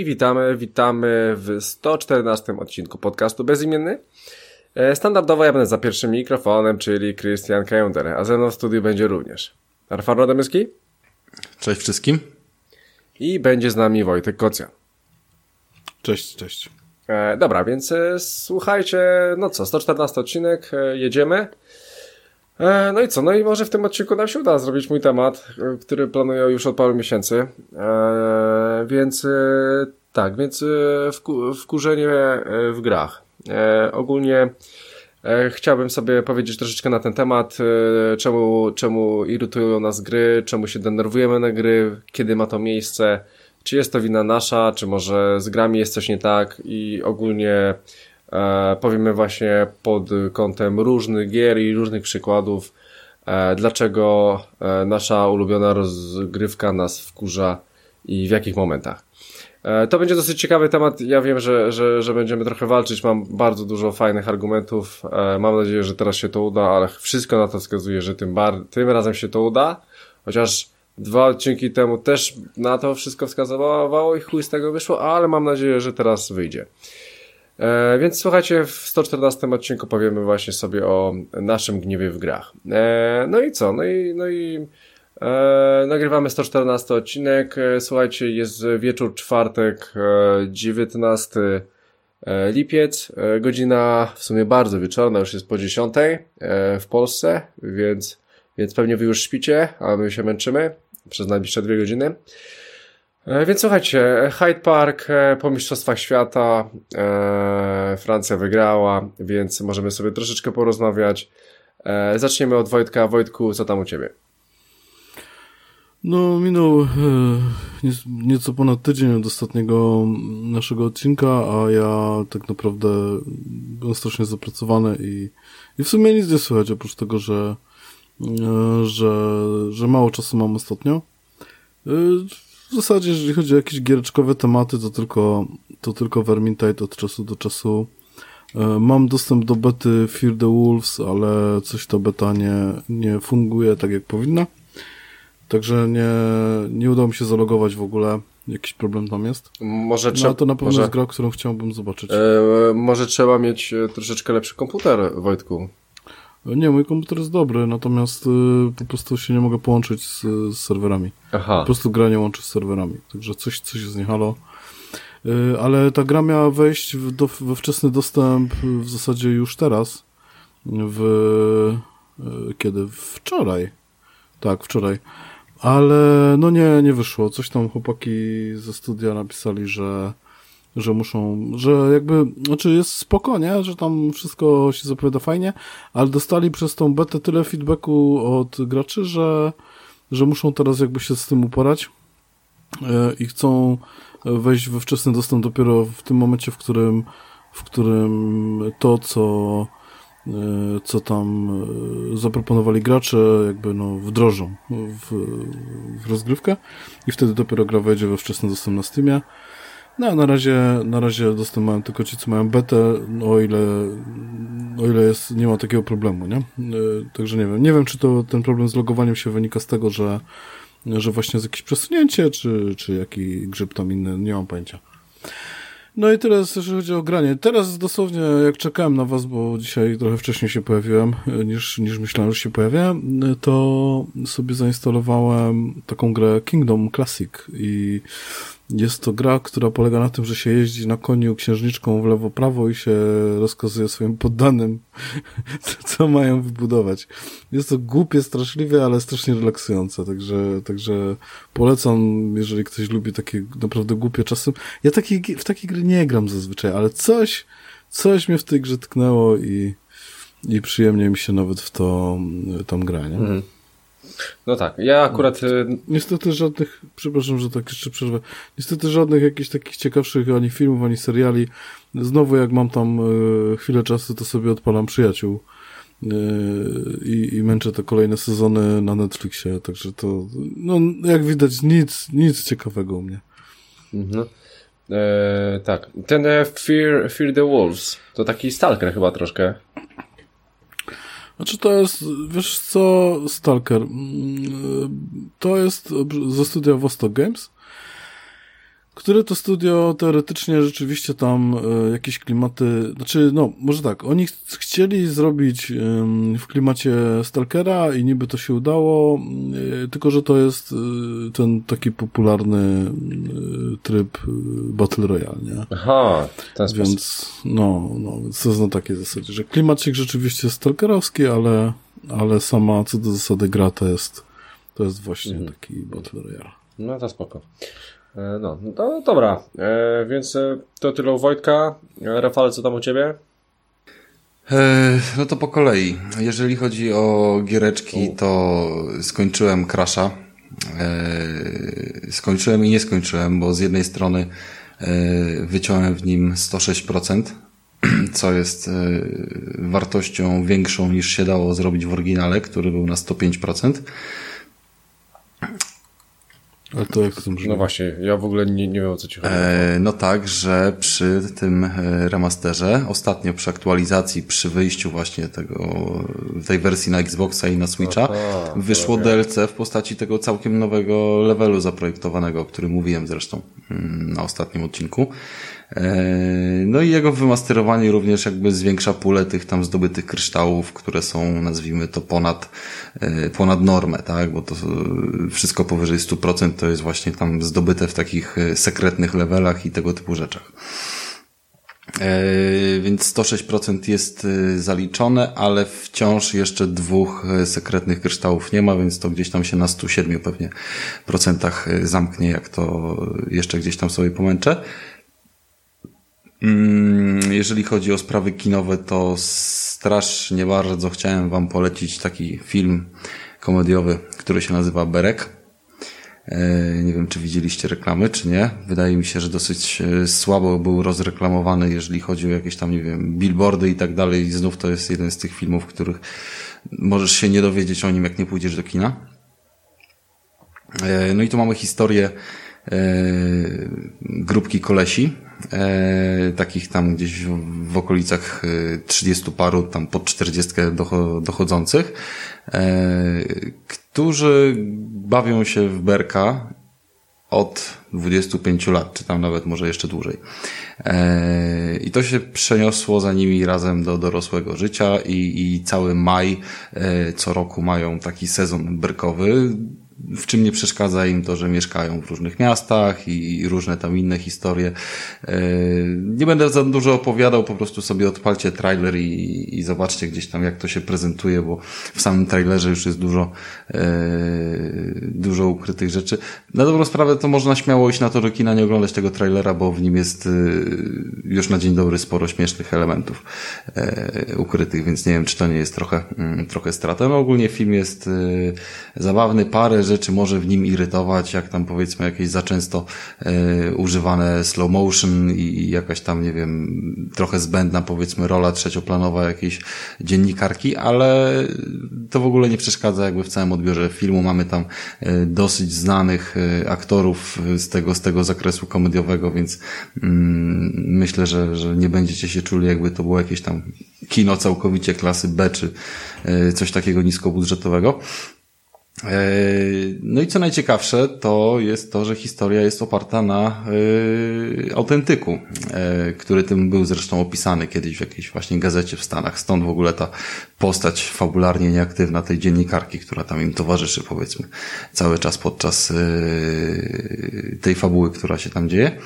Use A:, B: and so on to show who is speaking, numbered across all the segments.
A: I witamy, witamy w 114 odcinku podcastu Bezimienny. E, standardowo ja będę za pierwszym mikrofonem, czyli Christian Kender, a ze mną w studiu będzie również Rafał Radomyski.
B: Cześć wszystkim.
A: I będzie z nami Wojtek Kocjan.
B: Cześć, cześć.
A: E, dobra, więc e, słuchajcie, no co, 114 odcinek, e, jedziemy. E, no i co, no i może w tym odcinku nam się uda zrobić mój temat, e, który planuję już od paru miesięcy. Więc tak, więc wku, wkurzenie w grach. Ogólnie chciałbym sobie powiedzieć troszeczkę na ten temat, czemu, czemu irytują nas gry, czemu się denerwujemy na gry, kiedy ma to miejsce, czy jest to wina nasza, czy może z grami jest coś nie tak i ogólnie E, powiemy właśnie pod kątem różnych gier i różnych przykładów, e, dlaczego e, nasza ulubiona rozgrywka nas wkurza i w jakich momentach. To będzie dosyć ciekawy temat. Ja wiem, że, że, że będziemy trochę walczyć. Mam bardzo dużo fajnych argumentów. Mam nadzieję, że teraz się to uda, ale wszystko na to wskazuje, że tym, bar tym razem się to uda. Chociaż dwa odcinki temu też na to wszystko wskazywało i chuj z tego wyszło, ale mam nadzieję, że teraz wyjdzie. E, więc słuchajcie, w 114 odcinku powiemy właśnie sobie o naszym gniewie w grach. E, no i co? No i, no i e, nagrywamy 114 odcinek. E, słuchajcie, jest wieczór czwartek, 19 e, e, lipiec. Godzina w sumie bardzo wieczorna, już jest po 10 w Polsce, więc, więc pewnie wy już śpicie, a my się męczymy przez najbliższe dwie godziny. E, więc słuchajcie, Hyde Park e, po Mistrzostwach Świata, e, Francja wygrała, więc możemy sobie troszeczkę porozmawiać. E, zaczniemy od Wojtka. Wojtku, co tam u Ciebie?
B: No, minął e, nieco ponad tydzień od ostatniego naszego odcinka, a ja tak naprawdę byłem strasznie zapracowany i, i w sumie nic nie słychać, oprócz tego, że, e, że, że mało czasu mam ostatnio. W zasadzie, jeżeli chodzi o jakieś giereczkowe tematy, to tylko, to tylko Vermintide od czasu do czasu. E, mam dostęp do bety Fear the Wolves, ale coś ta beta nie, nie funguje tak jak powinna. Także nie, nie udało mi się zalogować w ogóle. Jakiś problem tam jest.
A: Może trzeba.
B: No, to na pewno może, jest gra, którą chciałbym zobaczyć.
A: E, może trzeba mieć e, troszeczkę lepszy komputer, Wojtku.
B: Nie, mój komputer jest dobry, natomiast y, po prostu się nie mogę połączyć z, z serwerami. Aha. Po prostu gra nie łączy z serwerami. Także coś, coś jest nie halo. Y, ale ta gra miała wejść w, do, we wczesny dostęp w zasadzie już teraz. W y, kiedy? Wczoraj. Tak, wczoraj. Ale no nie, nie wyszło. Coś tam chłopaki ze studia napisali, że że muszą, że jakby, znaczy jest spoko, nie? Że tam wszystko się zapowiada fajnie, ale dostali przez tą betę tyle feedbacku od graczy, że, że muszą teraz jakby się z tym uporać e, i chcą wejść we wczesny dostęp dopiero w tym momencie, w którym, w którym to, co, co tam e, zaproponowali gracze, jakby no wdrożą w, w rozgrywkę i wtedy dopiero gra wejdzie we wczesny dostęp na Steamie. No, na razie, na razie dostęp mają tylko ci, co mają betę, o ile, o ile jest, nie ma takiego problemu, nie? E, także nie wiem. Nie wiem, czy to ten problem z logowaniem się wynika z tego, że, że właśnie jest jakieś przesunięcie, czy, czy jaki grzyb tam inny, nie mam pojęcia. No i teraz, jeżeli chodzi o granie. Teraz dosłownie, jak czekałem na was, bo dzisiaj trochę wcześniej się pojawiłem, e, niż, niż myślałem, że się pojawię, e, to sobie zainstalowałem taką grę Kingdom Classic i jest to gra, która polega na tym, że się jeździ na koniu księżniczką w lewo-prawo i się rozkazuje swoim poddanym, co mają wybudować. Jest to głupie, straszliwie, ale strasznie relaksujące, także, także polecam, jeżeli ktoś lubi takie naprawdę głupie czasem. Ja taki, w takie gry nie gram zazwyczaj, ale coś, coś mnie w tej grze tknęło i, i przyjemnie mi się nawet w to tam gra, nie? Mhm.
A: No tak, ja akurat... Y,
B: niestety żadnych, przepraszam, że tak jeszcze przerwę, niestety żadnych jakichś takich ciekawszych ani filmów, ani seriali. Znowu jak mam tam y, chwilę czasu, to sobie odpalam Przyjaciół i, i męczę te kolejne sezony na Netflixie, także to, no, jak widać, nic, nic ciekawego u mnie.
A: Mhm. E, tak, ten e, Fear, Fear the Wolves, to taki stalker chyba troszkę.
B: Znaczy to jest, wiesz co, Stalker, mm, to jest ze studia Vostok Games które to studio teoretycznie rzeczywiście tam e, jakieś klimaty, znaczy no, może tak, oni ch chcieli zrobić w klimacie Stalkera i niby to się udało, e, tylko że to jest e, ten taki popularny tryb Battle Royale, nie?
A: Aha,
B: ten sposób. Więc no, no, więc to jest na takiej zasadzie, że klimacik rzeczywiście jest stalkerowski, ale, ale sama co do zasady gra to jest to jest właśnie mhm. taki Battle Royale.
A: No to spoko. E, no, no dobra, e, więc e, to tyle u Wojtka. Rafale, co tam u Ciebie?
C: no to po kolei. Jeżeli chodzi o giereczki, to skończyłem Crasha. skończyłem i nie skończyłem, bo z jednej strony wyciąłem w nim 106%, co jest wartością większą niż się dało zrobić w oryginale, który był na 105%.
B: Ale to jak to brzmi?
A: No właśnie, ja w ogóle nie, nie wiem o co ci chodzi.
C: E, no tak, że przy tym e, remasterze, ostatnio przy aktualizacji, przy wyjściu właśnie tego, tej wersji na Xboxa i na Switcha, Aha, wyszło okay. DLC w postaci tego całkiem nowego levelu zaprojektowanego, o którym mówiłem zresztą mm, na ostatnim odcinku. E, no i jego wymasterowanie również jakby zwiększa pulę tych tam zdobytych kryształów, które są, nazwijmy to, ponad, e, ponad normę, tak? Bo to e, wszystko powyżej 100% to jest właśnie tam zdobyte w takich sekretnych levelach i tego typu rzeczach. Więc 106% jest zaliczone, ale wciąż jeszcze dwóch sekretnych kryształów nie ma, więc to gdzieś tam się na 107 pewnie procentach zamknie, jak to jeszcze gdzieś tam sobie pomęczę. Mm, jeżeli chodzi o sprawy kinowe, to strasznie bardzo chciałem Wam polecić taki film komediowy, który się nazywa Berek. E, nie wiem, czy widzieliście reklamy, czy nie. Wydaje mi się, że dosyć e, słabo był rozreklamowany, jeżeli chodzi o jakieś tam, nie wiem, billboardy i tak dalej. I znów to jest jeden z tych filmów, których możesz się nie dowiedzieć o nim, jak nie pójdziesz do kina. E, no i tu mamy historię grupki kolesi, e, takich tam gdzieś w, w okolicach 30 e, paru, tam pod 40 dochodzących, e, którzy bawią się w berka od 25 lat, czy tam nawet może jeszcze dłużej. E, I to się przeniosło za nimi razem do dorosłego życia i, i cały maj e, co roku mają taki sezon berkowy, w czym nie przeszkadza im to, że mieszkają w różnych miastach i różne tam inne historie. E, nie będę za dużo opowiadał, po prostu sobie odpalcie trailer i, i zobaczcie gdzieś tam jak to się prezentuje, bo w samym trailerze już jest dużo, e, dużo ukrytych rzeczy. Na dobrą sprawę to można śmiało iść na to do kina, nie oglądać tego trailera, bo w nim jest e, już na dzień dobry sporo śmiesznych elementów ukrytych, więc nie wiem, czy to nie jest trochę, mm, trochę strata. No ogólnie film jest zabawny, parę rzeczy może w nim irytować, jak tam powiedzmy jakieś za często e, używane slow motion i jakaś tam, nie wiem, trochę zbędna powiedzmy rola trzecioplanowa jakiejś dziennikarki, ale to w ogóle nie przeszkadza jakby w całym odbiorze filmu. Mamy tam e, dosyć znanych e, aktorów z tego, z tego zakresu komediowego, więc mm, myślę, że, że nie będziecie się czuli jakby to było jakieś tam kino całkowicie klasy B, czy coś takiego niskobudżetowego. E, no i co najciekawsze, to jest to, że historia jest oparta na y, autentyku, y, który tym był zresztą opisany kiedyś w jakiejś właśnie gazecie w Stanach. Stąd w ogóle ta postać fabularnie nieaktywna tej dziennikarki, która tam im towarzyszy, powiedzmy, cały czas podczas tej fabuły, która się tam dzieje.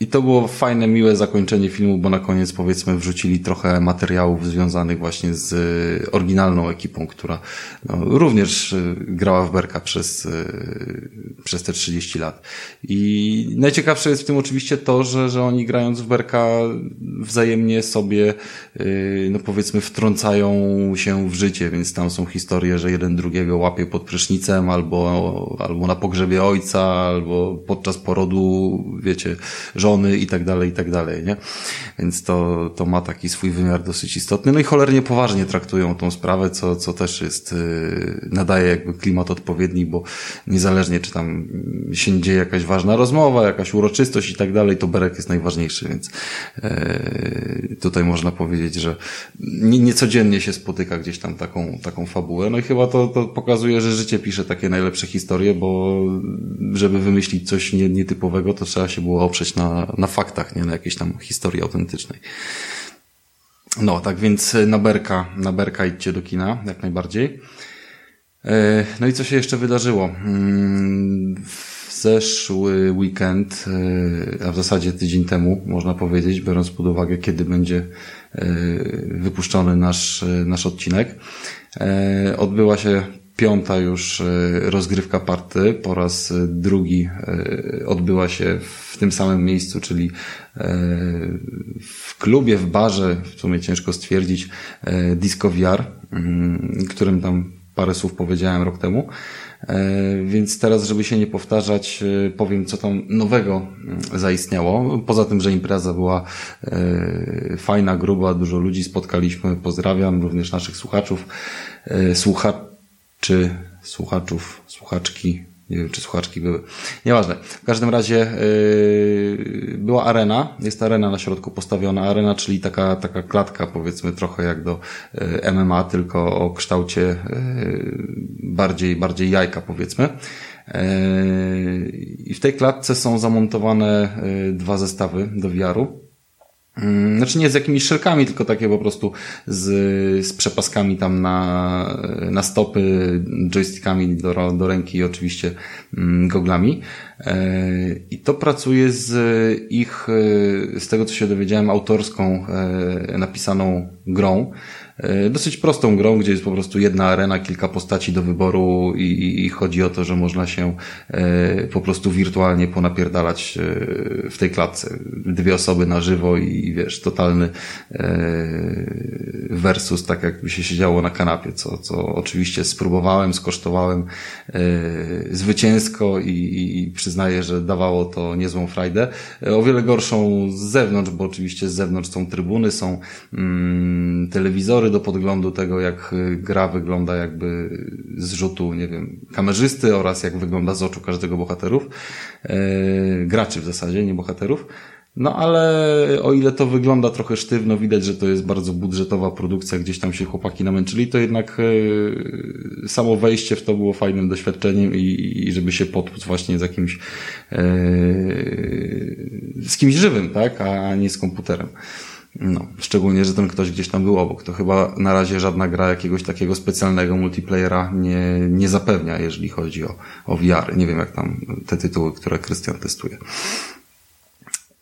C: I to było fajne, miłe zakończenie filmu, bo na koniec powiedzmy wrzucili trochę materiałów związanych właśnie z e, oryginalną ekipą, która no, również e, grała w Berka przez, e, przez te 30 lat. I najciekawsze jest w tym oczywiście to, że, że oni grając w Berka wzajemnie sobie, no powiedzmy, wtrącają się w życie, więc tam są historie, że jeden drugiego łapie pod prysznicem albo, albo na pogrzebie ojca, albo podczas porodu, wiecie, żony i tak dalej, i tak dalej, nie? Więc to, to ma taki swój wymiar dosyć istotny. No i cholernie poważnie traktują tą sprawę, co, co też jest, yy, nadaje jakby klimat odpowiedni, bo niezależnie czy tam się dzieje jakaś ważna rozmowa, jakaś uroczystość i tak dalej, to Berek jest najważniejszy, więc yy, tutaj można powiedzieć, że nie, niecodziennie się spotyka gdzieś tam taką, taką fabułę. No i chyba to, to pokazuje, że życie pisze takie najlepsze historie, bo żeby wymyślić coś nie, nietypowego, to trzeba się było oprzeć na, na faktach, nie na jakiejś tam historii autentycznej. No, tak więc na Berka, na Berka idźcie do kina, jak najbardziej. E, no i co się jeszcze wydarzyło? Mm, w zeszły weekend, e, a w zasadzie tydzień temu, można powiedzieć, biorąc pod uwagę, kiedy będzie e, wypuszczony nasz, nasz odcinek, odbyła się piąta już rozgrywka party. Po raz drugi odbyła się w tym samym miejscu, czyli w klubie, w barze, w sumie ciężko stwierdzić, Disco VR, mm, którym tam parę słów powiedziałem rok temu. E, więc teraz, żeby się nie powtarzać, e, powiem, co tam nowego mm, zaistniało. Poza tym, że impreza była e, fajna, gruba, dużo ludzi spotkaliśmy. Pozdrawiam również naszych słuchaczów, słuchaczy, słuchaczów, słuchaczki, nie wiem, czy słuchaczki były. Nieważne. W każdym razie yy, była arena. Jest arena na środku postawiona. Arena, czyli taka, taka klatka, powiedzmy, trochę jak do yy, MMA, tylko o kształcie yy, bardziej, bardziej jajka, powiedzmy. Yy, I w tej klatce są zamontowane yy, dwa zestawy do wiaru. Mm, znaczy nie z jakimiś szelkami, tylko takie po prostu z, z przepaskami tam na, na stopy, joystickami do, do ręki i oczywiście mm, goglami. E, I to pracuje z ich, e, z tego co się dowiedziałem, autorską e, napisaną grą. E, dosyć prostą grą, gdzie jest po prostu jedna arena, kilka postaci do wyboru i, i chodzi o to, że można się e, po prostu wirtualnie ponapierdalać e, w tej klatce. Dwie osoby na żywo i wiesz, totalny versus, tak jakby się siedziało na kanapie, co, co oczywiście spróbowałem, skosztowałem zwycięsko i, i przyznaję, że dawało to niezłą frajdę. O wiele gorszą z zewnątrz, bo oczywiście z zewnątrz są trybuny, są mm, telewizory, do podglądu tego, jak y, gra wygląda jakby z rzutu, nie wiem, kamerzysty oraz jak wygląda z oczu każdego bohaterów, e, graczy w zasadzie, nie bohaterów. No ale o ile to wygląda trochę sztywno, widać, że to jest bardzo budżetowa produkcja, gdzieś tam się chłopaki namęczyli, to jednak e, samo wejście w to było fajnym doświadczeniem i, i żeby się potłuc właśnie z jakimś e, z kimś żywym, tak, a nie z komputerem. No, szczególnie, że ten ktoś gdzieś tam był obok. To chyba na razie żadna gra jakiegoś takiego specjalnego multiplayera nie, nie zapewnia, jeżeli chodzi o, o VR. Nie wiem, jak tam te tytuły, które Krystian testuje.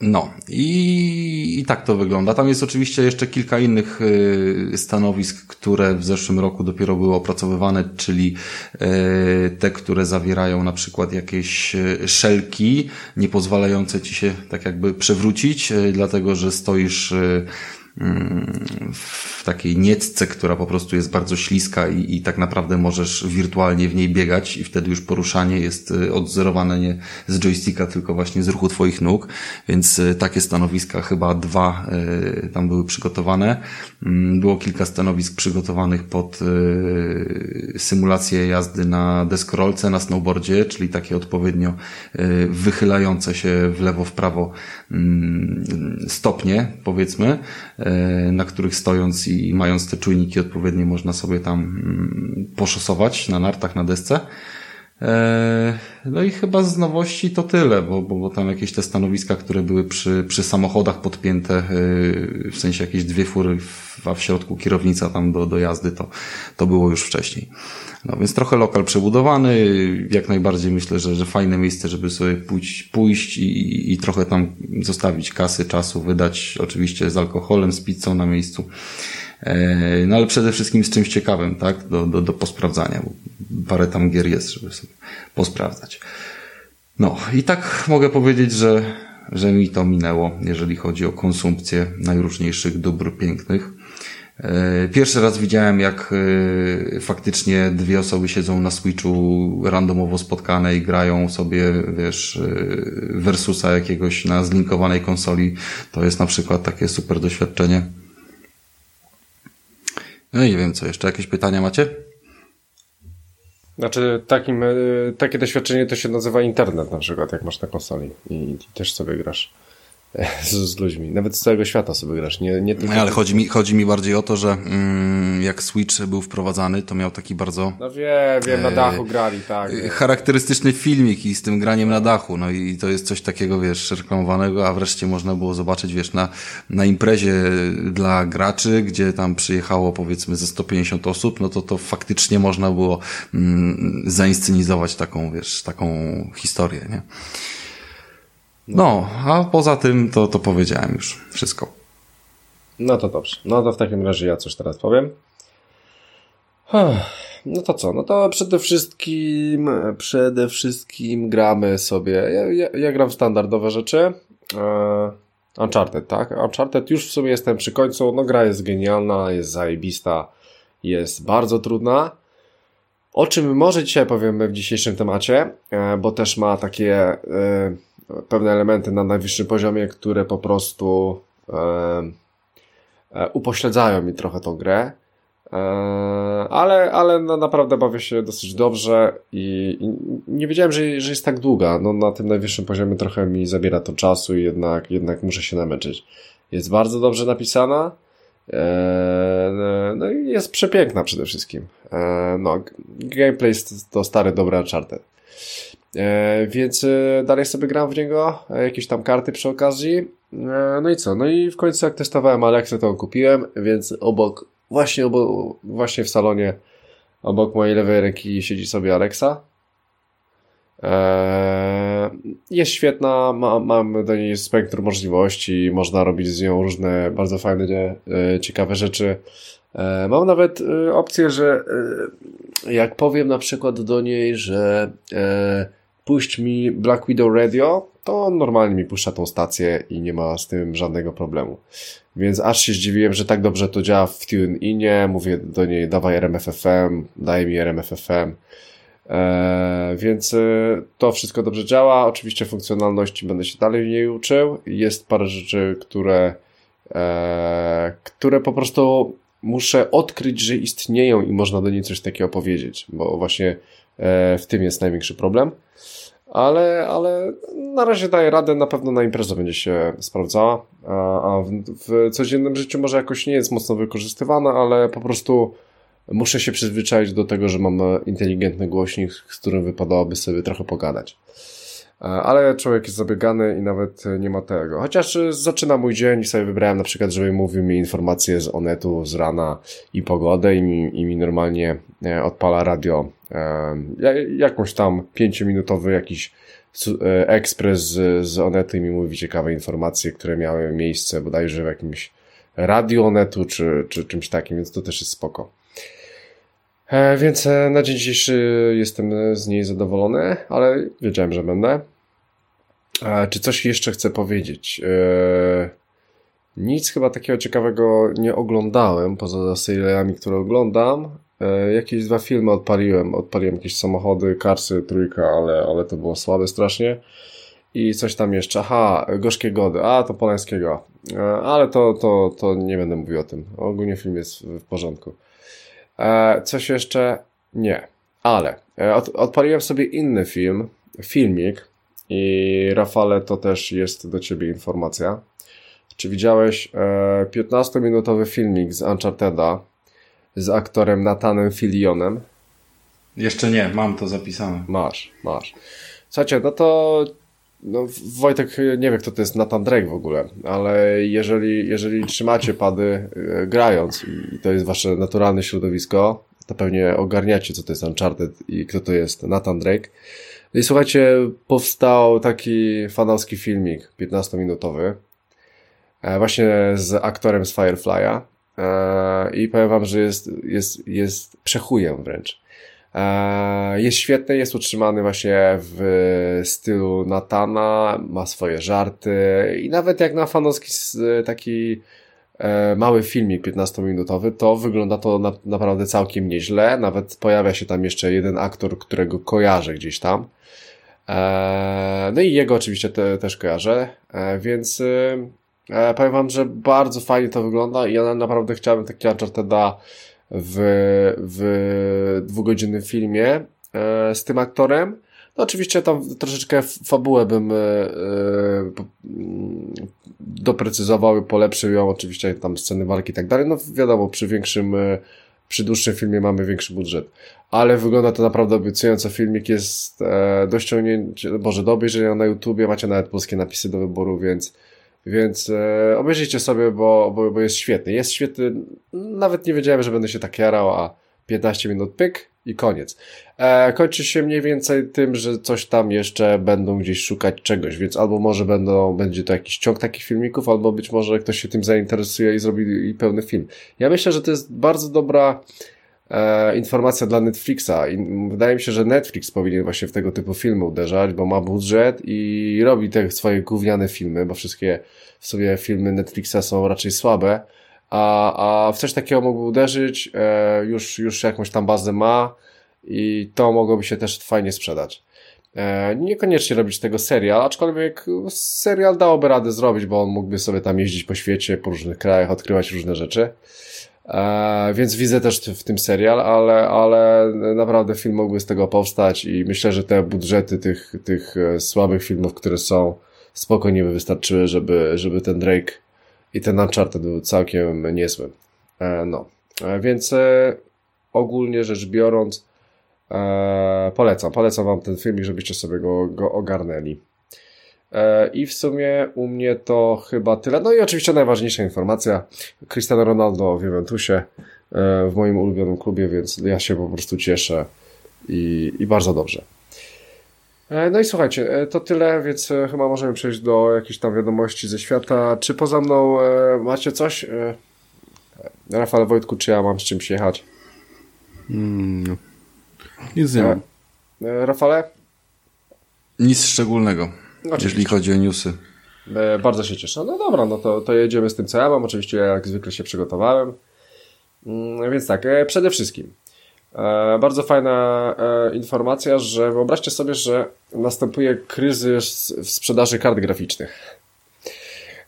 C: No i, i tak to wygląda. Tam jest oczywiście jeszcze kilka innych y, stanowisk, które w zeszłym roku dopiero były opracowywane, czyli y, te, które zawierają na przykład jakieś y, szelki, nie pozwalające ci się tak jakby przewrócić, dlatego że stoisz w takiej nietce, która po prostu jest bardzo śliska i, i tak naprawdę możesz wirtualnie w niej biegać i wtedy już poruszanie jest y, odzorowane nie z joysticka, tylko właśnie z ruchu twoich nóg, więc y, takie stanowiska chyba dwa y, tam były przygotowane. Mm, było kilka stanowisk przygotowanych pod symulację jazdy na deskorolce, na snowboardzie, czyli takie odpowiednio wychylające się w lewo, w prawo mm, stopnie, powiedzmy, na których stojąc i mając te czujniki odpowiednie można sobie tam mm, poszosować na nartach, na desce. E, no i chyba z nowości to tyle, bo, bo, bo tam jakieś te stanowiska, które były przy, przy samochodach podpięte, e, w sensie jakieś dwie fury, a w środku kierownica tam do, do jazdy, to, to było już wcześniej. No więc trochę lokal przebudowany, jak najbardziej myślę, że, że fajne miejsce, żeby sobie pójść, pójść i, i trochę tam zostawić kasy, czasu, wydać oczywiście z alkoholem, z pizzą na miejscu. E, no ale przede wszystkim z czymś ciekawym, tak, do, do, do posprawdzania. Parę tam gier jest, żeby sobie posprawdzać. No i tak mogę powiedzieć, że, że mi to minęło, jeżeli chodzi o konsumpcję najróżniejszych dóbr pięknych. E, pierwszy raz widziałem, jak e, faktycznie dwie osoby siedzą na Switchu randomowo spotkane i grają sobie, wiesz, e, versusa jakiegoś na zlinkowanej konsoli. To jest na przykład takie super doświadczenie. No i nie wiem co jeszcze. Jakieś pytania macie?
A: Znaczy, takim, takie doświadczenie to się nazywa internet na przykład, jak masz na konsoli i, i też sobie grasz z, z, ludźmi. Nawet z całego świata sobie grasz. Nie, nie
C: tylko... Ale chodzi mi, chodzi mi bardziej o to, że mm, jak Switch był wprowadzany, to miał taki bardzo...
A: No wiem, wiem, na dachu grali, tak.
C: E, charakterystyczny filmik i z tym graniem na dachu. No i to jest coś takiego, wiesz, reklamowanego, a wreszcie można było zobaczyć, wiesz, na, na imprezie dla graczy, gdzie tam przyjechało powiedzmy ze 150 osób, no to to faktycznie można było mm, zainscenizować taką, wiesz, taką historię, nie? No, a poza tym to, to powiedziałem już wszystko.
A: No to dobrze. No to w takim razie ja coś teraz powiem. No to co? No to przede wszystkim przede wszystkim gramy sobie. Ja, ja, ja gram standardowe rzeczy. Eee, Uncharted, tak? Uncharted już w sumie jestem przy końcu. No gra jest genialna, jest zajebista, jest bardzo trudna. O czym może dzisiaj powiemy w dzisiejszym temacie, e, bo też ma takie e, pewne elementy na najwyższym poziomie, które po prostu e, e, upośledzają mi trochę tą grę. E, ale, ale no, naprawdę bawię się dosyć dobrze i, i, nie wiedziałem, że, że jest tak długa. No, na tym najwyższym poziomie trochę mi zabiera to czasu i jednak, jednak muszę się namęczyć. Jest bardzo dobrze napisana. no i jest przepiękna przede wszystkim. no, gameplay to stary, dobry Uncharted. E, więc e, dalej sobie gram w niego, e, jakieś tam karty przy okazji. No i co? No i w końcu jak testowałem Alexę, to kupiłem, więc obok, właśnie, obok, właśnie w salonie, obok mojej lewej ręki siedzi sobie Alexa. Jest świetna, ma, mam do niej spektrum możliwości, można robić z nią różne bardzo fajne, ciekawe rzeczy. Mam nawet opcję, że jak powiem na przykład do niej, że puść mi Black Widow Radio, to normalnie mi puszcza tą stację i nie ma z tym żadnego problemu. Więc aż się zdziwiłem, że tak dobrze to działa w TuneInie. Mówię do niej, dawaj RMFFM, daj mi RMFFM. Eee, więc e, to wszystko dobrze działa. Oczywiście funkcjonalności będę się dalej w niej uczył. Jest parę rzeczy, które, e, które po prostu muszę odkryć, że istnieją i można do niej coś takiego powiedzieć, bo właśnie e, w tym jest największy problem ale, ale na razie daje radę, na pewno na imprezę będzie się sprawdzała, a, w, w codziennym życiu może jakoś nie jest mocno wykorzystywana, ale po prostu muszę się przyzwyczaić do tego, że mam inteligentny głośnik, z którym wypadałoby sobie trochę pogadać. Ale człowiek jest zabiegany i nawet nie ma tego. Chociaż zaczyna mój dzień i sobie wybrałem na przykład, żeby mówił mi informacje z Onetu z rana i pogodę i mi, i mi normalnie e, odpala radio jakąś tam pięciominutowy jakiś e, ekspres z, z Onetu i mi mówi ciekawe informacje, które miały miejsce bodajże w jakimś radiu Onetu czy, czy czymś takim, więc to też jest spoko. E, więc e, na dzień dzisiejszy jestem z niej zadowolony, ale wiedziałem, że będę. Czy coś jeszcze chcę powiedzieć? Nic chyba takiego ciekawego nie oglądałem, poza serialami, które oglądam. E, jakieś dwa filmy odpaliłem. Odpaliłem jakieś samochody, Karsy, trójka, ale, ale to było słabe strasznie. I coś tam jeszcze. Aha, Gorzkie Gody. A, to Polańskiego. E, ale to, to, to nie będę mówił o tym. Ogólnie film jest w porządku. E, coś jeszcze? Nie. Ale od, odpaliłem sobie inny film, filmik i Rafale, to też jest do ciebie informacja. Czy widziałeś 15-minutowy filmik z Uncharted'a z aktorem Natanem Filionem.
C: Jeszcze nie, mam to zapisane.
A: Masz, masz. Słuchajcie, no to no, Wojtek nie wie, kto to jest Nathan Drake w ogóle, ale jeżeli, jeżeli trzymacie pady e, grając i to jest wasze naturalne środowisko, to pewnie ogarniacie, co to jest Uncharted i kto to jest Nathan Drake. I słuchajcie, powstał taki fanowski filmik 15-minutowy, e, właśnie z aktorem z Firefly'a, E, i powiem wam, że jest, jest, jest przechujem wręcz. E, jest świetny, jest utrzymany właśnie w stylu Natana, ma swoje żarty i nawet jak na fanowski taki mały filmik 15-minutowy, to wygląda to na, naprawdę całkiem nieźle. Nawet pojawia się tam jeszcze jeden aktor, którego kojarzę gdzieś tam. E, no i jego oczywiście te, też kojarzę, e, więc e, powiem wam, że bardzo fajnie to wygląda i ja naprawdę chciałbym taki Uncharted'a w, w dwugodzinnym filmie z tym aktorem. No oczywiście tam troszeczkę fabułę bym doprecyzował i polepszył ją, oczywiście tam sceny walki i tak dalej. No wiadomo, przy większym przy dłuższym filmie mamy większy budżet. Ale wygląda to naprawdę obiecująco. Filmik jest e, do ściągnięcia, może do obejrzenia na YouTubie, macie nawet polskie napisy do wyboru, więc więc e, obejrzyjcie sobie, bo, bo, bo jest świetny. Jest świetny, nawet nie wiedziałem, że będę się tak jarał, a 15 minut pyk i koniec. E, kończy się mniej więcej tym, że coś tam jeszcze będą gdzieś szukać czegoś, więc albo może będą, będzie to jakiś ciąg takich filmików, albo być może ktoś się tym zainteresuje i zrobi i pełny film. Ja myślę, że to jest bardzo dobra e, informacja dla Netflixa i wydaje mi się, że Netflix powinien właśnie w tego typu filmy uderzać, bo ma budżet i robi te swoje gówniane filmy, bo wszystkie w sobie filmy Netflixa są raczej słabe, a, a w coś takiego mógłby uderzyć, e, już, już jakąś tam bazę ma i to mogłoby się też fajnie sprzedać. E, niekoniecznie robić tego serial, aczkolwiek serial dałoby radę zrobić, bo on mógłby sobie tam jeździć po świecie, po różnych krajach, odkrywać różne rzeczy. E, więc widzę też w tym serial, ale, ale naprawdę film mógłby z tego powstać i myślę, że te budżety tych, tych e, słabych filmów, które są, spokojnie by wystarczyły, żeby, żeby ten Drake i ten Uncharted był całkiem niezły. E, no, e, więc e, ogólnie rzecz biorąc, polecam, polecam wam ten filmik, żebyście sobie go, go ogarnęli. I w sumie u mnie to chyba tyle. No i oczywiście najważniejsza informacja. Cristiano Ronaldo w Juventusie, w moim ulubionym klubie, więc ja się po prostu cieszę i, i bardzo dobrze. E, no i słuchajcie, e, to tyle, więc e, chyba możemy przejść do jakichś tam wiadomości ze świata. Czy poza mną macie coś? Rafał Wojtku, czy ja mam z czymś jechać?
B: Mm, nic nie mam.
A: Rafale?
C: Nic szczególnego, Oczywiście. jeżeli chodzi o newsy.
A: Bardzo się cieszę. No dobra, no to, to jedziemy z tym, co ja mam. Oczywiście jak zwykle się przygotowałem. Mm, więc tak, przede wszystkim bardzo fajna e, informacja, że wyobraźcie sobie, że następuje kryzys w sprzedaży kart graficznych.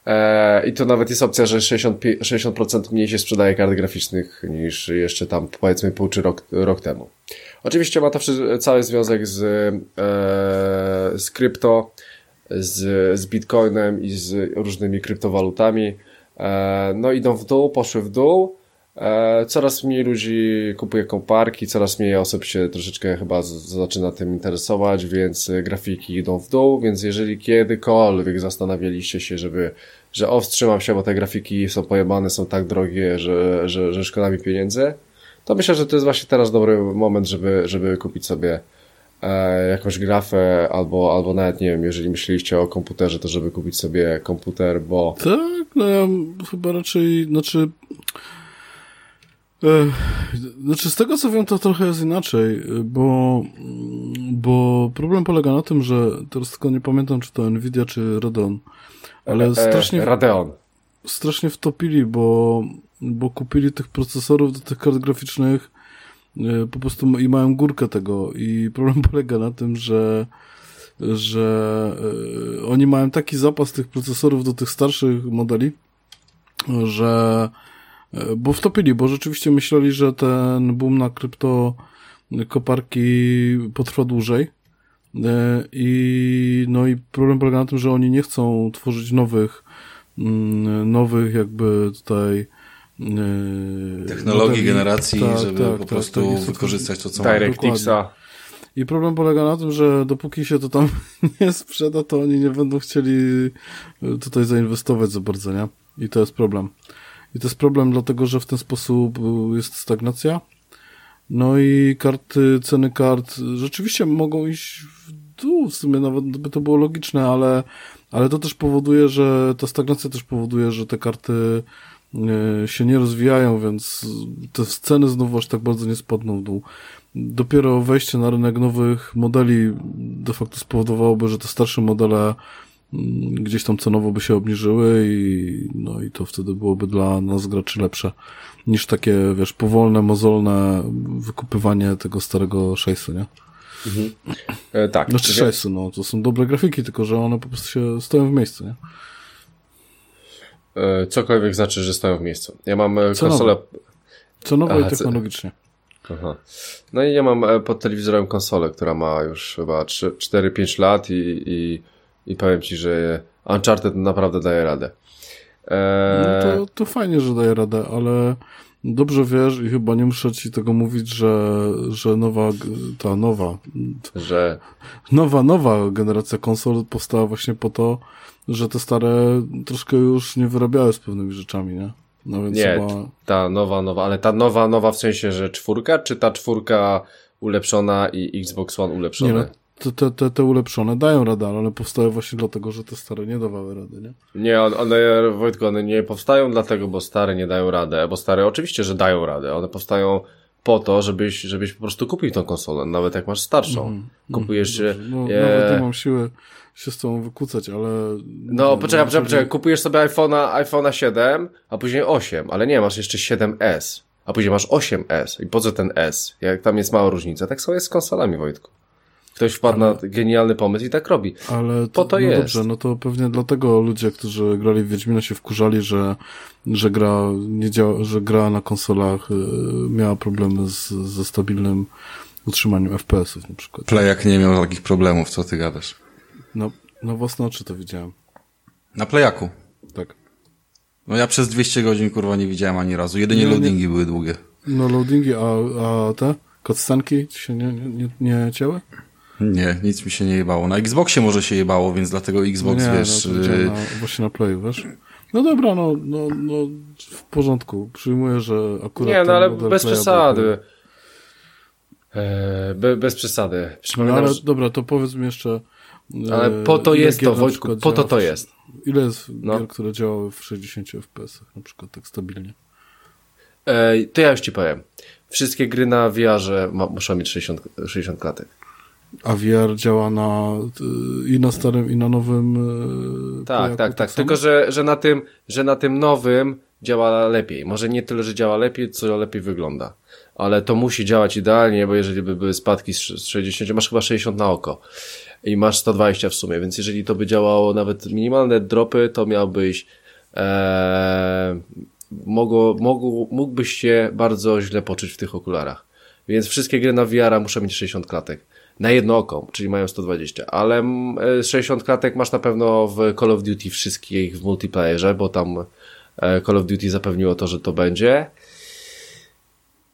A: E, I to nawet jest opcja, że 60%, 60% mniej się sprzedaje kart graficznych niż jeszcze tam powiedzmy pół czy rok, rok temu. Oczywiście ma to cały związek z, z krypto, z, z bitcoinem i z różnymi kryptowalutami. No idą w dół, poszły w dół. E, coraz mniej ludzi kupuje komparki, coraz mniej osób się troszeczkę chyba zaczyna tym interesować, więc e, grafiki idą w dół, więc jeżeli kiedykolwiek zastanawialiście się, żeby, że o, wstrzymam się, bo te grafiki są pojebane, są tak drogie, że, że, że szkoda mi pieniędzy, to myślę, że to jest właśnie teraz dobry moment, żeby, żeby kupić sobie e, jakąś grafę, albo, albo nawet nie wiem, jeżeli myśleliście o komputerze, to żeby kupić sobie komputer, bo...
B: Tak, no ja chyba raczej, znaczy E, znaczy, z tego co wiem, to trochę jest inaczej, bo, bo problem polega na tym, że teraz tylko nie pamiętam, czy to Nvidia, czy Radeon, ale e, e strasznie.
A: Radeon.
B: Strasznie wtopili, bo, bo kupili tych procesorów do tych kart graficznych e, po prostu i mają górkę tego. I problem polega na tym, że że oni mają taki zapas tych procesorów do tych starszych modeli, że E, bo wtopili, bo rzeczywiście myśleli, że ten boom na krypto koparki potrwa dłużej. E, I, no i problem polega na tym, że oni nie chcą tworzyć nowych, mm, nowych jakby tutaj
C: e, technologii, generacji, tak, żeby tak, po tak, prostu tak, wykorzystać to, co
A: ma. DirectXa.
B: I problem polega na tym, że dopóki się to tam nie sprzeda, to oni nie będą chcieli tutaj zainwestować za bardzo, nie? I to jest problem. I to jest problem dlatego, że w ten sposób y, jest stagnacja. No i karty, ceny kart rzeczywiście mogą iść w dół, w sumie nawet by to było logiczne, ale, ale to też powoduje, że ta stagnacja też powoduje, że te karty y, się nie rozwijają, więc te ceny znowu aż tak bardzo nie spadną w dół. Dopiero wejście na rynek nowych modeli de facto spowodowałoby, że te starsze modele gdzieś tam cenowo by się obniżyły i no i to wtedy byłoby dla nas graczy lepsze niż takie, wiesz, powolne, mozolne wykupywanie tego starego 6, nie? Mhm.
A: E, tak.
B: Znaczy 6, no to są dobre grafiki, tylko że one po prostu się stoją w miejscu, nie?
A: E, cokolwiek znaczy, że stoją w miejscu. Ja mam e, konsolę...
B: Cenowo Aha, i technologicznie.
A: Aha. No i ja mam e, pod telewizorem konsolę, która ma już chyba 4-5 lat i, i, i powiem Ci, że Uncharted naprawdę daje radę.
B: Eee... No to, to fajnie, że daje radę, ale dobrze wiesz i chyba nie muszę Ci tego mówić, że, że nowa, ta nowa,
A: że
B: nowa, nowa generacja konsol powstała właśnie po to, że te stare troszkę już nie wyrabiały z pewnymi rzeczami, nie?
A: No więc nie, chyba... ta nowa, nowa, ale ta nowa, nowa w sensie, że czwórka, czy ta czwórka ulepszona i Xbox One ulepszone? Nie, no,
B: te, te, te, te ulepszone dają radę, ale one powstały właśnie dlatego, że te stare nie dawały rady, nie?
A: Nie, one, Wojtko, one nie powstają dlatego, bo stare nie dają radę, bo stare oczywiście, że dają radę, one powstają po to, żebyś, żebyś po prostu kupił tą konsolę, nawet jak masz starszą. Mm, Kupujesz
B: mm, no, je... Nawet nie mam siły się z tą wykłócać, ale...
A: No, poczekaj, poczekaj, poczekaj, kupujesz sobie iPhone'a iPhone'a 7, a później 8, ale nie, masz jeszcze 7S, a później masz 8S i po co ten S? Jak tam jest mała różnica, tak samo jest z konsolami, Wojtku. Ktoś wpadł ale... na genialny pomysł i tak robi.
B: Ale to, po to no jest. Dobrze, no to pewnie dlatego ludzie, którzy grali w Wiedźmina się wkurzali, że, że gra nie działa, że gra na konsolach y, miała problemy z, ze stabilnym utrzymaniem FPS-ów na przykład.
C: Playak nie miał takich problemów, co ty gadasz?
B: No, na własne oczy to widziałem.
C: Na Playaku?
B: Tak.
C: No ja przez 200 godzin kurwa nie widziałem ani razu. Jedynie nie, loadingi nie... były długie.
B: No loadingi, a, a te? Cutscenki się nie, nie, nie cięły?
C: Nie, nic mi się nie jebało. Na Xboxie może się jebało, więc dlatego Xbox, no nie, wiesz... No
B: y- na, właśnie na Playu, wiesz? No dobra, no, no, no w porządku. Przyjmuję, że akurat...
A: Nie, no ale bez przesady. Eee, be, bez przesady.
B: No, ale że... dobra, to powiedz mi jeszcze...
A: Ale po to jest to, Wojtku, po to to jest.
B: Ile jest no. gier, które działały w 60 fps na przykład tak stabilnie?
A: Eee, to ja już ci powiem. Wszystkie gry na VR-ze muszą mieć 60, 60 klatek.
B: A VR działa na, y, i na starym, i na nowym.
A: Y, tak, tak, tak, tak. Tylko, że, że, na tym, że na tym nowym działa lepiej. Może nie tyle, że działa lepiej, co lepiej wygląda. Ale to musi działać idealnie, bo jeżeli by były spadki z 60, masz chyba 60 na oko i masz 120 w sumie, więc jeżeli to by działało nawet minimalne dropy, to miałbyś ee, mogło, mogło, mógłbyś się bardzo źle poczuć w tych okularach. Więc wszystkie gry na VR muszą mieć 60 klatek na jedno oko, czyli mają 120, ale 60 e, klatek masz na pewno w Call of Duty wszystkich w multiplayerze, bo tam e, Call of Duty zapewniło to, że to będzie.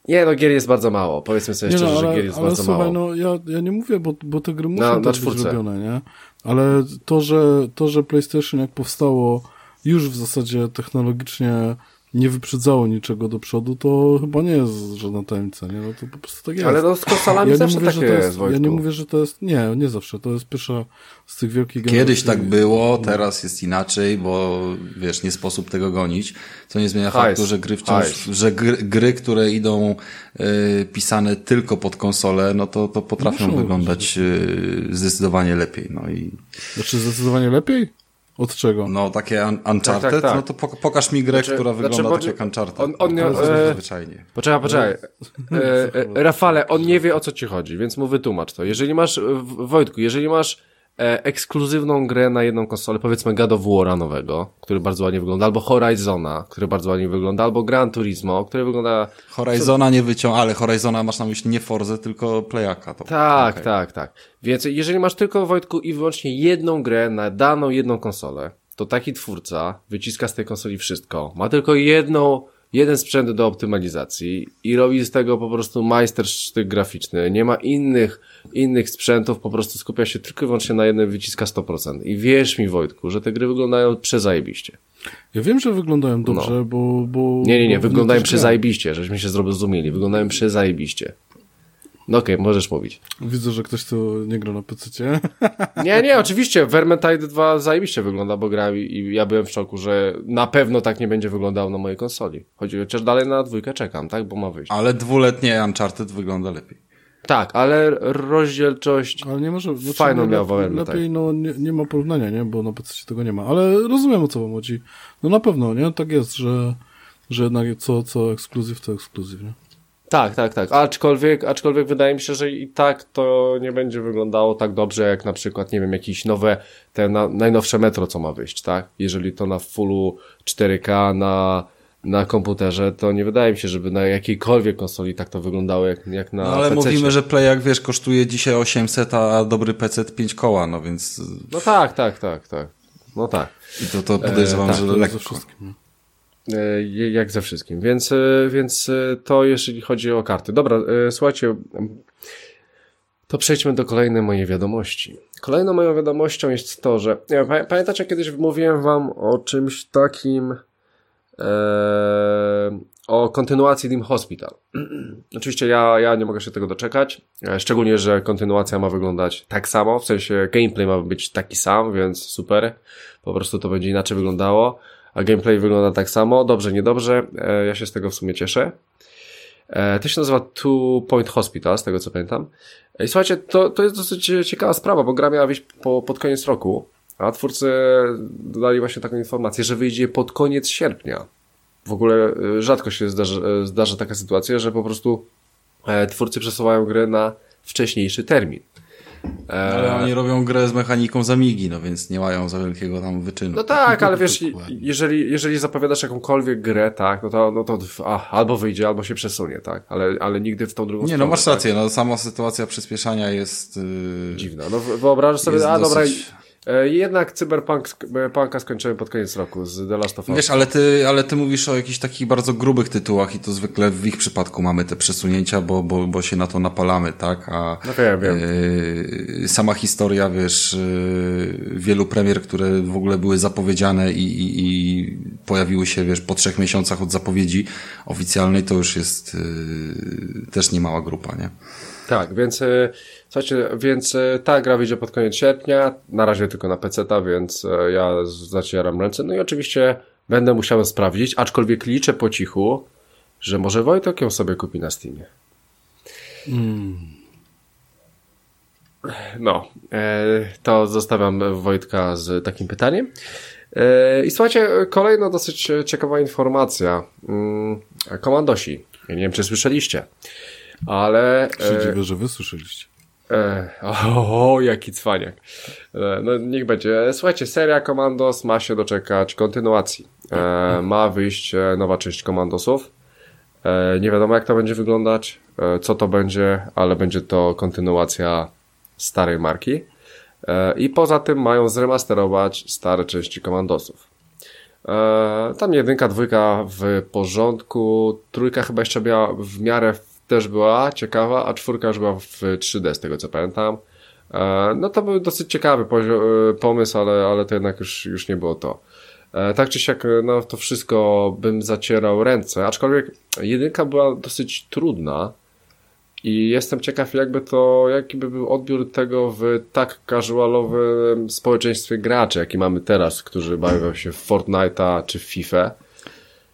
A: Nie, no gier jest bardzo mało. Powiedzmy sobie nie szczerze, no, ale, że gier jest ale bardzo słuchaj,
B: mało. No, ja, ja nie mówię, bo, bo te gry muszą na, tak być zrobione, nie? Ale to że, to, że PlayStation jak powstało już w zasadzie technologicznie nie wyprzedzało niczego do przodu, to chyba nie jest żadna tajemnica, nie? No to po prostu tak jest.
A: Ale no z konsolami ja zawsze mówię, takie
B: jest,
A: jest
B: Ja nie mówię, że to jest, nie, nie zawsze, to jest pierwsza z tych wielkich
C: Kiedyś tak było, teraz jest inaczej, bo wiesz, nie sposób tego gonić, co nie zmienia Hajs. faktu, że gry wciąż, Hajs. że gry, gry, które idą y, pisane tylko pod konsolę, no to, to potrafią Muszą wyglądać y, zdecydowanie lepiej, no i...
B: Znaczy zdecydowanie lepiej? Od czego?
C: No takie un Uncharted, tak, tak, tak. no to pokaż mi grę, znaczy, która wygląda znaczy, tak jak Uncharted. On, on,
A: on, e, zwyczajnie. Poczekaj, poczekaj. E, e, Rafale, on nie wie o co ci chodzi, więc mu wytłumacz to. Jeżeli masz, Wojtku, jeżeli masz ekskluzywną grę na jedną konsolę, powiedzmy God of War'a nowego, który bardzo ładnie wygląda, albo Horizona, który bardzo ładnie wygląda, albo Gran Turismo, który wygląda...
C: Horizona nie wyciąga, ale Horizona masz na myśli nie Forze, tylko Playaka. To...
A: Tak, okay. tak, tak. Więc jeżeli masz tylko, Wojtku, i wyłącznie jedną grę na daną jedną konsolę, to taki twórca wyciska z tej konsoli wszystko. Ma tylko jedną jeden sprzęt do optymalizacji i robi z tego po prostu majstersztyk graficzny. Nie ma innych, innych sprzętów, po prostu skupia się tylko i wyłącznie na jednym, wyciska 100%. I wierz mi Wojtku, że te gry wyglądają przezajebiście.
B: Ja wiem, że wyglądają dobrze, no. bo, bo...
A: Nie, nie, nie, wyglądają przezajebiście, żeśmy się zrozumieli. Wyglądają przezajebiście. No okej, okay, możesz mówić.
B: Widzę, że ktoś tu nie gra na PC.
A: Nie, nie, oczywiście. Vermintide 2 zajebiście wygląda, bo gra i ja byłem w szoku, że na pewno tak nie będzie wyglądał na mojej konsoli. Chodzi chociaż dalej na dwójkę czekam, tak? Bo ma wyjść.
C: Ale dwuletnie Uncharted wygląda lepiej.
A: Tak, ale rozdzielczość ale nie może, znaczy, fajną miał
B: Lepiej, lepiej no nie, nie ma porównania, nie? Bo na PC tego nie ma. Ale rozumiem o co wam chodzi. No na pewno, nie? Tak jest, że, że jednak co, co ekskluzyw, to ekskluzyw, nie?
A: Tak, tak, tak. Aczkolwiek, aczkolwiek wydaje mi się, że i tak to nie będzie wyglądało tak dobrze, jak na przykład, nie wiem, jakieś nowe, te na, najnowsze metro, co ma wyjść, tak? Jeżeli to na fullu 4K na, na komputerze, to nie wydaje mi się, żeby na jakiejkolwiek konsoli tak to wyglądało, jak, jak na
C: No ale PC-cie. mówimy, że Play, jak wiesz, kosztuje dzisiaj 800, a dobry PC 5 koła, no więc...
A: No tak, tak, tak, tak. No tak.
C: I to, to podejrzewam, e, tak, że lekko.
A: E, jak ze wszystkim. Więc, e, więc e, to jeżeli chodzi o karty. Dobra, słuchajcie, to przejdźmy do kolejnej mojej wiadomości. Kolejną moją wiadomością jest to, że pamiętacie kiedyś mówiłem wam o czymś takim e, o kontynuacji Dim Hospital. Oczywiście ja, ja nie mogę się tego doczekać, szczególnie, że kontynuacja ma wyglądać tak samo, w sensie gameplay ma być taki sam, więc super. Po prostu to będzie inaczej wyglądało a gameplay wygląda tak samo. Dobrze, niedobrze. E, ja się z tego w sumie cieszę. E, to się nazywa Two Point Hospital, z tego co pamiętam. I słuchajcie, to, to jest dosyć ciekawa sprawa, bo gra miała wyjść po, pod koniec roku, a twórcy dodali właśnie taką informację, że wyjdzie pod koniec sierpnia. W ogóle e, rzadko się zdarza, zdarza taka sytuacja, że po prostu twórcy przesuwają grę na wcześniejszy termin.
C: Ale e, oni robią grę z mechaniką zamigi, no więc nie mają za wielkiego tam wyczynu.
A: No tak, ale wiesz, jeżeli, jeżeli zapowiadasz jakąkolwiek grę, tak, no to, no to a, albo wyjdzie, albo się przesunie, tak, ale, ale nigdy w tą drugą
C: nie,
A: stronę.
C: Nie, no masz rację, tak? no sama sytuacja przyspieszania jest... Yy,
A: Dziwna, no wyobrażasz sobie, a dobra, E, jednak Cyberpunka skończyłem pod koniec roku z The Last of Us.
C: Wiesz, ale ty, ale ty mówisz o jakichś takich bardzo grubych tytułach i to zwykle w ich przypadku mamy te przesunięcia, bo, bo, bo się na to napalamy, tak? A
A: no wiem, wiem.
C: Yy, sama historia, wiesz, yy, wielu premier, które w ogóle były zapowiedziane i, i, i pojawiły się, wiesz, po trzech miesiącach od zapowiedzi oficjalnej, to już jest yy, też niemała grupa, nie?
A: Tak, więc e, słuchajcie, więc e, ta gra wyjdzie pod koniec sierpnia, na razie tylko na PC-ta, więc e, ja zacieram ręce. No i oczywiście będę musiał sprawdzić, aczkolwiek liczę po cichu, że może Wojtek ją sobie kupi na Steamie. Mm. No, to zostawiam Wojtka z takim pytaniem. I słuchajcie, kolejna dosyć ciekawa informacja. Mm, komandosi. Ja nie wiem, czy słyszeliście. Ale...
B: Się e, dziwię, że wysłyszeliście.
A: E, o, o, jaki cwaniak. E, no niech będzie. Słuchajcie, seria Commandos ma się doczekać kontynuacji. E, ma wyjść e, nowa część Commandosów. E, nie wiadomo jak to będzie wyglądać, e, co to będzie, ale będzie to kontynuacja starej marki. I poza tym mają zremasterować stare części Commandosów. E, tam jedynka, dwójka w porządku, trójka chyba jeszcze miała w miarę też była ciekawa, a czwórka już była w 3D z tego co pamiętam. E, no to był dosyć ciekawy e, pomysł, ale, ale to jednak już, już nie było to. E, tak czy siak, no to wszystko bym zacierał ręce, aczkolwiek jedynka była dosyć trudna i jestem ciekaw jakby to, jaki by był odbiór tego w tak casualowym społeczeństwie graczy, jaki mamy teraz, którzy bawią się w Fortnite'a czy w FIFA.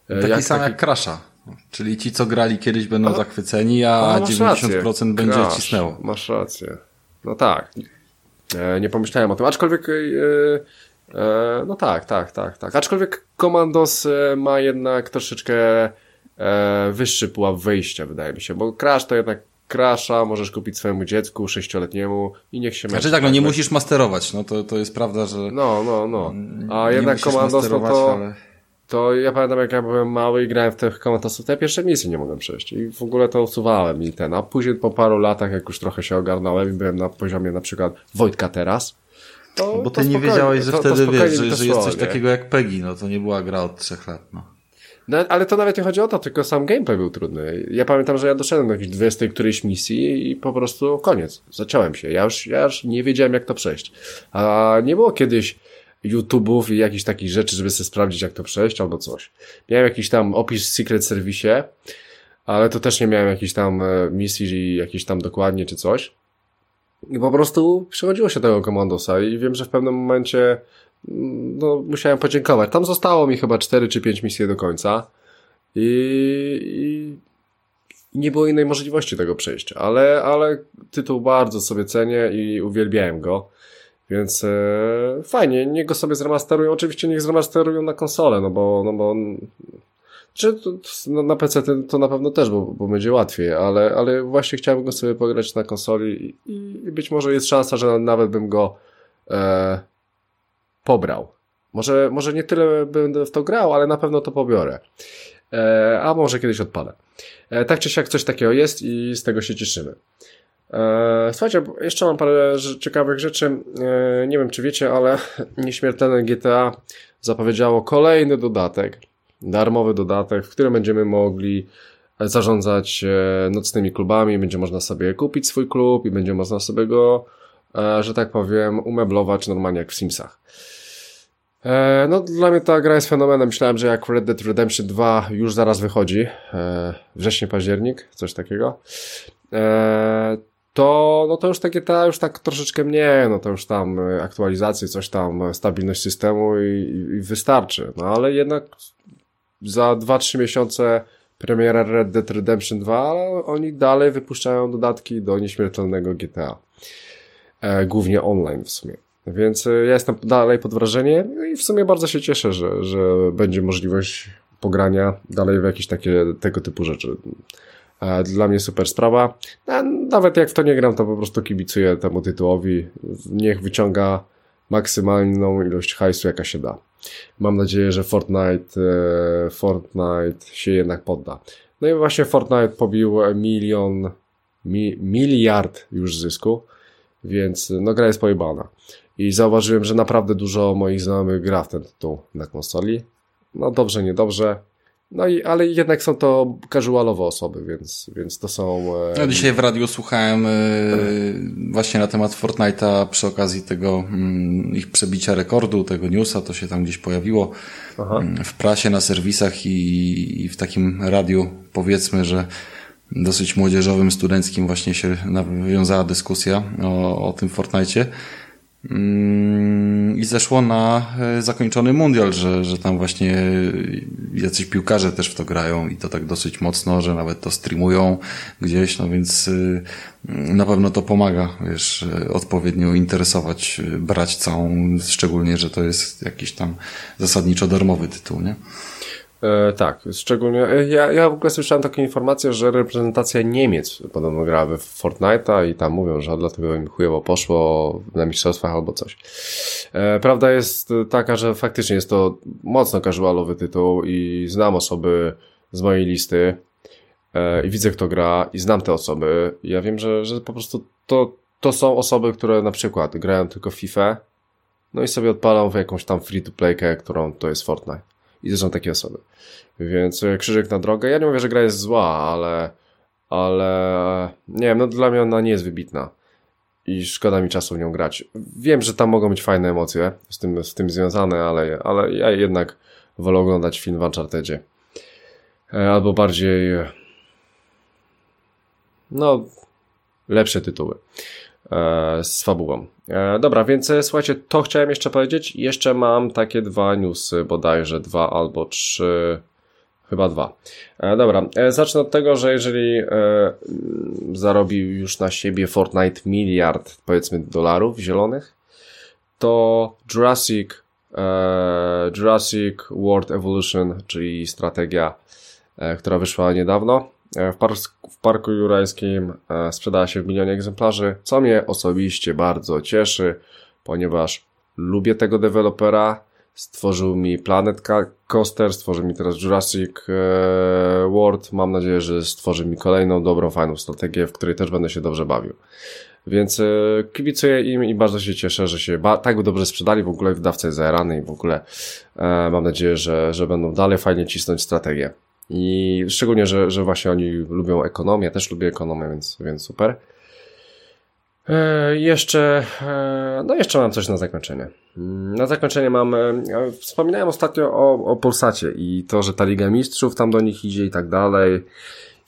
C: Taki jak, sam taki... jak Crasha. Czyli ci, co grali kiedyś będą zachwyceni, a, 90% rację. będzie Crash, cisnęło.
A: Masz rację. No tak. E, nie pomyślałem o tym. Aczkolwiek, e, e, no tak, tak, tak, tak. Aczkolwiek Commandos e, ma jednak troszeczkę e, wyższy pułap wejścia, wydaje mi się, bo Crash to jednak Crasha możesz kupić swojemu dziecku sześcioletniemu i niech się
C: Znaczy tak, no nie musisz masterować, no to, to jest prawda, że...
A: No, no, no. A jednak Commandos, no to... Ale to ja pamiętam jak ja byłem mały i grałem w tych komentarzu, to ja pierwsze misje nie mogłem przejść i w ogóle to usuwałem i ten, a później po paru latach, jak już trochę się ogarnąłem i byłem na poziomie na przykład Wojtka teraz,
C: to, Bo ty nie wiedziałeś, że to, wtedy to wiesz, że, że jest coś takiego jak PEGI, no to nie była gra od trzech lat, no.
A: No, ale to nawet nie chodzi o to, tylko sam gameplay był trudny. Ja pamiętam, że ja doszedłem do jakiejś 20 którejś misji i po prostu koniec. Zaciąłem się. Ja już, ja już nie wiedziałem, jak to przejść. A nie było kiedyś YouTube'ów i jakichś takich rzeczy, żeby sobie sprawdzić, jak to przejść albo coś. Miałem jakiś tam opis w Secret Service, ale to też nie miałem jakiejś tam e, misji, jakiejś tam dokładnie czy coś. I po prostu przechodziło się tego komandosa i wiem, że w pewnym momencie mm, no, musiałem podziękować. Tam zostało mi chyba 4 czy 5 misji do końca i, i nie było innej możliwości tego przejścia, ale, ale tytuł bardzo sobie cenię i uwielbiałem go. Więc e, fajnie, niech go sobie zremasterują. Oczywiście niech zremasterują na konsolę, no bo, no bo czy to, no, na PC to na pewno też, bo, bo będzie łatwiej, ale, ale właśnie chciałbym go sobie pograć na konsoli i, i być może jest szansa, że nawet bym go e, pobrał. Może, może nie tyle będę w to grał, ale na pewno to pobiorę. E, a może kiedyś odpalę. E, tak czy siak coś takiego jest i z tego się cieszymy. E, słuchajcie, jeszcze mam parę ciekawych rzeczy. E, nie wiem, czy wiecie, ale nieśmiertelne GTA zapowiedziało kolejny dodatek, darmowy dodatek, w którym będziemy mogli zarządzać e, nocnymi klubami, będzie można sobie kupić swój klub i będzie można sobie go, że tak powiem, umeblować normalnie jak w Simsach. No, dla mnie ta gra jest fenomenem. Myślałem, że jak Red Dead Redemption 2 już zaraz wychodzi, wrześniu, październik, coś takiego, to, no to już takie ta, już tak troszeczkę mniej, no to już tam e, aktualizacje, coś tam, e, stabilność systemu i, i wystarczy. No ale jednak za 2-3 miesiące premiera Red Dead Redemption 2, oni dalej wypuszczają dodatki do nieśmiertelnego GTA. E, głównie online w sumie. Więc e, ja jestem dalej pod wrażeniem i w sumie bardzo się cieszę, że, że będzie możliwość pogrania dalej w jakieś takie tego typu rzeczy. Dla mnie super sprawa. Nawet jak w to nie gram, to po prostu kibicuję temu tytułowi. Niech wyciąga maksymalną ilość hajsu, jaka się da. Mam nadzieję, że Fortnite, e, Fortnite się jednak podda. No i właśnie Fortnite pobił milion, mi, miliard już zysku, więc no gra jest pojebana. I zauważyłem, że naprawdę dużo moich znajomych gra w ten tytuł na konsoli. No dobrze, niedobrze. No i, ale jednak są to casualowe osoby, więc, więc to są...
C: Ja dzisiaj w radiu słuchałem e, właśnie na temat Fortnite'a przy okazji tego mm, ich przebicia rekordu, tego newsa, to się tam gdzieś pojawiło Aha. Mm, w prasie, na serwisach i, i w takim radiu powiedzmy, że dosyć młodzieżowym, studenckim właśnie się nawiązała dyskusja o, o tym Fortnite'cie. Mm, I zeszło na e, zakończony mundial, że, że tam właśnie jacyś piłkarze też w to grają i to tak dosyć mocno, że nawet to streamują gdzieś, no więc y, na pewno to pomaga, wiesz, odpowiednio interesować, brać całą, szczególnie, że to jest jakiś tam zasadniczo darmowy tytuł, nie?
A: E, tak, szczególnie. E, ja, ja w ogóle słyszałem taką informację, że reprezentacja Niemiec podobno grała w Fortnite'a i tam mówią, że dlatego im chujowo poszło na mistrzostwach albo coś. E, prawda jest taka, że faktycznie jest to mocno casualowy tytuł i znam osoby z mojej listy e, i widzę kto gra i znam te osoby. Ja wiem, że, że po prostu to, to są osoby, które na przykład grają tylko FIFA, no i sobie odpalą w jakąś tam free-to-playkę, którą to jest Fortnite. I to są takie osoby. Więc e, krzyżyk na drogę. Ja nie mówię, że gra jest zła, ale, ale nie wiem, no dla mnie ona nie jest wybitna. I szkoda mi czasu w nią grać. Wiem, że tam mogą być fajne emocje z tym, z tym związane, ale, ale ja jednak wolę oglądać film w Unchartedzie. E, albo bardziej no lepsze tytuły e, z fabułą. E, dobra, więc e, słuchajcie, to chciałem jeszcze powiedzieć. Jeszcze mam takie dwa newsy, bodajże dwa albo trzy, chyba dwa. E, dobra, zacznę od tego, że jeżeli zarobił już na siebie Fortnite miliard, powiedzmy, dolarów zielonych, to Jurassic, Jurassic World Evolution, czyli strategia, która wyszła niedawno, w, par w Parku Jurajskim e, sprzedała się w milionie egzemplarzy, co mnie osobiście bardzo cieszy, ponieważ lubię tego dewelopera, stworzył mi Planet Coaster, stworzył mi teraz Jurassic e, World, mam nadzieję, że stworzy mi kolejną dobrą, fajną strategię, w której też będę się dobrze bawił. Więc e, kibicuję im i bardzo się cieszę, że się tak dobrze sprzedali, w ogóle wydawca jest zajarany i w ogóle mam nadzieję, że, że będą dalej fajnie cisnąć strategię. I szczególnie, że, że właśnie oni lubią ekonomię, ja też lubię ekonomię, więc, więc super. E, jeszcze, e, no jeszcze mam coś na zakończenie. Mm, na zakończenie mam, e, wspominałem ostatnio o, o Polsacie i to, że ta Liga Mistrzów tam do nich idzie i tak dalej.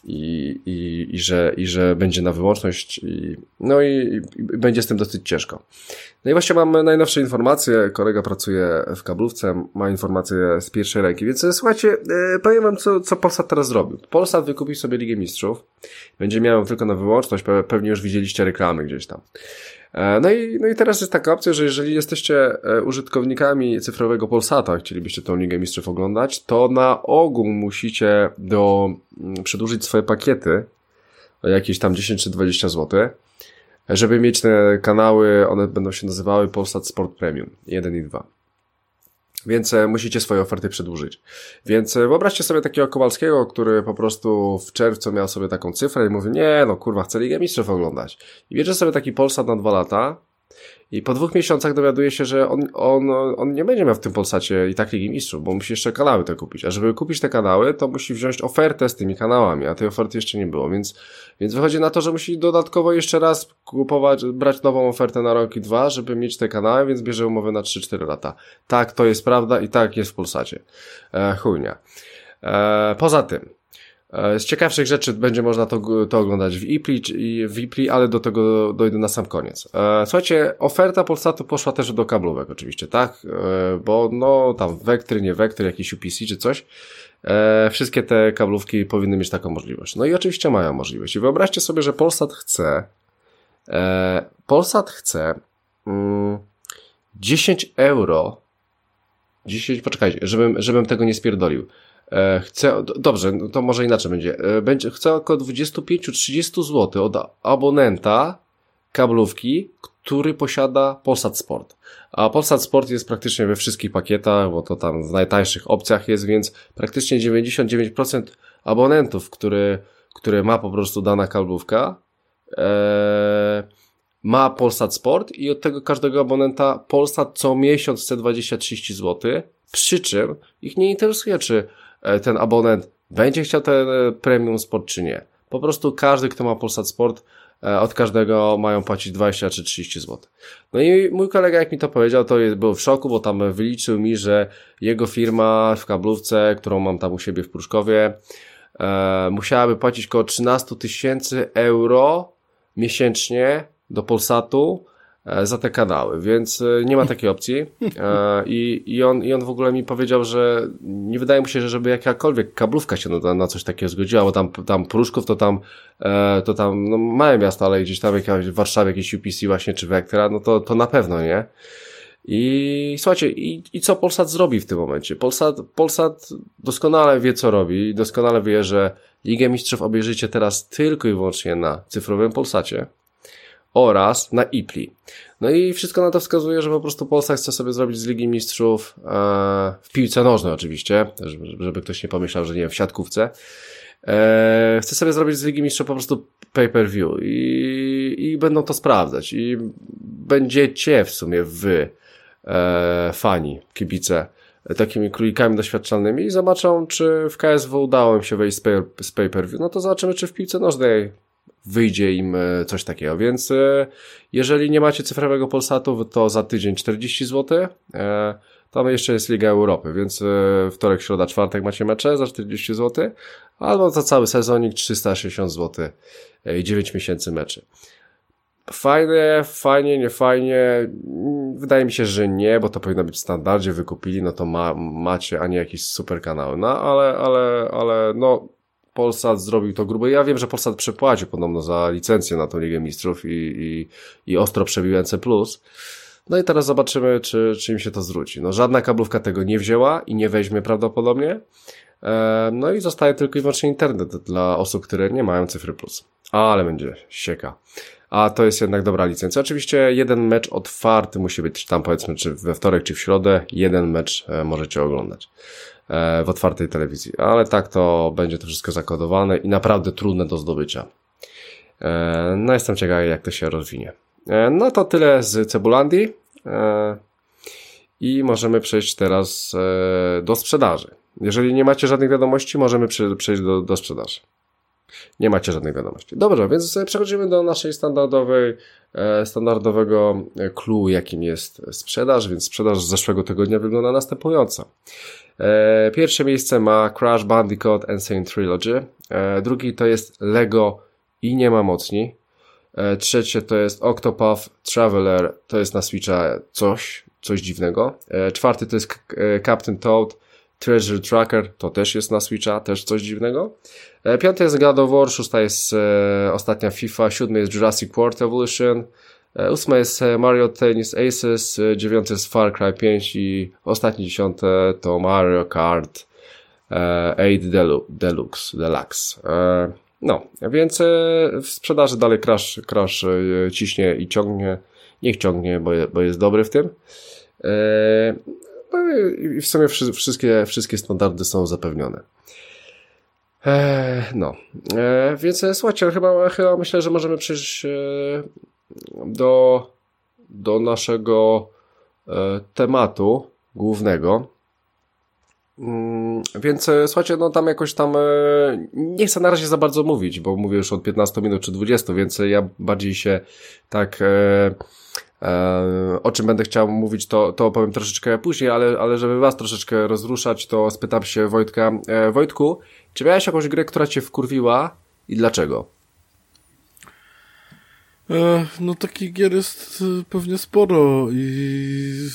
A: I, i, i, że, i że będzie na wyłączność i, no i, i będzie z tym dosyć ciężko. No i właśnie mam najnowsze informacje, kolega pracuje w kablówce, ma informacje z pierwszej ręki, więc słuchajcie, e, powiem wam co, co Polsat teraz zrobił. Polsat wykupił sobie Ligę Mistrzów, będzie miał tylko na wyłączność, pewnie już widzieliście reklamy gdzieś tam. E, no i, no i teraz jest taka opcja, że jeżeli jesteście e, użytkownikami cyfrowego Polsata, chcielibyście tą Ligę Mistrzów oglądać, to na ogół musicie do, mm, przedłużyć swoje pakiety o jakieś tam 10 czy 20 zł, żeby mieć te kanały, one będą się nazywały Polsat Sport Premium 1 i 2. Więc e, musicie swoje oferty przedłużyć. Więc e, wyobraźcie sobie takiego Kowalskiego, który po prostu w czerwcu miał sobie taką cyfrę i mówi, nie no kurwa, chcę Ligę Mistrzów oglądać. I bierze sobie taki Polsat na dwa lata i po dwóch miesiącach dowiaduje się, że on, on, on nie będzie miał w tym Polsacie i tak Ligi Mistrzów, bo musi jeszcze kanały te kupić. A żeby kupić te kanały, to musi wziąć ofertę z tymi kanałami, a tej oferty jeszcze nie było, więc, więc wychodzi na to, że musi dodatkowo jeszcze raz kupować, brać nową ofertę na rok i dwa, żeby mieć te kanały, więc bierze umowę na 3-4 lata. Tak, to jest prawda i tak jest w Polsacie. E, chujnia. E, poza tym, z ciekawszych rzeczy będzie można to, to oglądać w Ipli, w Ipli, ale do tego dojdę na sam koniec. E, słuchajcie, oferta Polsatu poszła też do kablówek oczywiście, tak? E, bo no tam Wektry, nie Wektry, jakiś UPC czy coś. Wszystkie te kablówki powinny mieć taką możliwość. No i oczywiście mają możliwość. I wyobraźcie sobie, że Polsat chce Polsat chce 10 mm, euro 10, poczekajcie, żebym, żebym tego nie spierdolił. E, chcę, dobrze, no to może inaczej będzie. E, będzie chcę około 25-30 zł od abonenta kablówki, który posiada Polsat Sport. A Polsat Sport jest praktycznie we wszystkich pakietach, bo to tam w najtańszych opcjach jest, więc praktycznie 99% abonentów, który, który ma po prostu dana kablówka, e, ma Polsat Sport i od tego każdego abonenta Polsat co miesiąc chce 20-30 zł, przy czym ich nie interesuje, czy ten abonent będzie chciał ten e, premium sport czy nie. Po prostu każdy, kto ma Polsat Sport, e, od każdego mają płacić 20 czy 30 zł. No i mój kolega jak mi to powiedział, to był w szoku, bo tam wyliczył mi, że jego firma w kablówce, którą mam tam u siebie w Pruszkowie, musiałaby płacić około 13 tysięcy euro miesięcznie do Polsatu, E, za te kanały, więc e, nie ma takiej opcji. E, I, i, on, I on w ogóle mi powiedział, że nie wydaje mu się, że żeby jakakolwiek kablówka się na, na coś takiego zgodziła, bo tam, tam Pruszków to tam, to tam no, małe miasto, ale gdzieś tam jakaś, w Warszawie jakieś UPC właśnie, czy Vectra, no to, to na pewno, nie? I słuchajcie, i, i co Polsat zrobi w tym momencie? Polsat, Polsat doskonale wie, co robi, doskonale wie, że Ligę Mistrzów obejrzycie teraz tylko i wyłącznie na cyfrowym Polsacie oraz na IPLI. No i wszystko na to wskazuje, że po prostu Polska chce sobie zrobić z Ligi Mistrzów e, w piłce nożnej oczywiście, żeby, żeby ktoś nie pomyślał, że nie wiem, w siatkówce. E, chce sobie zrobić z Ligi Mistrzów po prostu pay-per-view i, i będą to sprawdzać i będziecie w sumie wy e, fani, kibice takimi królikami doświadczalnymi i zobaczą, czy w KSW udało im się wejść z pay-per-view. No to zobaczymy, czy w piłce nożnej wyjdzie im e, coś takiego. Więc e, jeżeli nie macie cyfrowego Polsatu, to za tydzień 40 zł. E, tam jeszcze jest Liga Europy, więc wtorek, środa, czwartek macie mecze za 40 zł, albo za cały sezonik 360 zł i 9 miesięcy meczy. Fajnie, fajnie, nie fajnie. Wydaje mi się, że nie, bo to powinno być w standardzie, wykupili, no to ma, macie, a nie jakiś super kanał. No ale, ale, ale, no, Polsat zrobił to grubo. Ja wiem, że Polsat przepłacił podobno za licencję na tą Ligę Mistrzów i, i, i ostro przebił NC+. No i teraz zobaczymy, czy, czy im się to zwróci. No żadna kablówka tego nie wzięła i nie weźmie prawdopodobnie. E, no i zostaje tylko i wyłącznie internet dla osób, które nie mają cyfry plus. Ale będzie sieka. A to jest jednak dobra licencja. Oczywiście jeden mecz otwarty musi być tam powiedzmy, czy we wtorek, czy w środę. Jeden mecz e, możecie oglądać. E, w otwartej telewizji. Ale tak to będzie to wszystko zakodowane i naprawdę trudne do zdobycia. E, no jestem ciekawy jak to się rozwinie. E, no to tyle z Cebulandii i możemy przejść teraz do sprzedaży. Jeżeli nie macie żadnych wiadomości, możemy przejść do, do sprzedaży. Nie macie żadnych wiadomości. Dobrze, więc przechodzimy do naszej standardowej, standardowego clue, jakim jest sprzedaż, więc sprzedaż z zeszłego tygodnia wygląda następująco. E, pierwsze miejsce ma Crash Bandicoot Insane Trilogy. E, drugi to jest Lego i nie ma mocni. E, trzecie to jest Octopath Traveler, to jest na Switcha coś, coś dziwnego. Czwarty to jest Captain Toad Treasure Tracker, to też jest na Switcha, też coś dziwnego. Piąty jest God of War, szósta jest ostatnia FIFA, siódmy jest Jurassic World Evolution, e, ósma jest Mario Tennis Aces, dziewiąty jest Far Cry 5 i ostatnie dziesiąte to Mario Kart 8 Deluxe. Deluxe. No, więc w sprzedaży dalej Crash, Crash ciśnie i ciągnie. Niech ciągnie, bo, bo jest dobry w tym. No i w sumie wszystkie, wszystkie standardy są zapewnione. No, więc e, słuchajcie, chyba, chyba myślę, że możemy przejść e, do, do naszego e, tematu głównego. Mm, więc e, słuchajcie, no tam jakoś tam e, nie chcę na razie za bardzo mówić, bo mówię już od 15 minut czy 20, więc ja bardziej się tak o czym będę chciał mówić, to, to opowiem troszeczkę później, ale, ale żeby was troszeczkę rozruszać, to spytam się Wojtka. Wojtku, czy miałeś jakąś grę, która cię wkurwiła i dlaczego?
B: E, no takich gier jest pewnie sporo i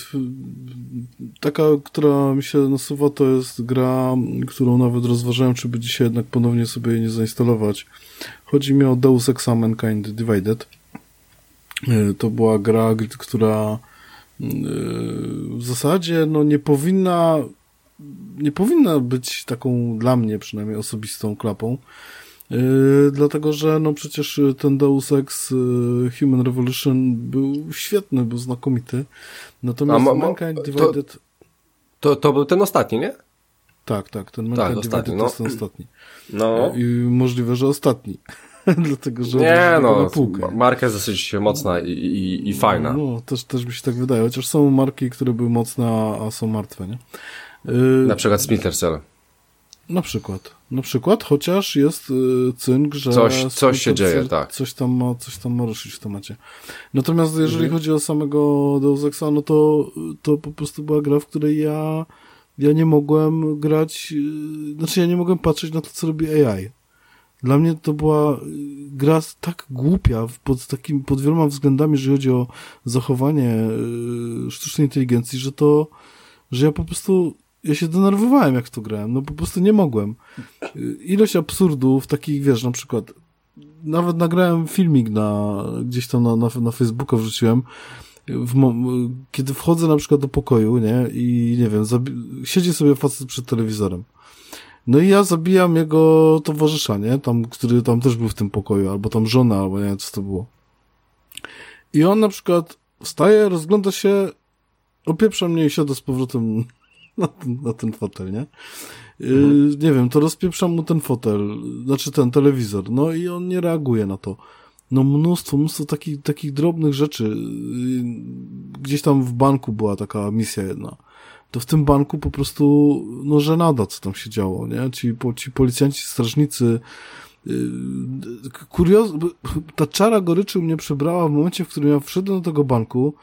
B: taka, która mi się nasuwa, to jest gra, którą nawet rozważałem, czy by dzisiaj jednak ponownie sobie jej nie zainstalować. Chodzi mi o Deus Ex Mankind Divided. E, to była gra, która e, w zasadzie no, nie powinna nie powinna być taką dla mnie przynajmniej osobistą klapą. Yy, dlatego, że no przecież ten Deus Ex Human Revolution był świetny, był znakomity. Natomiast ma, Mankind Divided... To,
A: to, to, był ten ostatni, nie?
B: Tak, tak, ten Mankind tak,
A: ostatni,
B: Divided
A: no.
B: to jest ten ostatni.
A: No.
B: I możliwe, że ostatni. Dlatego, że
A: nie, no, na półkę. marka jest dosyć mocna i, i, i fajna.
B: No, też, też mi się tak wydaje, chociaż są marki, które były mocne, a są martwe, nie?
A: Yy, na przykład Splinter Cell.
B: Na przykład. Na przykład, chociaż jest y, cynk, że...
A: Coś, coś się dzieje, tak.
B: Coś tam, ma, coś tam ma ruszyć w temacie. Natomiast jeżeli mhm. chodzi o samego Deus Exa, no to, to po prostu była gra, w której ja, ja nie mogłem grać, y, znaczy ja nie mogłem patrzeć na to, co robi AI. Dla mnie to była y, gra tak głupia pod takim, pod wieloma względami, jeżeli chodzi o zachowanie sztucznej inteligencji, że to, że ja po prostu, ja się denerwowałem, jak w to grałem. No po prostu nie mogłem. Ilość absurdów, takich, wiesz, na przykład, nawet nagrałem filmik na, gdzieś tam na, na, na Facebooka wrzuciłem, w, kiedy wchodzę na przykład do pokoju, nie, i nie wiem, siedzi sobie facet przed telewizorem. No i ja zabijam jego towarzysza, nie? Tam, który tam też był w tym pokoju, albo tam żona, albo nie wiem, co to było. I on na przykład wstaje, rozgląda się, opieprza mnie i siada z powrotem na ten, na ten fotel, nie? Yy, nie wiem, to rozpieprzam mu ten fotel, znaczy ten telewizor, no i on nie reaguje na to. No mnóstwo, mnóstwo takich, takich drobnych rzeczy. Yy, gdzieś tam w banku była taka misja jedna to w tym banku po prostu, no, żenada, co tam się działo, nie? Ci, po, ci policjanci, strażnicy, yy, kurioz, ta czara goryczy mnie przebrała w momencie, w którym ja wszedłem do tego banku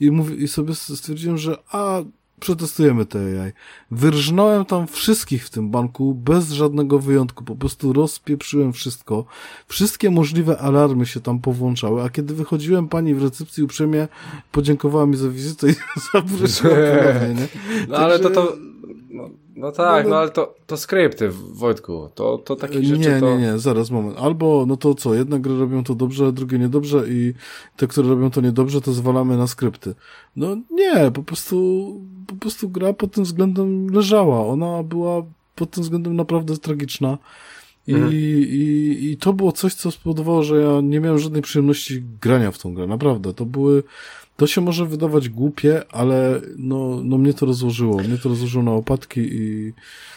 B: i, i sobie stwierdziłem, że a, przetestujemy te AI. Wyrżnąłem tam wszystkich w tym banku bez żadnego wyjątku. Po prostu rozpieprzyłem wszystko. Wszystkie możliwe alarmy się tam powłączały, a kiedy wychodziłem, pani w recepcji uprzejmie podziękowała mi za wizytę i zaprosiła ponownie, nie?
A: No ale to to... No, no tak, no, no, ale to, to skrypty, Wojtku, to, to takie rzeczy
B: Nie,
A: to...
B: nie, nie, zaraz, moment. Albo, no to co, jedne gry robią to dobrze, drugie niedobrze i te, które robią to niedobrze, to zwalamy na skrypty. No nie, po prostu, po prostu gra pod tym względem leżała. Ona była pod tym względem naprawdę tragiczna. I, mhm. i, I to było coś, co spowodowało, że ja nie miałem żadnej przyjemności grania w tą grę. Naprawdę. To były to się może wydawać głupie, ale no, no mnie to rozłożyło. Mnie to rozłożyło na opadki i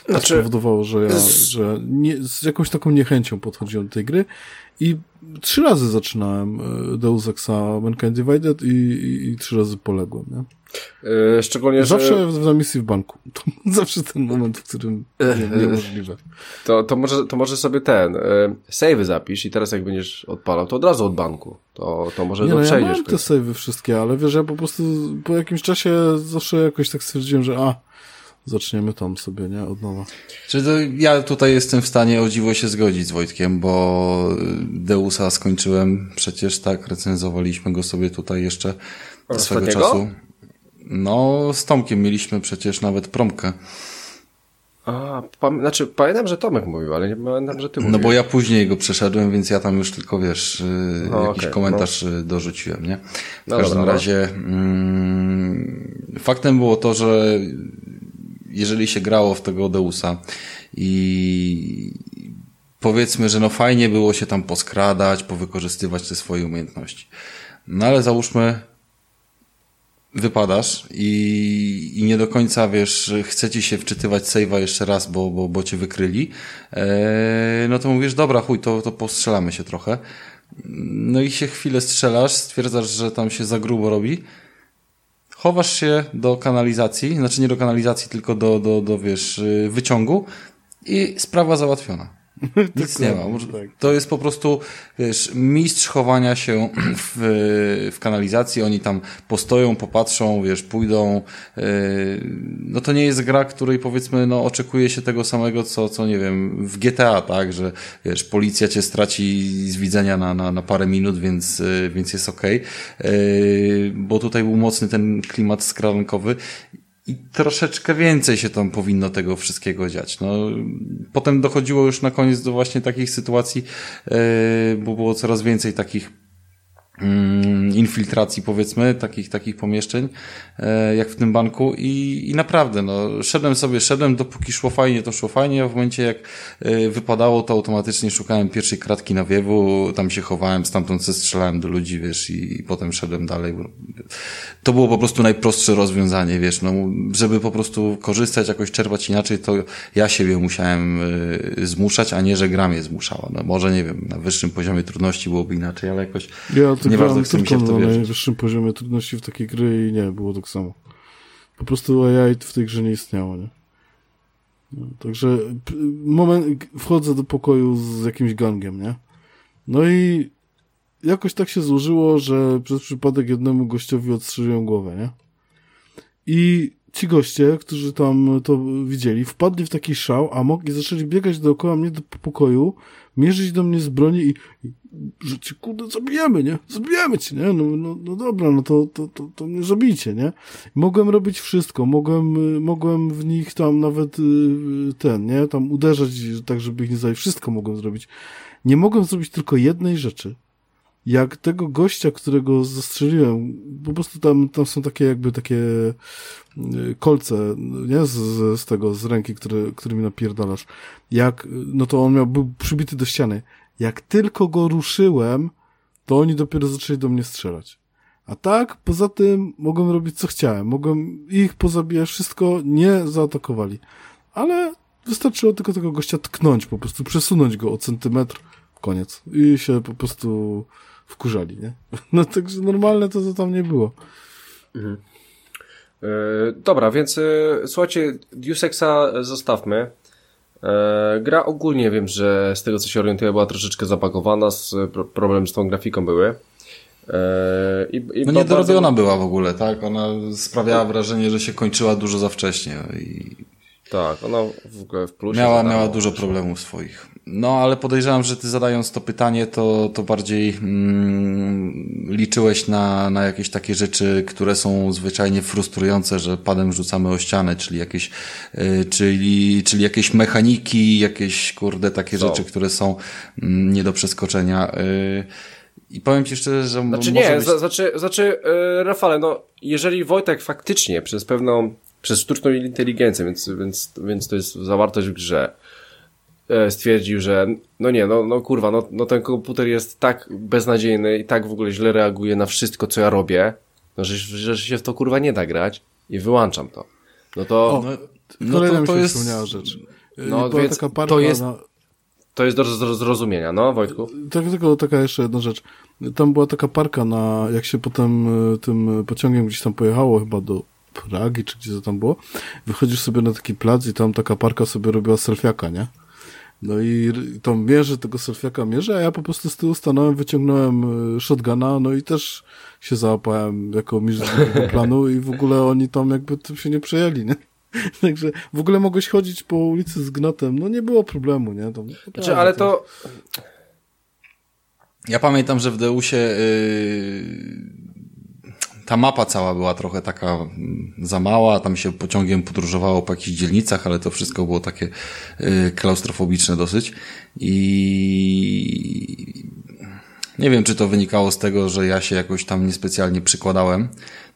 B: to znaczy, spowodowało, że ja że nie, z jakąś taką niechęcią podchodziłem do tej gry i trzy razy zaczynałem e, Deus Exa Mankind Divided i, i, i trzy razy poległem, nie?
A: Yy, szczególnie,
B: Zawsze że... w misji w banku. To zawsze ten moment, w którym nie, niemożliwe.
A: To, to, może, to może sobie ten yy, save zapisz i teraz jak będziesz odpalał, to od razu od banku. To, to może
B: nie,
A: no,
B: przejdziesz. Ja mam te savey wszystkie, ale wiesz, ja po prostu po jakimś czasie zawsze jakoś tak stwierdziłem, że a, zaczniemy tam sobie, nie? Od nowa.
C: Czy to ja tutaj jestem w stanie o dziwo się zgodzić z Wojtkiem, bo Deusa skończyłem przecież tak, recenzowaliśmy go sobie tutaj jeszcze swego czasu. No, z Tomkiem mieliśmy przecież nawet promkę.
A: A, pam znaczy pamiętam, że Tomek mówił, ale nie pamiętam, że ty mówisz.
C: No bo ja później go przeszedłem, więc ja tam już tylko, wiesz, no, jakiś okay, komentarz no. dorzuciłem, nie? W no każdym dobra, razie mm, faktem było to, że jeżeli się grało w tego Deusa i powiedzmy, że no fajnie było się tam poskradać, powykorzystywać te swoje umiejętności. No ale załóżmy, wypadasz i, i nie do końca, wiesz, chce ci się wczytywać save'a jeszcze raz, bo, bo, bo cię wykryli, eee, no to mówisz, dobra, chuj, to, to postrzelamy się trochę. No i się chwilę strzelasz, stwierdzasz, że tam się za grubo robi, chowasz się do kanalizacji, znaczy nie do kanalizacji, tylko do, do, do wiesz, wyciągu i sprawa załatwiona. Nic nie ma. Tak. To jest po prostu, wiesz, mistrz chowania się w, w kanalizacji, oni tam postoją, popatrzą, wiesz, pójdą. Yy, no to nie jest gra, której powiedzmy, no oczekuje się tego samego, co, co nie wiem, w GTA, tak, że wiesz, policja cię straci z widzenia na, na, na parę minut, więc, yy, więc jest okej. Okay. Yy, bo tutaj był mocny ten klimat skrankowy i troszeczkę więcej się tam powinno tego wszystkiego dziać. No, potem dochodziło już na koniec do właśnie takich sytuacji, yy, bo było coraz więcej takich infiltracji powiedzmy, takich, takich pomieszczeń, e, jak w tym banku i, i naprawdę, no, szedłem sobie, szedłem, dopóki szło fajnie, to szło fajnie, a w momencie jak e, wypadało, to automatycznie szukałem pierwszej kratki na wiewu, tam się chowałem, stamtąd strzelałem do ludzi, wiesz, i, i potem szedłem dalej. To było po prostu najprostsze rozwiązanie, wiesz, no, żeby po prostu korzystać, jakoś czerpać inaczej, to ja siebie musiałem y, zmuszać, a nie, że gra mnie zmuszała. No, może, nie wiem, na wyższym poziomie trudności byłoby inaczej, ale jakoś...
B: Ja Nieważne, chce mi się w to na wierzyć. najwyższym poziomie trudności w takiej gry i nie, było tak samo. Po prostu AI w tej grze nie istniało, nie? No, także moment, wchodzę do pokoju z jakimś gangiem, nie? No i jakoś tak się złożyło, że przez przypadek jednemu gościowi odstrzeliłem głowę, nie? I ci goście, którzy tam to widzieli, wpadli w taki szał, a mogli zaczęli biegać dookoła mnie do pokoju, mierzyć do mnie z broni i, i że ci kurde zabijemy, nie? Zabijemy cię, nie? No, no, no dobra, no to, to, to, to mnie zabijcie, nie? Mogłem robić wszystko, mogłem, mogłem w nich tam nawet y, ten, nie? Tam uderzać tak, żeby ich nie zabić. Wszystko mogłem zrobić. Nie mogłem zrobić tylko jednej rzeczy. Jak tego gościa, którego zastrzeliłem, po prostu tam, tam są takie jakby takie y, kolce, nie? Z, z tego, z ręki, który, którymi napierdalasz. Jak, no to on miał, był przybity do ściany jak tylko go ruszyłem, to oni dopiero zaczęli do mnie strzelać. A tak, poza tym mogłem robić co chciałem. Mogłem ich pozabijać, wszystko nie zaatakowali. Ale wystarczyło tylko tego gościa tknąć, po prostu przesunąć go o centymetr, koniec. I się po prostu wkurzali, nie? No także normalne to, to tam nie było. Mhm.
A: Yy, dobra, więc yy, słuchajcie, Deus Exa zostawmy. E, gra ogólnie wiem, że z tego co się orientuję była troszeczkę zapakowana, z, problem z tą grafiką były.
C: E, I, i no niedorobiona bardzo... była w ogóle, tak? Ona sprawiała wrażenie, że się kończyła dużo za wcześnie. I...
A: Tak, ona w ogóle w plusie.
C: Miała, miała dużo problemów swoich. No, ale podejrzewam, że ty zadając to pytanie, to, to bardziej mm, liczyłeś na, na jakieś takie rzeczy, które są zwyczajnie frustrujące, że padem rzucamy o ścianę, czyli jakieś, y, czyli, czyli jakieś mechaniki, jakieś, kurde, takie rzeczy, które są mm, nie do przeskoczenia. Y, i powiem ci szczerze, że
A: Znaczy nie, być... znaczy, znaczy yy, Rafale, no, jeżeli Wojtek faktycznie przez pewną, przez sztuczną inteligencję, więc, więc, więc to jest zawartość w grze, E, stwierdził, że no nie, no, no kurwa, no, no ten komputer jest tak beznadziejny i tak w ogóle źle reaguje na wszystko, co ja robię, no, że, że się w to kurwa nie da grać i wyłączam to. No to... O, no,
B: no to, to jest... rzecz.
A: No więc to jest... Na... To jest do zrozumienia, no Wojtku?
B: Tak, tylko taka jeszcze jedna rzecz. Tam była taka parka na, jak się potem e, tym pociągiem gdzieś tam pojechało chyba do Pragi, czy gdzie to tam było, wychodzisz sobie na taki plac i tam taka parka sobie robiła selfiaka, nie? No i to mierzy tego selfiaka mierzy, a ja po prostu z tyłu stanąłem, wyciągnąłem e, shotguna, no i też się załapałem jako mistrz tego planu i w ogóle oni tam jakby tym się nie przejęli, nie? Także w ogóle mogłeś chodzić po ulicy z gnatem, no nie było problemu, nie? To,
A: znaczy, ale to...
C: Ja pamiętam, że w Deusie yy, ta mapa cała była trochę taka mm, za mała, tam się pociągiem podróżowało po jakichś dzielnicach, ale to wszystko było takie yy, klaustrofobiczne dosyć i nie wiem, czy to wynikało z tego, że ja się jakoś tam niespecjalnie przykładałem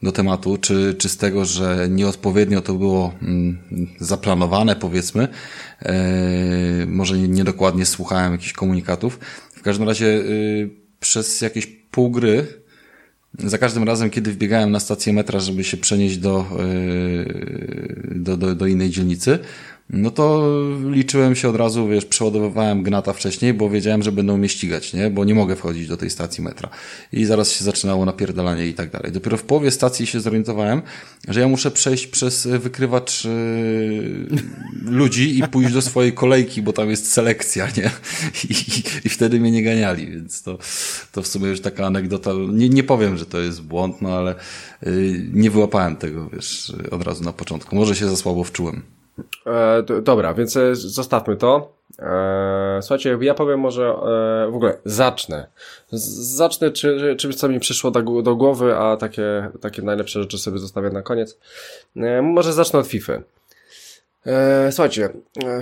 C: do tematu, czy, czy z tego, że nieodpowiednio to było mm, zaplanowane, powiedzmy. E, może niedokładnie słuchałem jakichś komunikatów. W każdym razie y, przez jakieś pół gry za każdym razem, kiedy wbiegałem na stację metra, żeby się przenieść do, y, do, do, do innej dzielnicy, no to liczyłem się od razu, wiesz, przeładowywałem gnata wcześniej, bo wiedziałem, że będą mnie ścigać, nie? Bo nie mogę wchodzić do tej stacji metra. I zaraz się zaczynało napierdalanie i tak dalej. Dopiero w połowie stacji się zorientowałem, że ja muszę przejść przez wykrywacz yy, ludzi i pójść do swojej kolejki, bo tam jest selekcja, nie? I, i, wtedy mnie nie ganiali, więc to, to w sumie już taka anegdota. Nie, nie powiem, że to jest błąd, no ale yy, nie wyłapałem tego, wiesz, od razu na początku. Może się za słabo wczułem.
A: E, dobra, więc e, zostawmy to. E, słuchajcie, ja powiem może e, w ogóle zacznę. Z, zacznę czy, czymś, co mi przyszło do, do głowy, a takie, takie najlepsze rzeczy sobie zostawię na koniec. E, może zacznę od FIFA. E, słuchajcie,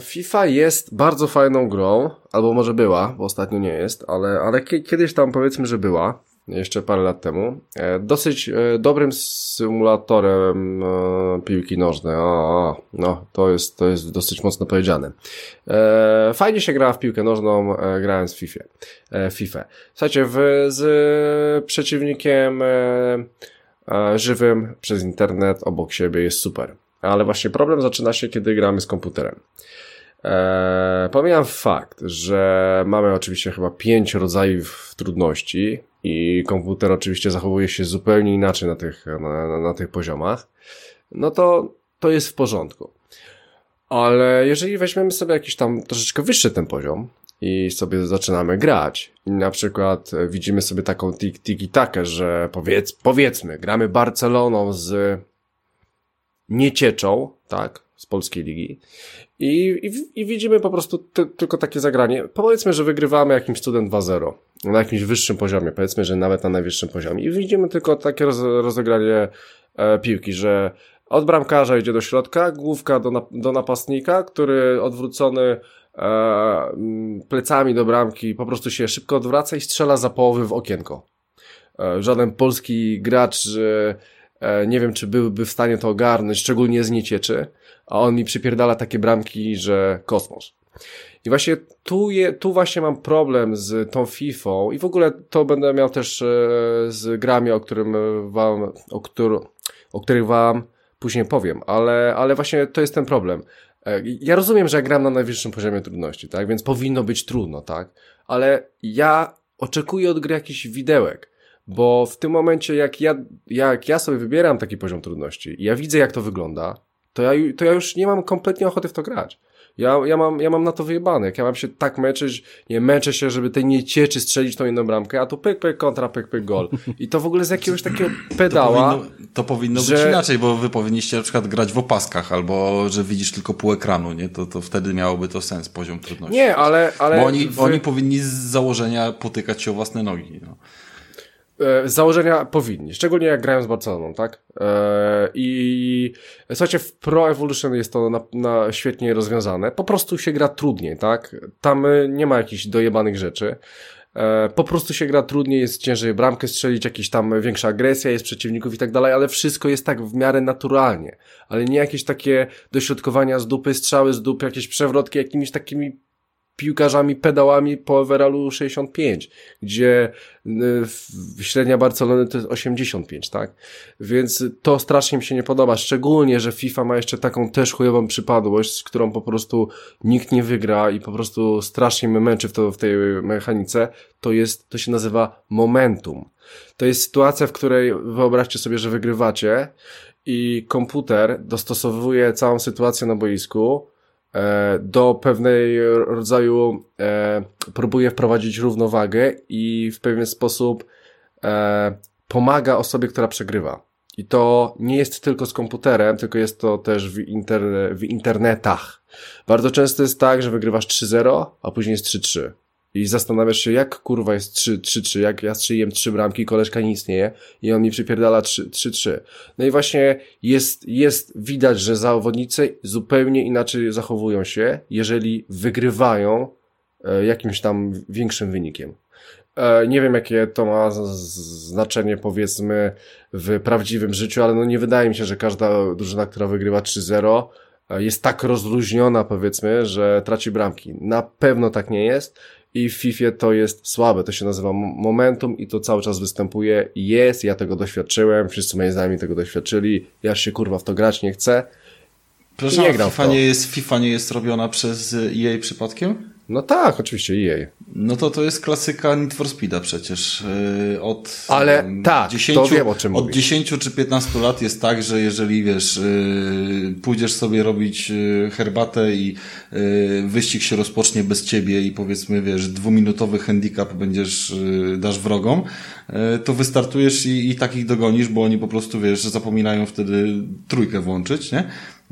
A: FIFA jest bardzo fajną grą, albo może była, bo ostatnio nie jest, ale, ale kiedyś tam powiedzmy, że była jeszcze parę lat temu. E, dosyć e, dobrym symulatorem e, piłki nożnej. O, no, to jest, to jest dosyć mocno powiedziane. Fajnie się gra w piłkę nożną, grając w FIFA. FIFA. Słuchajcie, w, z przeciwnikiem żywym przez internet obok siebie jest super. Ale właśnie problem zaczyna się, kiedy gramy z komputerem. Eee, pomijam fakt, że mamy oczywiście chyba pięć rodzajów trudności i komputer oczywiście zachowuje się zupełnie inaczej na tych, na, na, tych poziomach, no to to jest w porządku. Ale jeżeli weźmiemy sobie jakiś tam troszeczkę wyższy ten poziom i sobie zaczynamy grać i na przykład widzimy sobie taką tiki-takę, że powiedz, powiedzmy, gramy Barceloną z niecieczą, tak, z polskiej ligi i, i, i widzimy po prostu ty, tylko takie zagranie. Powiedzmy, że wygrywamy jakimś cudem 2-0 na jakimś wyższym poziomie, powiedzmy, że nawet na najwyższym poziomie i widzimy tylko takie roz, rozegranie e, piłki, że od bramkarza idzie do środka, główka do, do napastnika, który odwrócony e, plecami do bramki po prostu się szybko odwraca i strzela za połowy w okienko. E, żaden polski gracz nie wiem, czy byłby w stanie to ogarnąć, szczególnie z niecieczy a on mi przypierdala takie bramki, że kosmos. I właśnie tu, je, tu właśnie mam problem z tą FIFA i w ogóle to będę miał też e, z grami, o którym wam, o, któr, o których wam później powiem, ale, ale właśnie to jest ten problem. E, ja rozumiem, że ja gram na najwyższym poziomie trudności, tak, więc powinno być trudno, tak, ale ja oczekuję od gry jakiś widełek, bo w tym momencie, jak ja, jak ja sobie wybieram taki poziom trudności i ja widzę, jak to wygląda, to ja, to ja już nie mam kompletnie ochoty w to grać. Ja, ja, mam, ja mam na to wyjebane. Jak ja mam się tak męczyć, nie męczę się, żeby tej nie cieczy strzelić tą jedną bramkę, a tu pyk, pyk, kontra, pyk, pyk, gol. I to w ogóle z jakiegoś takiego pedała.
C: To powinno, to powinno że... być inaczej, bo wy powinniście na przykład grać w opaskach, albo że widzisz tylko pół ekranu, nie? To, to wtedy miałoby to sens, poziom trudności.
A: Nie, ale... ale
C: bo oni, w... oni powinni z założenia potykać się o własne nogi. No.
A: E, z założenia powinni, szczególnie jak grają z Barceloną, tak? E, I słuchajcie, w Pro Evolution jest to na, na świetnie rozwiązane. Po prostu się gra trudniej, tak? Tam e, nie ma jakichś dojebanych rzeczy. Po prostu się gra trudniej, jest ciężej bramkę strzelić, jakieś tam większa agresja jest przeciwników i tak dalej, ale wszystko jest tak w miarę naturalnie. Ale nie jakieś takie dośrodkowania z dupy, strzały z dupy, jakieś przewrotki jakimiś takimi piłkarzami pedałami po overallu 65, gdzie y, średnia Barcelony to jest 85, tak? Więc to strasznie mi się nie podoba, szczególnie, że FIFA ma jeszcze taką też chujową przypadłość, z którą po prostu nikt nie wygra i po prostu strasznie mnie męczy w, to, w tej mechanice, to jest, to się nazywa momentum. To jest sytuacja, w której wyobraźcie sobie, że wygrywacie i komputer dostosowuje całą sytuację na boisku, do pewnej rodzaju e, próbuje wprowadzić równowagę i w pewien sposób e, pomaga osobie, która przegrywa. I to nie jest tylko z komputerem, tylko jest to też w, inter, w internetach. Bardzo często jest tak, że wygrywasz 3-0, a później jest 3-3. I zastanawiasz się, jak kurwa jest 3-3, jak ja strzeliłem 3 bramki, koleżka nie istnieje i on mi przypierdala 3-3. No i właśnie jest, jest widać, że zawodnicy zupełnie inaczej zachowują się, jeżeli wygrywają e, jakimś tam większym wynikiem. E, nie wiem, jakie to ma znaczenie, powiedzmy, w prawdziwym życiu, ale no nie wydaje mi się, że każda drużyna, która wygrywa 3-0, e, jest tak rozluźniona, powiedzmy, że traci bramki. Na pewno tak nie jest i w FIFA to jest słabe. To się nazywa momentum i to cały czas występuje. Jest, ja tego doświadczyłem, wszyscy moi znajomi tego doświadczyli. Ja się kurwa w to grać nie chcę.
C: Proszę, nie FIFA, nie jest, FIFA nie jest robiona przez EA przypadkiem?
A: No tak, oczywiście EA.
C: No to to jest klasyka Need for Speeda przecież. Yy, od
A: Ale tak, 10, to wiem o czym
C: Od mówisz. 10 czy 15 lat jest tak, że jeżeli wiesz, yy, pójdziesz sobie robić yy, herbatę i wyścig się rozpocznie bez ciebie i powiedzmy, wiesz, dwuminutowy handicap będziesz, dasz wrogom, to wystartujesz i, i takich dogonisz, bo oni po prostu, wiesz, zapominają wtedy trójkę włączyć, nie?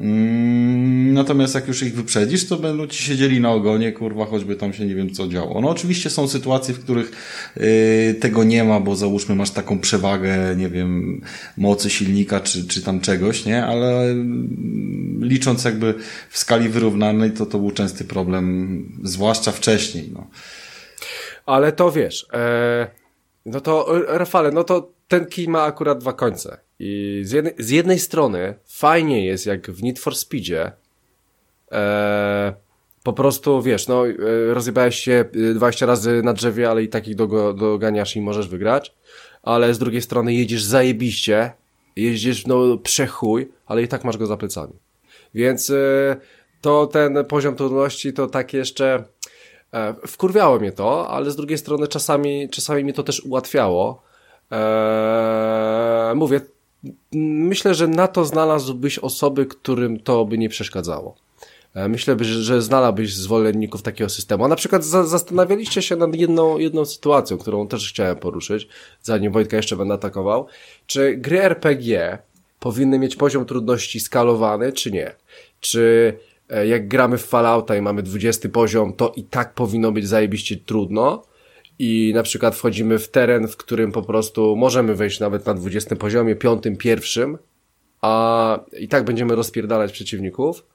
C: Mm, natomiast jak już ich wyprzedzisz, to będą ci siedzieli na ogonie, kurwa, choćby tam się nie wiem co działo. No oczywiście są sytuacje, w których yy, tego nie ma, bo załóżmy masz taką przewagę, nie wiem, mocy silnika czy, czy tam czegoś, nie? Ale yy, licząc jakby w skali wyrównanej, to to był częsty problem, zwłaszcza wcześniej, no.
A: Ale to wiesz, e, no to Rafale, no to ten kij ma akurat dwa końce. I z jednej, z jednej strony fajnie jest, jak w Need for Speedzie e, po prostu, wiesz, no e, rozjebałeś się 20 razy na drzewie, ale i takich do, doganiasz i możesz wygrać, ale z drugiej strony jedziesz zajebiście, jeździsz no przechuj, ale i tak masz go za plecami. Więc e, to ten poziom trudności to tak jeszcze e, wkurwiało mnie to, ale z drugiej strony czasami, czasami mi to też ułatwiało. Eee, mówię, myślę, że na to znalazłbyś osoby, którym to by nie przeszkadzało. E, myślę, że znalazłbyś zwolenników takiego systemu. A na przykład zastanawialiście się nad jedną, jedną sytuacją, którą też chciałem poruszyć, zanim Wojtka jeszcze będę atakował. Czy gry RPG powinny mieć poziom trudności skalowany, czy nie? Czy e, jak gramy w Fallouta i mamy 20 poziom, to i tak powinno być zajebiście trudno? I na przykład wchodzimy w teren, w którym po prostu możemy wejść nawet na 20 poziomie, piątym, pierwszym, a i tak będziemy rozpierdalać przeciwników,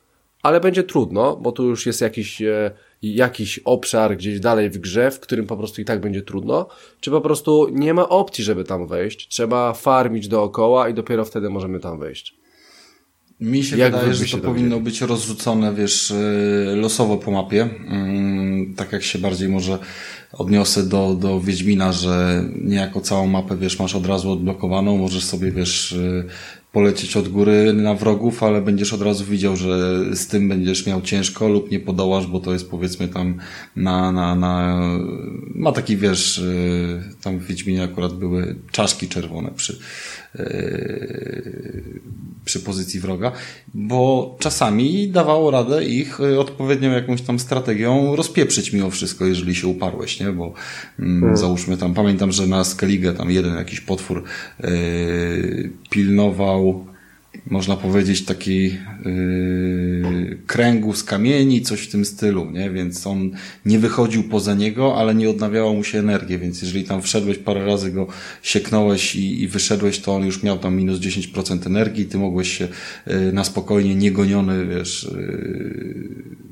A: ale będzie trudno, bo tu już jest jakiś, e, jakiś obszar gdzieś dalej w grze, w którym po prostu i tak będzie trudno, czy po prostu nie ma opcji, żeby tam wejść, trzeba farmić dookoła i dopiero wtedy możemy tam wejść.
C: Mi się jak wydaje, że to powinno być rozrzucone, wiesz, e, losowo po mapie, mm, tak jak się bardziej może odniosę do, do Wiedźmina, że niejako całą mapę, wiesz, masz od razu odblokowaną, możesz sobie, wiesz, y, polecieć od góry na wrogów, ale będziesz od razu widział, że z tym będziesz miał ciężko lub nie podołasz, bo to jest powiedzmy tam na, na, na ma taki, wiesz, y, tam w Wiedźminie akurat były czaszki czerwone przy, przy pozycji wroga, bo czasami dawało radę ich odpowiednią jakąś tam strategią rozpieprzyć mimo wszystko, jeżeli się uparłeś, nie? Bo mm, hmm. załóżmy tam, pamiętam, że na Skellige tam jeden jakiś potwór yy, pilnował można powiedzieć, taki yy, kręgu z kamieni, coś w tym stylu, nie? Więc on nie wychodził poza niego, ale nie odnawiała mu się energię, więc jeżeli tam wszedłeś parę razy go sieknąłeś i, i wyszedłeś, to on już miał tam minus 10% energii, ty mogłeś się yy, na spokojnie, niegoniony, wiesz, yy,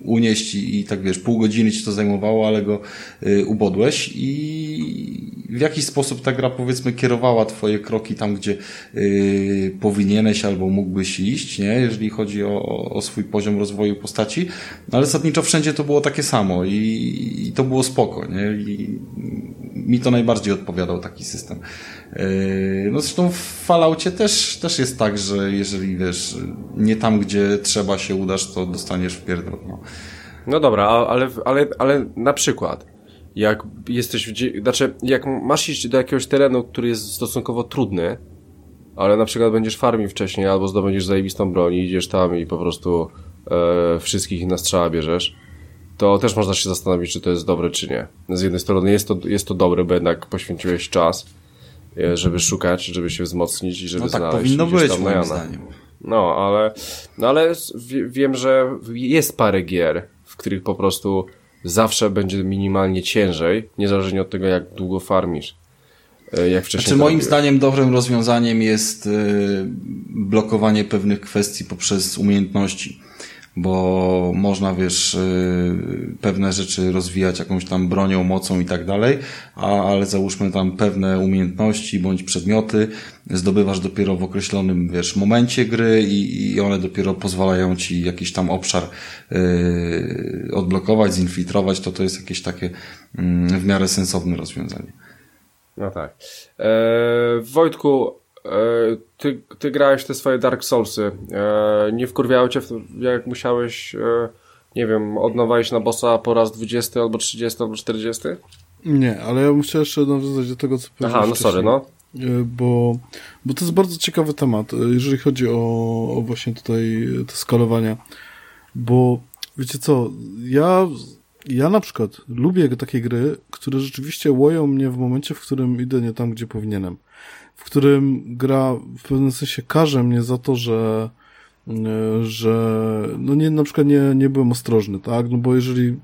C: unieść i, i tak wiesz, pół godziny ci to zajmowało, ale go y, ubodłeś i w jaki sposób ta gra powiedzmy kierowała twoje kroki tam, gdzie y, powinieneś albo mógłbyś iść, nie? Jeżeli chodzi o, o swój poziom rozwoju postaci, no, ale zasadniczo wszędzie to było takie samo i, i to było spoko, nie? I mi to najbardziej odpowiadał taki system. Yy, no zresztą w Falloutie też, też jest tak, że jeżeli wiesz, nie tam, gdzie trzeba się udasz, to dostaniesz w pierdol. No,
A: no dobra, ale, ale, ale na przykład, jak jesteś, znaczy, jak masz iść do jakiegoś terenu, który jest stosunkowo trudny, ale na przykład będziesz farmił wcześniej, albo zdobędziesz zajebistą broń i idziesz tam i po prostu e, wszystkich na strzała bierzesz, to też można się zastanowić, czy to jest dobre, czy nie. Z jednej strony jest to, jest to dobre, bo jednak poświęciłeś czas, e, żeby szukać, żeby się wzmocnić i żeby
C: no tak
A: znaleźć
C: powinno być,
A: tam
C: moim zdaniem.
A: No, ale, no ale wiem, że jest parę gier, w których po prostu zawsze będzie minimalnie ciężej, niezależnie od tego, jak długo farmisz. E, jak wcześniej.
C: Znaczy, moim zdaniem dobrym rozwiązaniem jest blokowanie pewnych kwestii poprzez umiejętności bo można, wiesz, y, pewne rzeczy rozwijać jakąś tam bronią, mocą i tak dalej, a, ale załóżmy tam pewne umiejętności bądź przedmioty zdobywasz dopiero w określonym, wiesz, momencie gry i, i one dopiero pozwalają ci jakiś tam obszar yy, odblokować, zinfiltrować, to to jest jakieś takie yy, w miarę sensowne rozwiązanie.
A: No tak. Eee, Wojtku, ty, ty grałeś te swoje Dark Soulsy. E, nie wkurwiało cię, jak musiałeś, e, nie wiem, od nowa iść na bossa po raz 20 albo 30 albo 40?
B: Nie, ale ja bym chciał jeszcze nawiązać do tego, co
A: powiedziałeś Aha, no sorry, no.
B: Bo, bo to jest bardzo ciekawy temat, jeżeli chodzi o, o właśnie tutaj te skalowania. Bo wiecie co, ja ja na przykład lubię takie gry, które rzeczywiście łoją mnie w momencie, w którym idę nie tam, gdzie powinienem w którym gra w pewnym sensie karze mnie za to, że e, że no nie, na przykład nie, nie byłem ostrożny, tak? No bo jeżeli,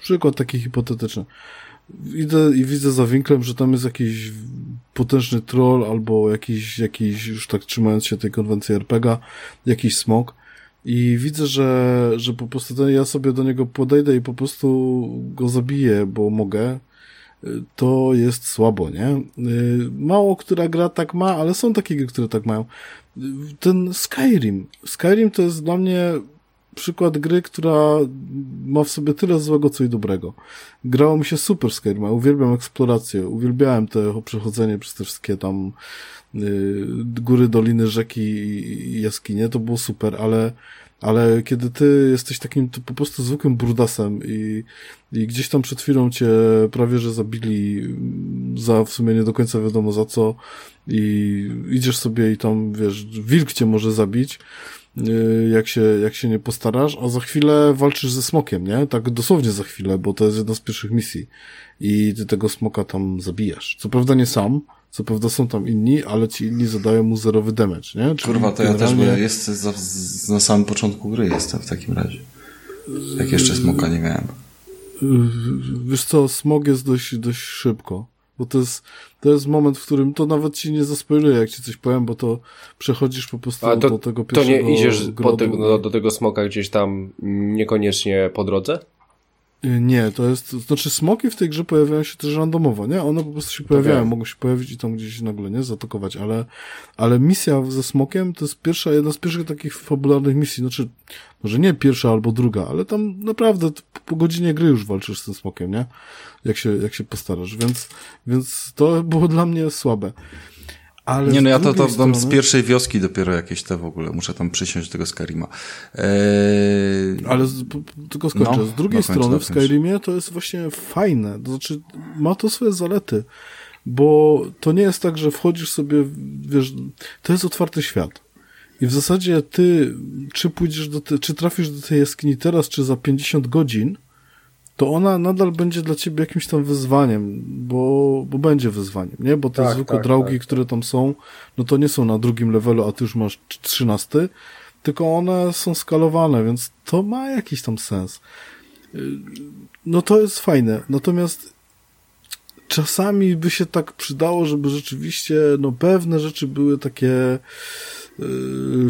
B: przykład taki hipotetyczny, idę i widzę za winklem, że tam jest jakiś potężny troll albo jakiś, jakiś już tak trzymając się tej konwencji RPGa, jakiś smok. I widzę, że, że po prostu ten, ja sobie do niego podejdę i po prostu go zabiję, bo mogę, to jest słabo, nie? Y, mało która gra tak ma, ale są takie gry, które tak mają. Ten Skyrim. Skyrim to jest dla mnie przykład gry, która ma w sobie tyle złego, co i dobrego. Grało mi się super Skyrim, uwielbiam eksplorację, uwielbiałem to przechodzenie przez te wszystkie tam y, góry, doliny, rzeki i jaskinie, to było super, ale ale kiedy ty jesteś takim po prostu zwykłym brudasem i, i gdzieś tam przed chwilą cię prawie że zabili za w sumie nie do końca wiadomo za co i idziesz sobie i tam wiesz, wilk cię może zabić, y, jak się, jak się nie postarasz, a za chwilę walczysz ze smokiem, nie? Tak dosłownie za chwilę, bo to jest jedna z pierwszych misji. I ty tego smoka tam zabijasz. Co prawda nie sam, co prawda są tam inni, ale ci inni zadają mu zerowy damage, nie?
C: Czyli Kurwa, to generalnie... ja też jest za, na samym początku gry jestem w takim razie. Jak jeszcze smoka nie miałem.
B: Wiesz co, smog jest dość, dość szybko. Bo to jest, to jest moment, w którym to nawet ci nie zaspoiluję, jak ci coś powiem, bo to przechodzisz po prostu to, do tego pierwszego
A: To nie idziesz te, do, do tego smoka gdzieś tam niekoniecznie po drodze?
B: Y, nie, to jest, to znaczy smoki w tej grze pojawiają się też randomowo, nie? One po prostu się pojawiają, okay. mogą się pojawić i tam gdzieś nagle, nie? Zaatakować, ale, ale misja ze smokiem to jest pierwsza, jedna z pierwszych takich fabularnych misji, znaczy, może nie pierwsza albo druga, ale tam naprawdę po godzinie gry już walczysz z tym smokiem, nie? Jak się, jak się postarasz, więc, więc to było dla mnie słabe.
C: Ale nie, no ja to, to strony... z pierwszej wioski dopiero jakieś te w ogóle, muszę tam przysiąść do tego Skyrima. Eee...
B: Ale z, tylko skończę. No, z drugiej strony w Skyrimie to jest właśnie fajne, to znaczy ma to swoje zalety, bo to nie jest tak, że wchodzisz sobie, wiesz, to jest otwarty świat. I w zasadzie ty, czy pójdziesz do te, czy trafisz do tej jaskini teraz, czy za 50 godzin, to ona nadal będzie dla ciebie jakimś tam wyzwaniem, bo, bo będzie wyzwaniem, nie? Bo te tak, zwykłe tak, draugi, tak. które tam są, no to nie są na drugim levelu, a ty już masz trzynasty, tylko one są skalowane, więc to ma jakiś tam sens. Y, no to jest fajne. Natomiast czasami by się tak przydało, żeby rzeczywiście, no pewne rzeczy były takie,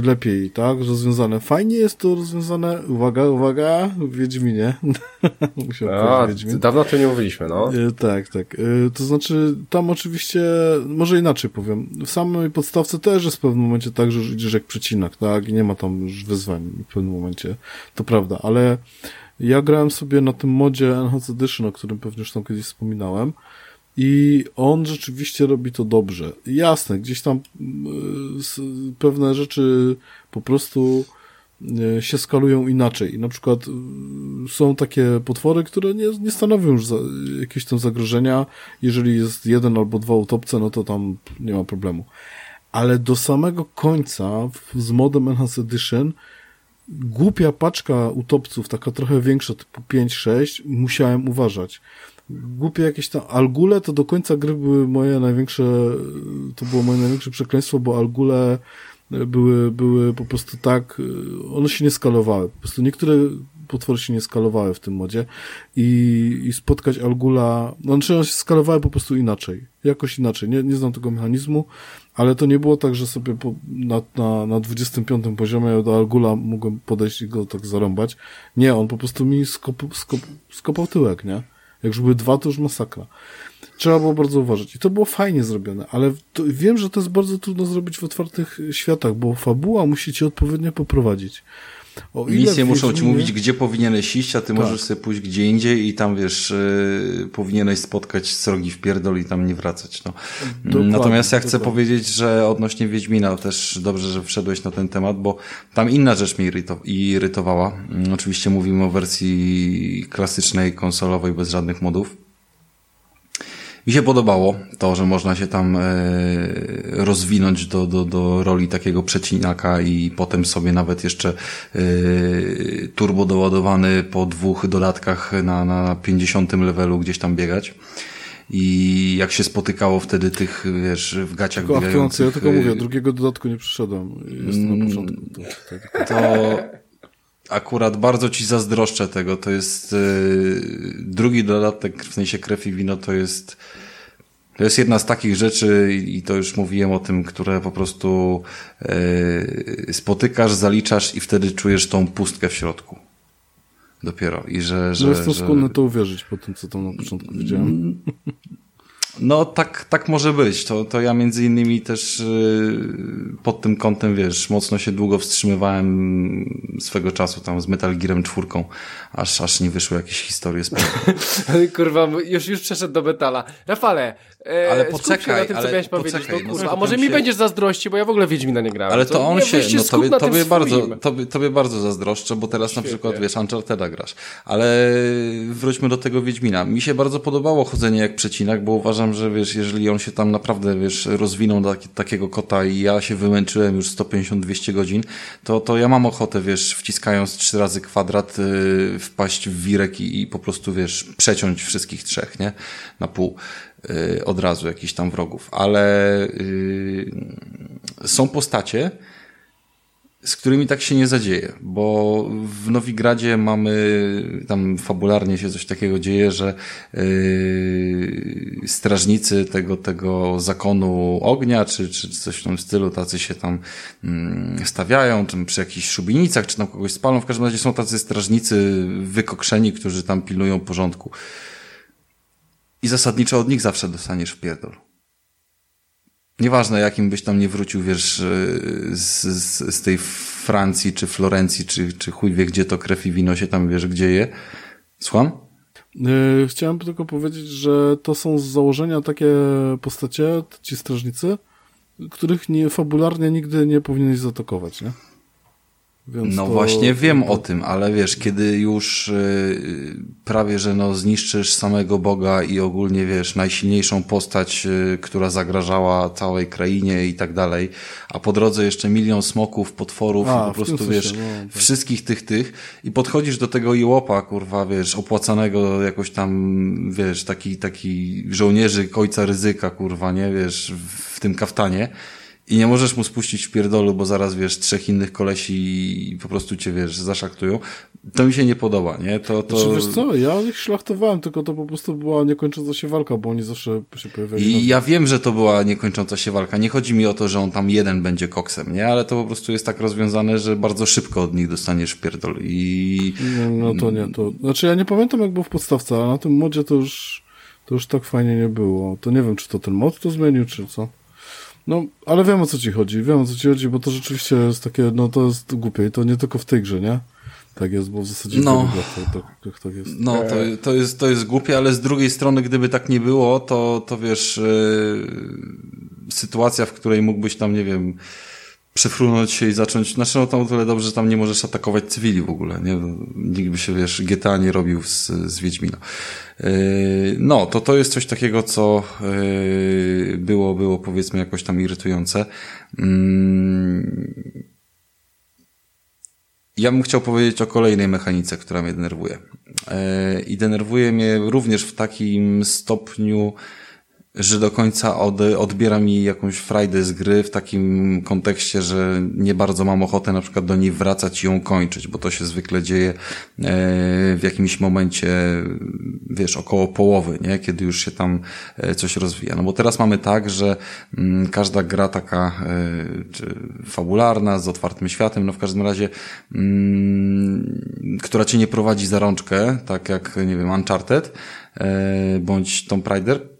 B: lepiej, tak, rozwiązane. Fajnie jest to rozwiązane, uwaga, uwaga, w Wiedźminie.
A: A, Wiedźmin. Dawno o tym nie mówiliśmy, no.
B: Y, tak, tak. Y, to znaczy, tam oczywiście, może inaczej powiem, w samej podstawce też jest w pewnym momencie tak, że idziesz jak przecinak, tak, i nie ma tam już wyzwań w pewnym momencie, to prawda, ale ja grałem sobie na tym modzie Enhanced Edition, o którym pewnie już tam kiedyś wspominałem, i on rzeczywiście robi to dobrze. Jasne, gdzieś tam y, pewne rzeczy po prostu y, się skalują inaczej. Na przykład y, są takie potwory, które nie, nie stanowią już za, jakiegoś tam zagrożenia. Jeżeli jest jeden albo dwa utopce, no to tam nie ma problemu. Ale do samego końca z modem Enhanced Edition głupia paczka utopców, taka trochę większa, typu 5-6, musiałem uważać głupie jakieś tam Algule to do końca gry były moje największe, to było moje największe przekleństwo, bo Algule były, były po prostu tak, one się nie skalowały. Po prostu niektóre potwory się nie skalowały w tym modzie i, i spotkać Algula, no znaczy one się skalowały po prostu inaczej, jakoś inaczej, nie, nie znam tego mechanizmu, ale to nie było tak, że sobie po, na, na, na 25 poziomie do Algula mogłem podejść i go tak zarąbać. Nie, on po prostu mi skop, skop, skopał tyłek, nie? Jak już były dwa, to już masakra. Trzeba było bardzo uważać. I to było fajnie zrobione, ale to, wiem, że to jest bardzo trudno zrobić w otwartych światach, bo fabuła musi cię odpowiednio poprowadzić.
C: O Misje muszą ci mówić, gdzie powinieneś iść, a ty tak. możesz sobie pójść gdzie indziej i tam, wiesz, yy, powinieneś spotkać srogi w pierdol i tam nie wracać. No. Dokładnie, Natomiast ja chcę dokładnie. powiedzieć, że odnośnie Wiedźmina też dobrze, że wszedłeś na ten temat, bo tam inna rzecz mnie irytowała. Mm, oczywiście mówimy o wersji klasycznej, konsolowej, bez żadnych modów. Mi się podobało to, że można się tam e, rozwinąć do, do, do roli takiego przecinaka i potem sobie nawet jeszcze e, turbo doładowany po dwóch dodatkach na, na 50 levelu gdzieś tam biegać. I jak się spotykało wtedy tych, wiesz, w gaciach
B: tylko biegających... Ja tylko mówię, drugiego dodatku nie przyszedłem. Jestem na mm, początku.
C: To akurat bardzo ci zazdroszczę tego. To jest yy, drugi dodatek, w sensie krew i wino, to jest to jest jedna z takich rzeczy, i to już mówiłem o tym, które po prostu yy, spotykasz, zaliczasz i wtedy czujesz tą pustkę w środku. Dopiero. I że, że,
B: no jestem że... skłonny to uwierzyć po tym, co tam na początku widziałem.
C: No tak, tak może być. To, to ja między innymi też yy, pod tym kątem, wiesz, mocno się długo wstrzymywałem swego czasu tam z Metal Gearem czwórką, aż, aż nie wyszły jakieś historie z
A: Kurwa, już, już przeszedł do metala. Rafale, e, ale poczekaj, na tym, ale co miałeś poczekaj, powiedzieć, no, kurwa, a może mi się... będziesz zazdrości, bo ja w ogóle Wiedźmina nie grałem.
C: Ale to, to on się, no tobie, tobie bardzo, tobie, tobie bardzo zazdroszczę, bo teraz Świetnie. na przykład, wiesz, Uncharted'a grasz. Ale wróćmy do tego Wiedźmina. Mi się bardzo podobało chodzenie jak przecinak, bo uważam, że wiesz, jeżeli on się tam naprawdę, wiesz, rozwinął do takiego kota i ja się wymęczyłem już 150-200 godzin, to, to ja mam ochotę, wiesz, wciskając trzy razy kwadrat, yy, wpaść w wirek i, i po prostu, wiesz, przeciąć wszystkich trzech, nie? Na pół od razu jakichś tam wrogów. Ale yy, są postacie, z którymi tak się nie zadzieje, bo w Nowigradzie mamy, tam fabularnie się coś takiego dzieje, że yy, strażnicy tego, tego zakonu ognia, czy, czy coś w tym stylu, tacy się tam yy, stawiają, czy przy jakichś szubienicach, czy tam kogoś spalą, w każdym razie są tacy strażnicy wykokszeni, którzy tam pilnują porządku. I zasadniczo od nich zawsze dostaniesz w pierdol. Nieważne, jakim byś tam nie wrócił, wiesz, e, z, z, z tej Francji, czy Florencji, czy, czy chuj wie, gdzie to krew i wino się tam, wiesz, gdzie je. Słucham?
B: E, chciałem tylko powiedzieć, że to są z założenia takie postacie, ci strażnicy, których nie, fabularnie nigdy nie powinieneś zaatakować, nie?
C: Więc no to... właśnie wiem o tym, ale wiesz, kiedy już yy, prawie, że no zniszczysz samego Boga i ogólnie wiesz, najsilniejszą postać, yy, która zagrażała całej krainie i tak dalej, a po drodze jeszcze milion smoków, potworów a, i po prostu wiesz, no, tak. wszystkich tych tych i podchodzisz do tego jełopa, kurwa, wiesz, opłacanego jakoś tam, wiesz, taki, taki żołnierzy ojca ryzyka, kurwa, nie, wiesz, w, w tym kaftanie i nie możesz mu spuścić w pierdolu, bo zaraz, wiesz, trzech innych kolesi po prostu cię, wiesz, zaszaktują. To mi się nie podoba, nie? To, to...
B: Znaczy, wiesz co, ja ich szlachtowałem, tylko to po prostu była niekończąca się walka, bo oni zawsze się pojawiali.
C: I ja wiem, że to była niekończąca się walka. Nie chodzi mi o to, że on tam jeden będzie koksem, nie? Ale to po prostu jest tak rozwiązane, że bardzo szybko od nich dostaniesz w pierdol i...
B: No, no to nie, to... Znaczy, ja nie pamiętam, jak było w podstawce, ale na tym modzie to już, to już tak fajnie nie było. To nie wiem, czy to ten mod to zmienił, czy co. No, ale wiem o co ci chodzi, wiem o co ci chodzi, bo to rzeczywiście jest takie, no to jest głupie i to nie tylko w tej grze, nie? Tak jest, bo w zasadzie no, to, to, to, tak jest.
C: No, to, to, jest, to jest głupie, ale z drugiej strony, gdyby tak nie było, to, to wiesz, yy, sytuacja, w której mógłbyś tam, nie wiem, przefrunąć się i zacząć, znaczy no tam o tyle dobrze, że tam nie możesz atakować cywili w ogóle, nie? Nikt by się, wiesz, GTA nie robił z, z Wiedźmina. Yy, no, to to jest coś takiego, co yy, było, było powiedzmy jakoś tam irytujące. Yy, ja bym chciał powiedzieć o kolejnej mechanice, która mnie denerwuje. I denerwuje mnie również w takim stopniu, że do końca od, odbiera mi jakąś frajdę z gry w takim kontekście, że nie bardzo mam ochotę na przykład do niej wracać i ją kończyć, bo to się zwykle dzieje e, w jakimś momencie, wiesz, około połowy, nie? Kiedy już się tam e, coś rozwija. No bo teraz mamy tak, że mm, każda gra taka e, fabularna, z otwartym światem, no w każdym razie, mm, która cię nie prowadzi za rączkę, tak jak, nie wiem, Uncharted, bądź Tomb Raider,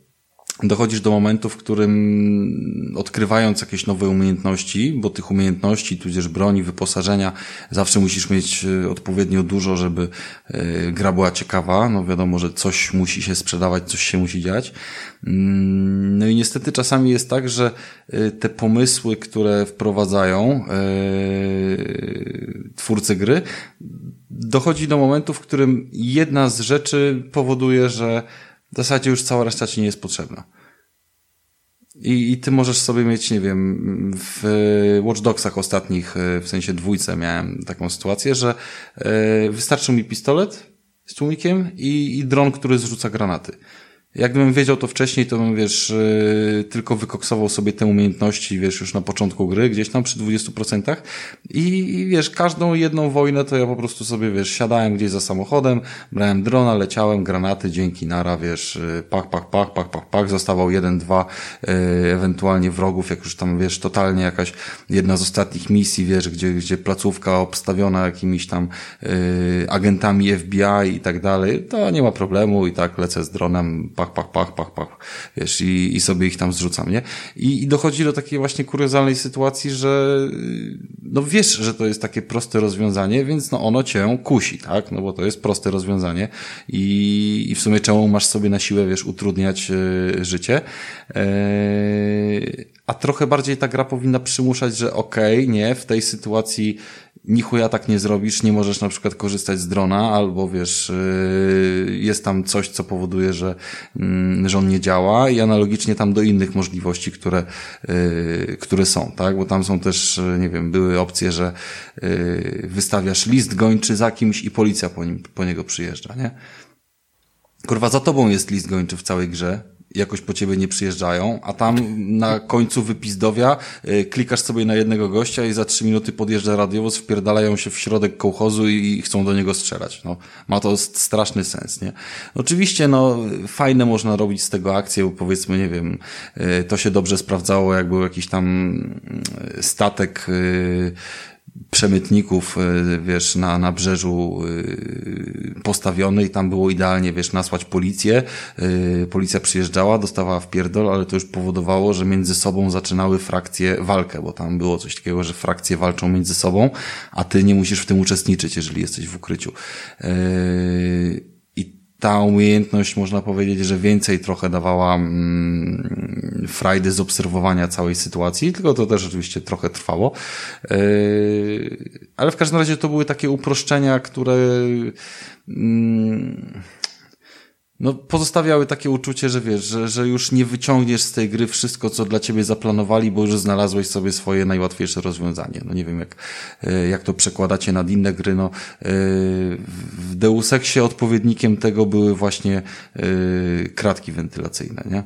C: dochodzisz do momentu, w którym odkrywając jakieś nowe umiejętności, bo tych umiejętności, tudzież broni, wyposażenia, zawsze musisz mieć e, odpowiednio dużo, żeby e, gra była ciekawa. No wiadomo, że coś musi się sprzedawać, coś się musi dziać. Mm, no i niestety czasami jest tak, że e, te pomysły, które wprowadzają twórcy gry, dochodzi do momentu, w którym jedna z rzeczy powoduje, że w zasadzie już cała reszta ci nie jest potrzebna. I, I ty możesz sobie mieć, nie wiem, w Watch Dogsach ostatnich, e, w sensie dwójce miałem taką sytuację, że e, wystarczył mi pistolet z tłumikiem i, i dron, który zrzuca granaty. Jakbym wiedział to wcześniej, to bym, wiesz, yy, tylko wykoksował sobie te umiejętności, wiesz, już na początku gry, gdzieś tam przy 20%. I, wiesz, każdą jedną wojnę to ja po prostu sobie, wiesz, siadałem gdzieś za samochodem, brałem drona, leciałem, granaty, dzięki, nara, wiesz, pach, pach, pach, pach, pach, pach, zostawał jeden, dwa, yy, ewentualnie wrogów, jak już tam, wiesz, totalnie jakaś jedna z ostatnich misji, wiesz, gdzie, gdzie placówka obstawiona jakimiś tam agentami FBI i tak dalej, to nie ma problemu i tak lecę z dronem, pach, pach, pach, pach, pach, wiesz, i, i sobie ich tam zrzucam, nie? I, I dochodzi do takiej właśnie kuriozalnej sytuacji, że no wiesz, że to jest takie proste rozwiązanie, więc no ono cię kusi, tak? No bo to jest proste rozwiązanie i, i w sumie czemu masz sobie na siłę, wiesz, utrudniać y, życie. Yy, a trochę bardziej ta gra powinna przymuszać, że okej, okay, nie, w tej sytuacji nichuja tak nie zrobisz, nie możesz na przykład korzystać z drona, albo wiesz, yy, jest tam coś, co powoduje, że, mm, że on nie działa i analogicznie tam do innych możliwości, które, yy, które są, tak? Bo tam są też, nie wiem, były opcje, że yy, wystawiasz list gończy za kimś i policja po, nim, po niego przyjeżdża, nie? Kurwa, za tobą jest list gończy w całej grze, jakoś po ciebie nie przyjeżdżają, a tam na końcu wypizdowia y, klikasz sobie na jednego gościa i za trzy minuty podjeżdża radiowóz, wpierdalają się w środek kołchozu i chcą do niego strzelać. No, ma to straszny sens, nie? Oczywiście, no, fajne można robić z tego akcję, powiedzmy, nie wiem, y, to się dobrze sprawdzało, jak był jakiś tam y, statek, przemytników, e, wiesz, na, na brzeżu e, postawiony i tam było idealnie, wiesz, nasłać policję. E, policja przyjeżdżała, dostawała w pierdol, ale to już powodowało, że między sobą zaczynały frakcje walkę, bo tam było coś takiego, że frakcje walczą między sobą, a ty nie musisz w tym uczestniczyć, jeżeli jesteś w ukryciu ta umiejętność, można powiedzieć, że więcej trochę dawała mm, frajdy z obserwowania całej sytuacji, tylko to też oczywiście trochę trwało. Yy, ale w każdym razie to były takie uproszczenia, które yy, no, pozostawiały takie uczucie, że wiesz, że, że już nie wyciągniesz z tej gry wszystko, co dla ciebie zaplanowali, bo już znalazłeś sobie swoje najłatwiejsze rozwiązanie. No nie wiem, jak, e, jak to przekładacie nad inne gry. No, e, w Deus Exie odpowiednikiem tego były właśnie e, kratki wentylacyjne, nie?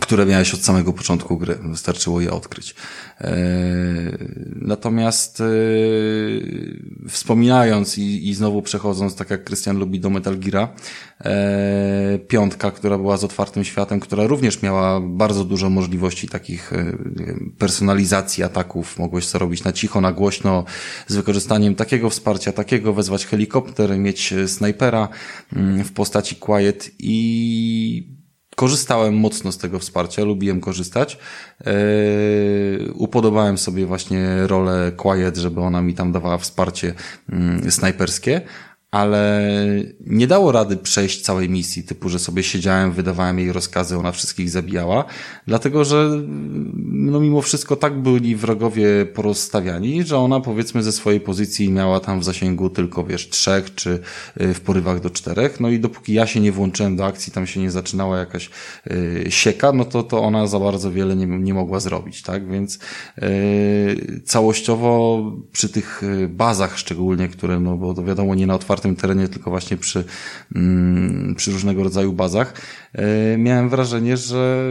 C: Które miałeś od samego początku gry. Wystarczyło je odkryć. E, natomiast e, wspominając i, i znowu przechodząc, tak jak Krystian lubi do Metal Geara, e, piątka, która była z otwartym światem, która również miała bardzo dużo możliwości takich personalizacji ataków. Mogłeś to robić na cicho, na głośno, z wykorzystaniem takiego wsparcia, takiego, wezwać helikopter, mieć snajpera mm, w postaci Quiet i korzystałem mocno z tego wsparcia, lubiłem korzystać. Yy, upodobałem sobie właśnie rolę Quiet, żeby ona mi tam dawała wsparcie yy, snajperskie, ale nie dało rady przejść całej misji, typu, że sobie siedziałem, wydawałem jej rozkazy, ona wszystkich zabijała, dlatego, że no mimo wszystko tak byli wrogowie porozstawiani, że ona powiedzmy ze swojej pozycji miała tam w zasięgu tylko, wiesz, trzech, czy y, w porywach do czterech, no i dopóki ja się nie włączyłem do akcji, tam się nie zaczynała jakaś yy, sieka, no to, to ona za bardzo wiele nie, nie mogła zrobić, tak, więc yy, całościowo przy tych y, bazach szczególnie, które, no bo to wiadomo, nie na otwartym otwartym terenie, tylko właśnie przy, mm, przy różnego rodzaju bazach, e, miałem wrażenie, że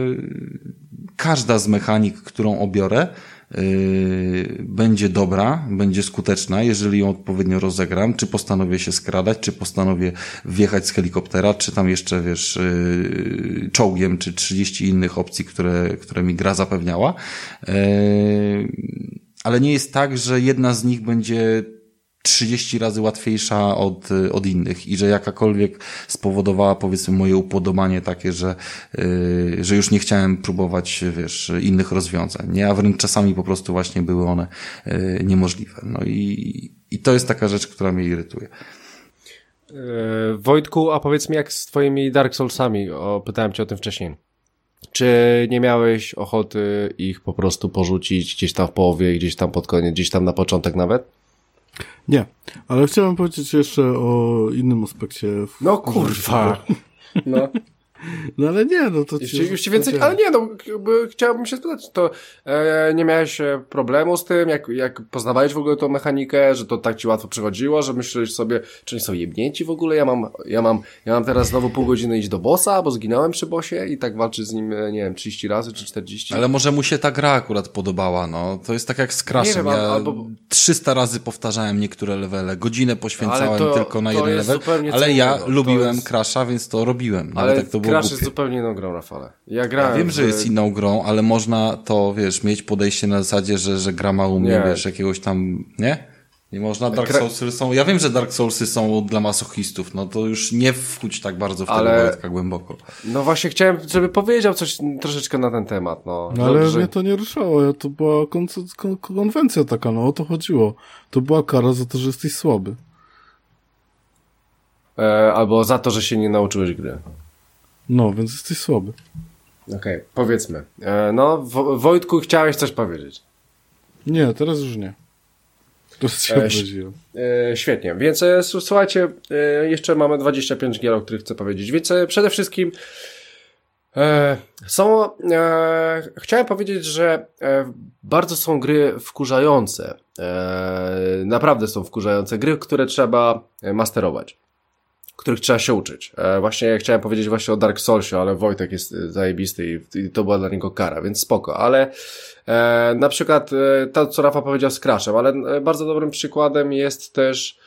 C: każda z mechanik, którą obiorę, Yy, będzie dobra, będzie skuteczna, jeżeli ją odpowiednio rozegram, czy postanowię się skradać, czy postanowię wjechać z helikoptera, czy tam jeszcze, wiesz, yy, czołgiem, czy 30 innych opcji, które, które mi gra zapewniała. Ale nie jest tak, że jedna z nich będzie 30 razy łatwiejsza od, od innych i że jakakolwiek spowodowała powiedzmy moje upodobanie takie, że, yy, że już nie chciałem próbować, wiesz, innych rozwiązań, nie? A wręcz czasami po prostu właśnie były one yy, niemożliwe. No i, i to jest taka rzecz, która mnie irytuje.
A: Yy, Wojtku, a powiedz mi jak z twoimi Dark Soulsami, o, pytałem cię o tym wcześniej. Czy nie miałeś ochoty ich po prostu porzucić gdzieś tam w połowie, gdzieś tam pod koniec, gdzieś tam na początek nawet?
B: Nie, ale chciałem powiedzieć jeszcze o innym aspekcie.
A: No kurwa. No.
B: No ale nie, no to
A: ci, już ci więcej, ale nie, no chciałbym się spytać, to e, nie miałeś e, problemu z tym, jak, jak poznawałeś w ogóle tą mechanikę, że to tak ci łatwo przychodziło, że myślisz sobie, czy nie są jebnięci w ogóle, ja mam, ja mam, ja mam teraz znowu pół godziny iść do bossa, bo zginąłem przy bossie i tak walczyć z nim, e, nie wiem, 30 razy czy 40.
C: Ale może mu się ta gra akurat podobała, no, to jest tak jak z Crashem, ja albo... 300 razy powtarzałem niektóre levele, godzinę poświęcałem to, tylko na jeden level, ale ja lubiłem jest... Crasha, więc to robiłem,
A: ale tak to było Crash jest zupełnie inną grą, Rafale.
C: Ja, grałem ja wiem, że jest inną grą, ale można to, wiesz, mieć podejście na zasadzie, że, że gra ma u mnie, nie. wiesz, jakiegoś tam, nie? Nie można, Dark Soulsy są, ja wiem, że Dark Soulsy są dla masochistów, no to już nie wchódź tak bardzo w ale... tego głęboko.
A: No właśnie chciałem, żeby powiedział coś troszeczkę na ten temat, no.
B: no ale że... mnie to nie ruszało, to była kon kon konwencja taka, no o to chodziło. To była kara za to, że jesteś słaby.
A: E, albo za to, że się nie nauczyłeś gry.
B: No, więc jesteś słaby.
A: Okej, okay, powiedzmy. E, no, Wojtku, chciałeś coś powiedzieć.
B: Nie, teraz już nie. Teraz się
A: e, e, Świetnie, więc e, słuchajcie, e, jeszcze mamy 25 gier, o których chcę powiedzieć. Więc e, przede wszystkim e, są, chciałem powiedzieć, że bardzo są gry wkurzające. naprawdę są wkurzające gry, które trzeba masterować których trzeba się uczyć. E, właśnie chciałem powiedzieć właśnie o Dark Soulsie, ale Wojtek jest e, zajebisty i, to była dla niego kara, więc spoko, ale e, na przykład e, to, co Rafa powiedział z Crashem, ale e, bardzo dobrym przykładem jest też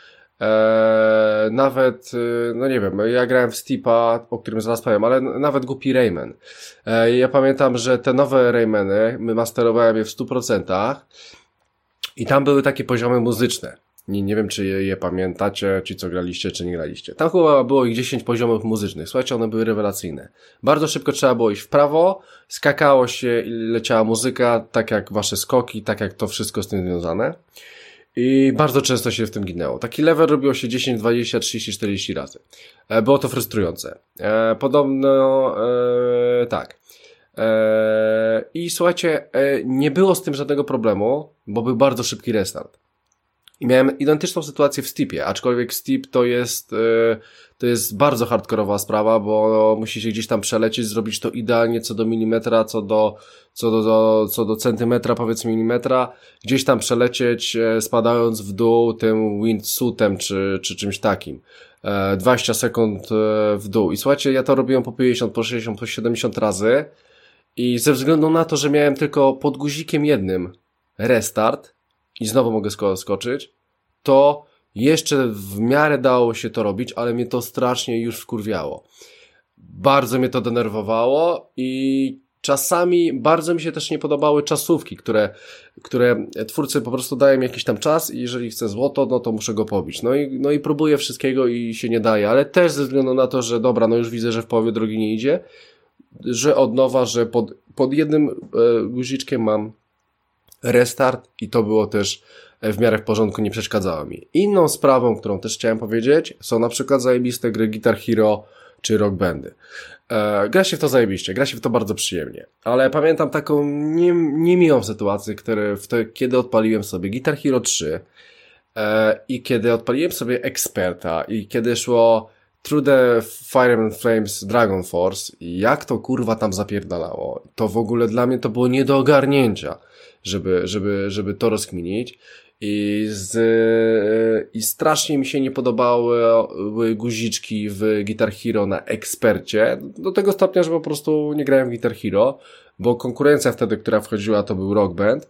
A: nawet, no nie wiem, ja grałem w Steepa, o którym zaraz powiem, ale nawet głupi Rayman. E, ja pamiętam, że te nowe Raymany, my masterowałem je w 100% i tam były takie poziomy muzyczne. Nie, nie wiem, czy je, je pamiętacie, ci co graliście, czy nie graliście. Tam chyba było ich 10 poziomów muzycznych. Słuchajcie, one były rewelacyjne. Bardzo szybko trzeba było iść w prawo, skakało się i leciała muzyka, tak jak wasze skoki, tak jak to wszystko z tym związane. I bardzo często się w tym ginęło. Taki level robiło się 10, 20, 30, 40 razy. E, było to frustrujące. E, podobno, e, tak. E, I słuchajcie, e, nie było z tym żadnego problemu, bo był bardzo szybki restart. I miałem identyczną sytuację w Steepie, aczkolwiek Steep to jest, e, to jest bardzo hardkorowa sprawa, bo musi się gdzieś tam przelecieć, zrobić to idealnie co do milimetra, co do, co do, do, co do centymetra, powiedzmy milimetra, gdzieś tam przelecieć, e, spadając w dół tym windsuitem czy, czy czymś takim. 20 e, sekund w dół. I słuchajcie, ja to robiłem po 50, po 60, po 70 razy i ze względu na to, że miałem tylko pod guzikiem jednym restart, i znowu mogę sko skoczyć, to jeszcze w miarę dało się to robić, ale mnie to strasznie już wkurwiało. Bardzo mnie to denerwowało i czasami bardzo mi się też nie podobały czasówki, które, które twórcy po prostu dają jakiś tam czas i jeżeli chcę złoto, no to muszę go pobić. No i, no i próbuję wszystkiego i się nie daje, ale też ze względu na to, że dobra, no już widzę, że w połowie drogi nie idzie, że od nowa, że pod, pod jednym e, guziczkiem mam restart i to było też e, w miarę w porządku, nie przeszkadzało mi. Inną sprawą, którą też chciałem powiedzieć, są na przykład zajebiste gry Guitar Hero czy Rock Bandy. E, gra się w to zajebiście, gra się w to bardzo przyjemnie, ale pamiętam taką nie, niemiłą sytuację, które w to, kiedy odpaliłem sobie Guitar Hero 3 e, i kiedy odpaliłem sobie Experta i kiedy szło Through the Fire and Flames Dragon Force jak to kurwa tam zapierdalało, to w ogóle dla mnie to było nie do ogarnięcia żeby, żeby, żeby to rozkminić. I, z, I strasznie mi się nie podobały guziczki w Guitar Hero na ekspercie. Do tego stopnia, że po prostu nie grałem w Guitar Hero, bo konkurencja wtedy, która wchodziła, to był Rock Band.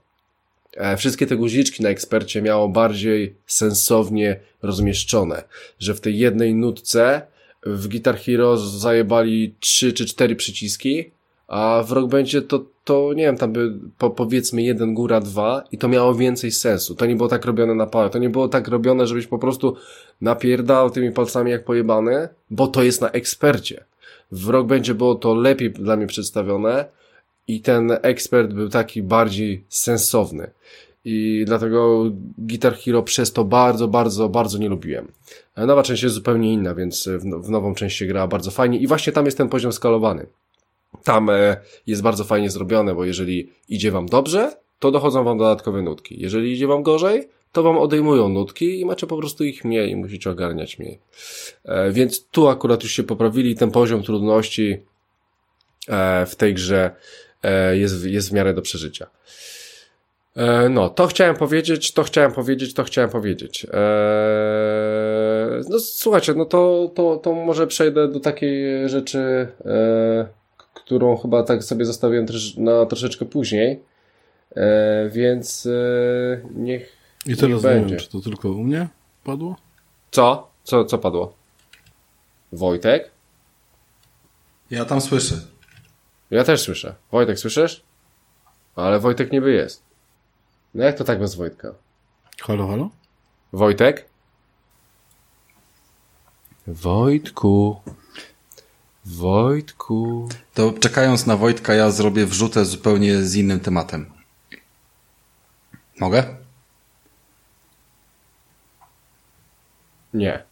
A: E, wszystkie te guziczki na ekspercie miało bardziej sensownie rozmieszczone, że w tej jednej nutce w Guitar Hero zajebali trzy czy cztery przyciski, a w Rock to, to nie wiem, tam by po, powiedzmy jeden góra dwa i to miało więcej sensu. To nie było tak robione na pałę. To nie było tak robione, żebyś po prostu napierdał tymi palcami jak pojebany, bo to jest na ekspercie. W Rock było to lepiej dla mnie przedstawione i ten ekspert był taki bardziej sensowny. I dlatego Guitar Hero przez to bardzo, bardzo, bardzo nie lubiłem. Nowa część jest zupełnie inna, więc w, w nową część się gra bardzo fajnie i właśnie tam jest ten poziom skalowany tam e, jest bardzo fajnie zrobione, bo jeżeli idzie wam dobrze, to dochodzą wam dodatkowe nutki. Jeżeli idzie wam gorzej, to wam odejmują nutki i macie po prostu ich mniej i musicie ogarniać mniej. E, więc tu akurat już się poprawili, ten poziom trudności e, w tej grze jest, jest w miarę do przeżycia. No, to chciałem powiedzieć, to chciałem powiedzieć, to chciałem powiedzieć. No słuchajcie, no to, to, to może przejdę do takiej rzeczy, którą chyba tak sobie zostawiłem na troszeczkę później. E, więc e, niech.
B: I teraz
A: niech
B: będzie. wiem, czy to tylko u mnie padło?
A: Co? Co, co padło? Wojtek?
C: Ja tam słyszę.
A: Ja też słyszę. Wojtek, słyszysz? Ale Wojtek niby jest. No jak to tak bez Wojtka?
B: Halo, halo?
A: Wojtek? Wojtku. Wojtku.
C: To czekając na Wojtka, ja zrobię wrzutę zupełnie z innym tematem. Mogę?
A: Nie.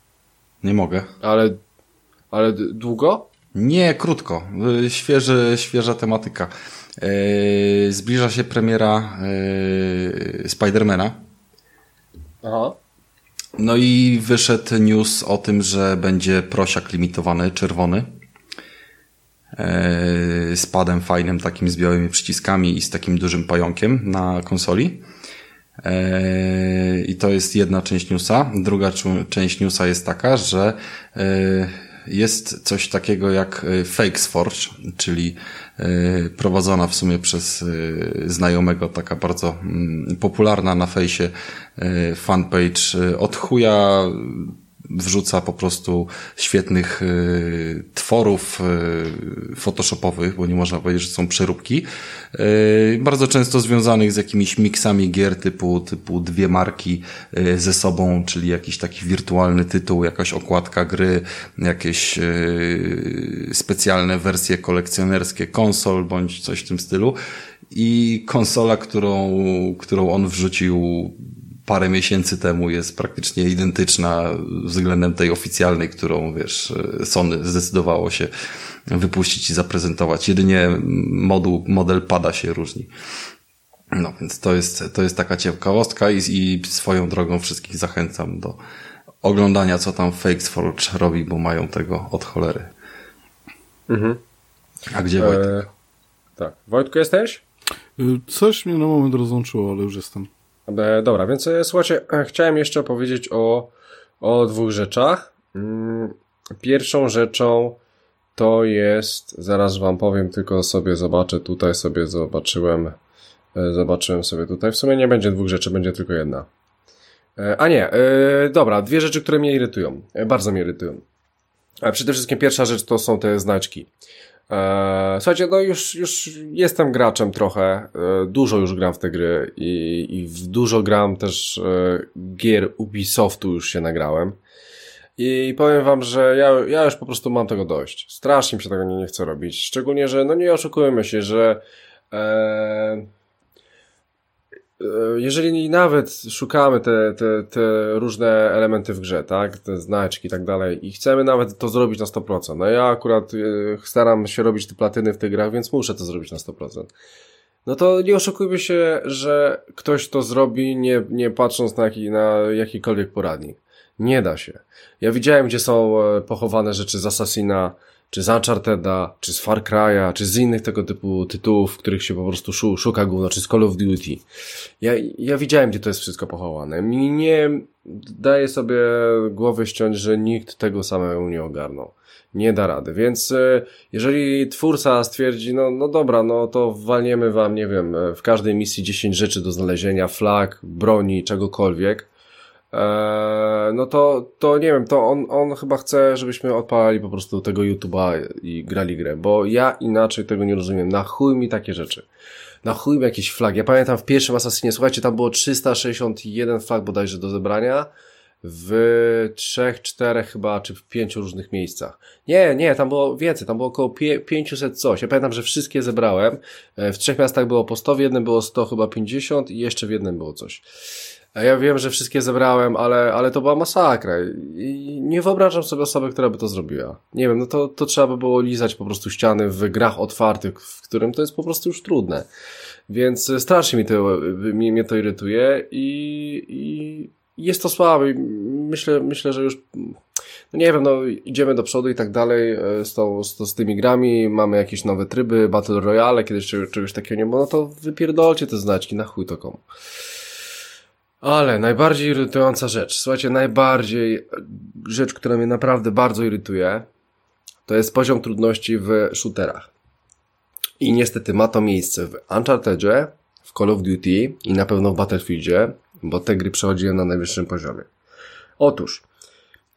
C: Nie mogę.
A: Ale, ale długo?
C: Nie, krótko. Świeży, świeża tematyka. Yy, zbliża się premiera yy, Spidermana.
A: Aha.
C: No i wyszedł news o tym, że będzie prosiak limitowany, czerwony. E, z padem fajnym, takim z białymi przyciskami i z takim dużym pająkiem na konsoli. E, I to jest jedna część newsa. Druga część newsa jest taka, że e, jest coś takiego jak Fakesforge, czyli prowadzona w sumie przez znajomego, taka bardzo mm, popularna na fejsie fanpage od chuja wrzuca po prostu świetnych y, tworów y, photoshopowych, bo nie można powiedzieć, że są przeróbki, y, bardzo często związanych z jakimiś miksami gier typu, typu dwie marki ze sobą, czyli jakiś taki wirtualny tytuł, jakaś okładka gry, jakieś specjalne wersje kolekcjonerskie konsol, bądź coś w tym stylu. I konsola, którą, którą on wrzucił parę miesięcy temu jest praktycznie identyczna względem tej oficjalnej, którą, wiesz, Sony zdecydowało się wypuścić i zaprezentować. Jedynie moduł, model pada się różni. No, więc to jest, to jest taka ciekawostka i, i swoją drogą wszystkich zachęcam do oglądania, co tam Fakesforge robi, bo mają tego od cholery.
A: Mhm.
C: A gdzie Wojtek? E,
A: tak. Wojtku jesteś?
B: Y, coś mnie na moment rozłączyło, ale już jestem.
A: E, dobra, więc e, słuchajcie, e, chciałem jeszcze powiedzieć o, o dwóch rzeczach. Mm, pierwszą rzeczą to jest, zaraz wam powiem, tylko sobie zobaczę, tutaj sobie zobaczyłem, zobaczyłem sobie tutaj. W sumie nie będzie dwóch rzeczy, będzie tylko jedna. A nie, dobra, dwie rzeczy, które mnie irytują, bardzo mnie irytują. Przede wszystkim pierwsza rzecz to są te znaczki. Eee, słuchajcie, no już, już jestem graczem trochę, e, dużo już gram w te gry i, i w dużo gram też e, gier Ubisoftu już się nagrałem. I powiem wam, że ja, ja już po prostu mam tego dość. Strasznie mi się tego nie, nie chcę robić. Szczególnie, że no nie oszukujmy się, że e, E, jeżeli nawet szukamy te, te, te różne elementy w grze, tak, te znaczki i tak dalej i chcemy nawet to zrobić na 100%, no ja akurat e, staram się robić te platyny w tych grach, więc muszę to zrobić na 100%. No to nie oszukujmy się, że ktoś to zrobi nie, nie patrząc na, jaki, na jakikolwiek poradnik. Nie da się. Ja widziałem, gdzie są e, pochowane rzeczy z Assassina czy z Uncharted'a, czy z Far Cry'a, czy z innych tego typu tytułów, w których się po prostu szuka gówno, czy z Call of Duty. Ja, ja widziałem, gdzie to jest wszystko pochowane. Mi nie daje sobie głowy ściąć, że nikt tego samego nie ogarnął. Nie da rady, więc e, jeżeli twórca stwierdzi, no, no dobra, no to walniemy wam, nie wiem, e, w każdej misji 10 rzeczy do znalezienia, flag, broni, czegokolwiek, no to, to nie wiem, to on, on chyba chce, żebyśmy odpalali po prostu tego YouTube'a i grali grę, bo ja inaczej tego nie rozumiem. Na chuj mi takie rzeczy. Na chuj mi jakieś flagi. Ja pamiętam w pierwszym Assassinie, słuchajcie, tam było 361 flag bodajże do zebrania w trzech, czterech chyba, czy w pięciu różnych miejscach. Nie, nie, tam było więcej, tam było około 500 coś. Ja pamiętam, że wszystkie zebrałem. E, w trzech miastach było po 100, w jednym było 100 chyba 50 i jeszcze w jednym było coś. Ja wiem, że wszystkie zebrałem, ale, ale to była masakra i nie wyobrażam sobie osoby, która by to zrobiła. Nie wiem, no to, to trzeba by było lizać po prostu ściany w grach otwartych, w którym to jest po prostu już trudne. Więc strasznie mi to, mnie, mnie to irytuje i, i jest to słabe. Myślę, myślę, że już no nie wiem, no idziemy do przodu i tak dalej e, z, tą, z, z tymi grami, mamy jakieś nowe tryby, Battle Royale, kiedyś czegoś takiego nie było, no to wypierdolcie te znaczki, na chuj to komu. Ale najbardziej irytująca rzecz, słuchajcie, najbardziej rzecz, która mnie naprawdę bardzo irytuje, to jest poziom trudności w shooterach. I niestety ma to miejsce w Unchartedzie, w Call of Duty i na pewno w Battlefieldzie, bo te gry przechodziłem na najwyższym poziomie. Otóż,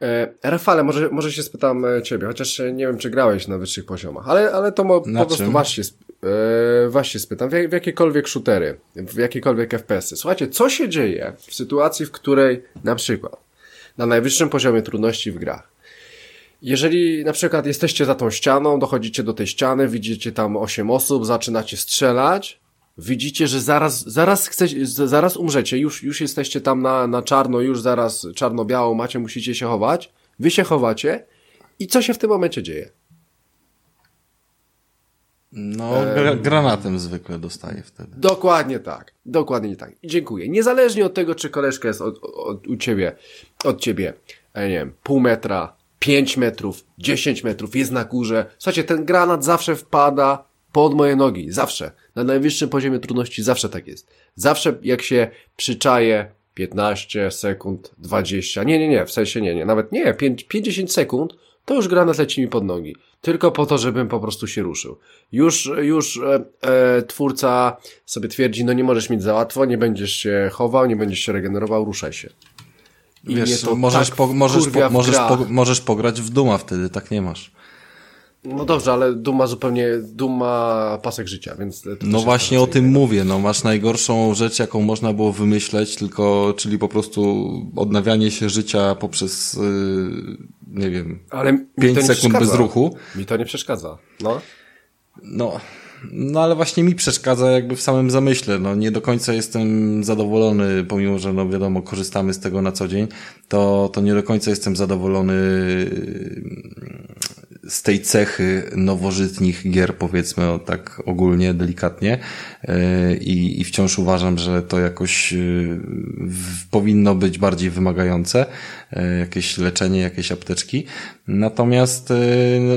A: E, Rafale, może, może się spytam e, ciebie, chociaż e, nie wiem, czy grałeś na wyższych poziomach, ale, ale to mo, po prostu was się, e, was się spytam, w, w jakiekolwiek shootery, w jakiekolwiek FPS-y. Słuchajcie, co się dzieje w sytuacji, w której na przykład na najwyższym poziomie trudności w grach, jeżeli na przykład jesteście za tą ścianą, dochodzicie do tej ściany, widzicie tam 8 osób, zaczynacie strzelać, widzicie, że zaraz, zaraz chcecie, zaraz umrzecie, już, już jesteście tam na, na czarno, już zaraz czarno-biało macie, musicie się chować, wy się chowacie i co się w tym momencie dzieje?
C: No, gra granatem zwykle dostaje wtedy.
A: Dokładnie tak. Dokładnie tak. Dziękuję. Niezależnie od tego, czy koleżka jest od, od, u ciebie, od ciebie, nie wiem, pół metra, pięć metrów, dziesięć metrów, jest na górze. Słuchajcie, ten granat zawsze wpada pod moje nogi. Zawsze. Na najwyższym poziomie trudności zawsze tak jest. Zawsze jak się przyczaje 15 sekund, 20, nie, nie, nie, w sensie nie, nie, nawet nie, 5, 50 sekund, to już granat leci mi pod nogi. Tylko po to, żebym po prostu się ruszył. Już, już e, e, twórca sobie twierdzi, no nie możesz mieć za łatwo, nie będziesz się chował, nie będziesz się regenerował, ruszaj się.
C: I Wiesz, możesz, tak po, możesz, po, możesz, po, możesz pograć w Duma wtedy, tak nie masz.
A: No dobrze, ale Duma zupełnie, Duma pasek życia, więc...
C: No właśnie o tym mówię, no masz najgorszą rzecz, jaką można było wymyśleć, tylko, czyli po prostu odnawianie się życia poprzez, yy, nie wiem, ale 5 sekund bez ruchu.
A: Mi to nie przeszkadza, no.
C: No, no ale właśnie mi przeszkadza jakby w samym zamyśle. No nie do końca jestem zadowolony, pomimo że no wiadomo, korzystamy z tego na co dzień, to, to nie do końca jestem zadowolony z tej cechy nowożytnich gier, powiedzmy o tak ogólnie, delikatnie. E, i, i wciąż uważam, że to jakoś e, powinno być bardziej wymagające, jakieś leczenie, jakieś apteczki. Natomiast,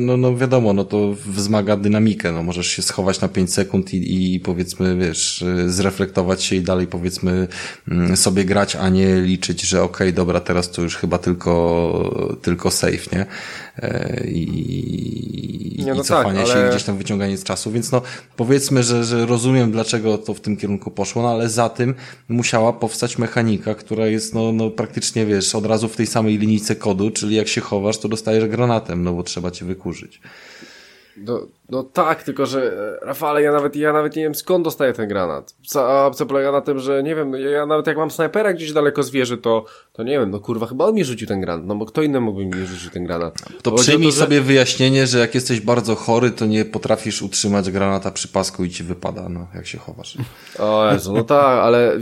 C: no, no wiadomo, no to wzmaga dynamikę, no możesz się schować na 5 sekund i, i powiedzmy, wiesz, zreflektować się i dalej powiedzmy mm, sobie grać, a nie liczyć, że okej, okay, dobra, teraz to już chyba tylko, tylko safe, nie? i, nie, no i cofanie tak, ale... się gdzieś tam wyciąganie z czasu, więc no powiedzmy, że, że rozumiem dlaczego to w tym kierunku poszło, no ale za tym musiała powstać mechanika, która jest no, no praktycznie wiesz, od razu w tej samej linijce kodu, czyli jak się chowasz, to dostajesz granatem, no bo trzeba cię wykurzyć.
A: No, no tak, tylko że e, Rafale, ja nawet, ja nawet nie wiem skąd dostaję ten granat. A co polega na tym, że nie wiem, ja nawet jak mam snajpera gdzieś daleko zwierzy, to, to nie wiem, no kurwa, chyba on mi rzucił ten granat, no bo kto inny mógłby mi rzucić ten granat.
C: To bo przyjmij to, że... sobie wyjaśnienie, że jak jesteś bardzo chory, to nie potrafisz utrzymać granata przy pasku i ci wypada, no, jak się chowasz.
A: O Jezu, no tak, ale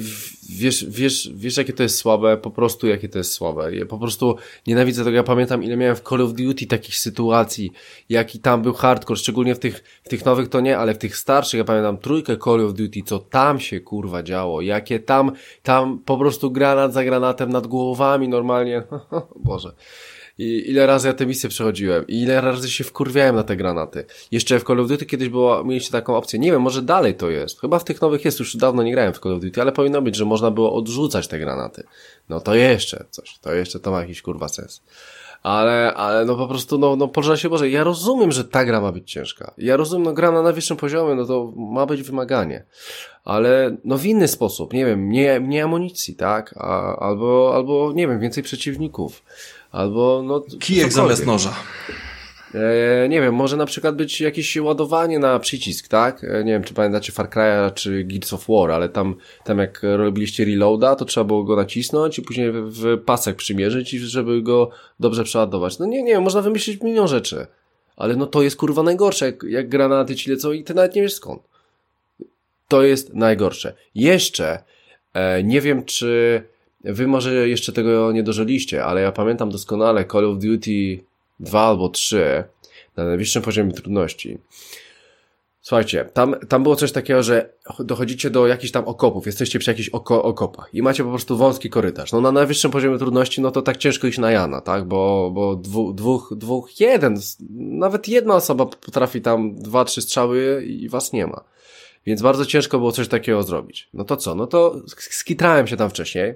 A: wiesz, wiesz, wiesz, jakie to jest słabe, po prostu jakie to jest słabe. Ja po prostu nienawidzę tego. Ja pamiętam, ile miałem w Call of Duty takich sytuacji, jaki tam był hardcore, szczególnie w tych, w tych nowych to nie, ale w tych starszych, ja pamiętam trójkę Call of Duty, co tam się kurwa działo, jakie tam, tam po prostu granat za granatem nad głowami normalnie, Boże. I ile razy ja te misje przechodziłem i ile razy się wkurwiałem na te granaty. Jeszcze w Call of Duty kiedyś było, mieliście taką opcję, nie wiem, może dalej to jest. Chyba w tych nowych jest, już dawno nie grałem w Call of Duty, ale powinno być, że można było odrzucać te granaty. No to jeszcze coś, to jeszcze to ma jakiś kurwa sens. Ale, ale no po prostu, no, no pożal się Boże, ja rozumiem, że ta gra ma być ciężka. Ja rozumiem, no gra na najwyższym poziomie, no to ma być wymaganie. Ale, no w inny sposób, nie wiem, mniej, mniej amunicji, tak? A, albo, albo, nie wiem, więcej przeciwników. Albo, no...
C: Kijek zamiast noża.
A: E, nie wiem, może na przykład być jakieś ładowanie na przycisk, tak? E, nie wiem, czy pamiętacie Far Cry'a czy Gears of War, ale tam, tam jak robiliście reloada, to trzeba było go nacisnąć i później w, w pasek przymierzyć, żeby go dobrze przeładować. No nie, nie, można wymyślić milion rzeczy. Ale no to jest kurwa najgorsze, jak, jak granaty ci lecą i ty nawet nie wiesz skąd. To jest najgorsze. Jeszcze, e, nie wiem czy wy może jeszcze tego nie dożyliście, ale ja pamiętam doskonale Call of Duty dwa albo trzy na najwyższym poziomie trudności. Słuchajcie, tam, tam było coś takiego, że dochodzicie do jakichś tam okopów, jesteście przy jakichś oko, okopach i macie po prostu wąski korytarz. No na najwyższym poziomie trudności, no to tak ciężko iść na Jana, tak? Bo, bo dwóch, dwóch, dwóch, jeden, nawet jedna osoba potrafi tam dwa, trzy strzały i was nie ma. Więc bardzo ciężko było coś takiego zrobić. No to co? No to skitrałem się tam wcześniej.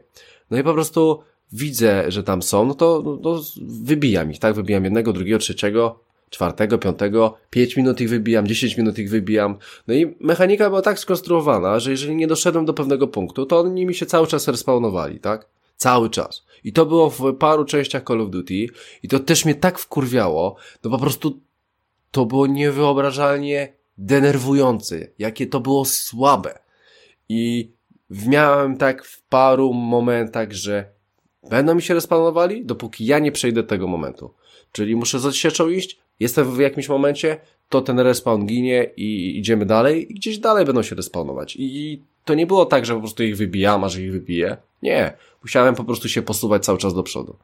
A: No i po prostu widzę, że tam są, no to, no, to wybijam ich, tak? Wybijam jednego, drugiego, trzeciego, czwartego, piątego, pięć minut ich wybijam, dziesięć minut ich wybijam. No i mechanika była tak skonstruowana, że jeżeli nie doszedłem do pewnego punktu, to oni mi się cały czas respawnowali, tak? Cały czas. I to było w paru częściach Call of Duty i to też mnie tak wkurwiało, no po prostu to było niewyobrażalnie denerwujące, jakie to było słabe. I miałem tak w paru momentach, że Będą mi się respawnowali, dopóki ja nie przejdę tego momentu. Czyli muszę za sieczą iść, jestem w jakimś momencie, to ten respawn ginie i idziemy dalej i gdzieś dalej będą się respawnować. I to nie było tak, że po prostu ich wybijam, a że ich wybiję. Nie. Musiałem po prostu się posuwać cały czas do przodu.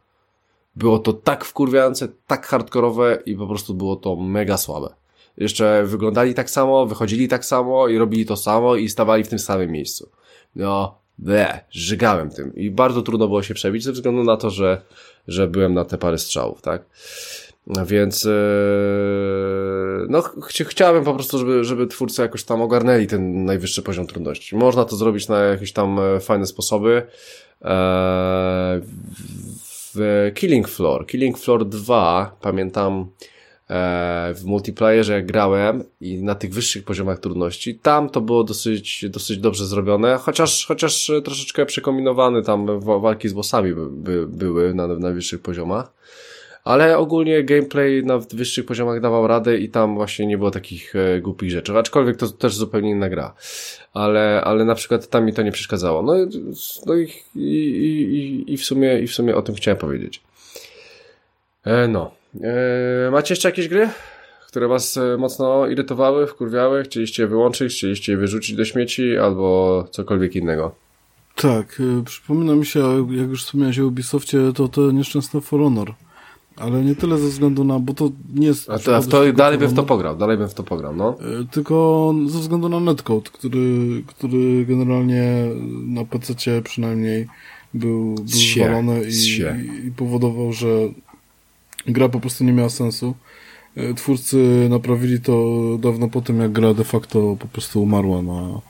A: Było to tak wkurwiające, tak hardkorowe i po prostu było to mega słabe. Jeszcze wyglądali tak samo, wychodzili tak samo i robili to samo i stawali w tym samym miejscu. No, Ble, żygałem tym i bardzo trudno było się przebić ze względu na to, że, że byłem na te parę strzałów, tak? Więc yy, no ch chciałem po prostu, żeby, żeby twórcy jakoś tam ogarnęli ten najwyższy poziom trudności. Można to zrobić na jakieś tam e, fajne sposoby. Eee, w Killing Floor, Killing Floor 2, pamiętam, E, w multiplayerze jak grałem i na tych wyższych poziomach trudności, tam to było dosyć, dosyć dobrze zrobione, chociaż, chociaż troszeczkę przekombinowane tam walki z bossami by, by, były na najwyższych poziomach. Ale ogólnie gameplay na wyższych poziomach dawał radę i tam właśnie nie było takich e, głupich rzeczy. Aczkolwiek to też zupełnie inna gra. Ale, ale na przykład tam mi to nie przeszkadzało. No, no i, i, i, i, w sumie, i w sumie o tym chciałem powiedzieć. E, no. Eee, macie jeszcze jakieś gry, które was e, mocno irytowały, wkurwiały? Chcieliście je wyłączyć, chcieliście je wyrzucić do śmieci albo cokolwiek innego?
B: Tak, e, przypomina mi się, jak już wspomniałeś o Ubisoftie, to to nieszczęsne For Honor. Ale nie tyle ze względu na, bo to nie jest...
A: A to, to dalej bym w to pograł, dalej bym w to pograł, no.
B: E, tylko ze względu na netcode, który, który generalnie na PC przynajmniej był, był zwalony i, i, i powodował, że gra po prostu nie miała sensu. E, twórcy naprawili to dawno po tym, jak gra de facto po prostu umarła na,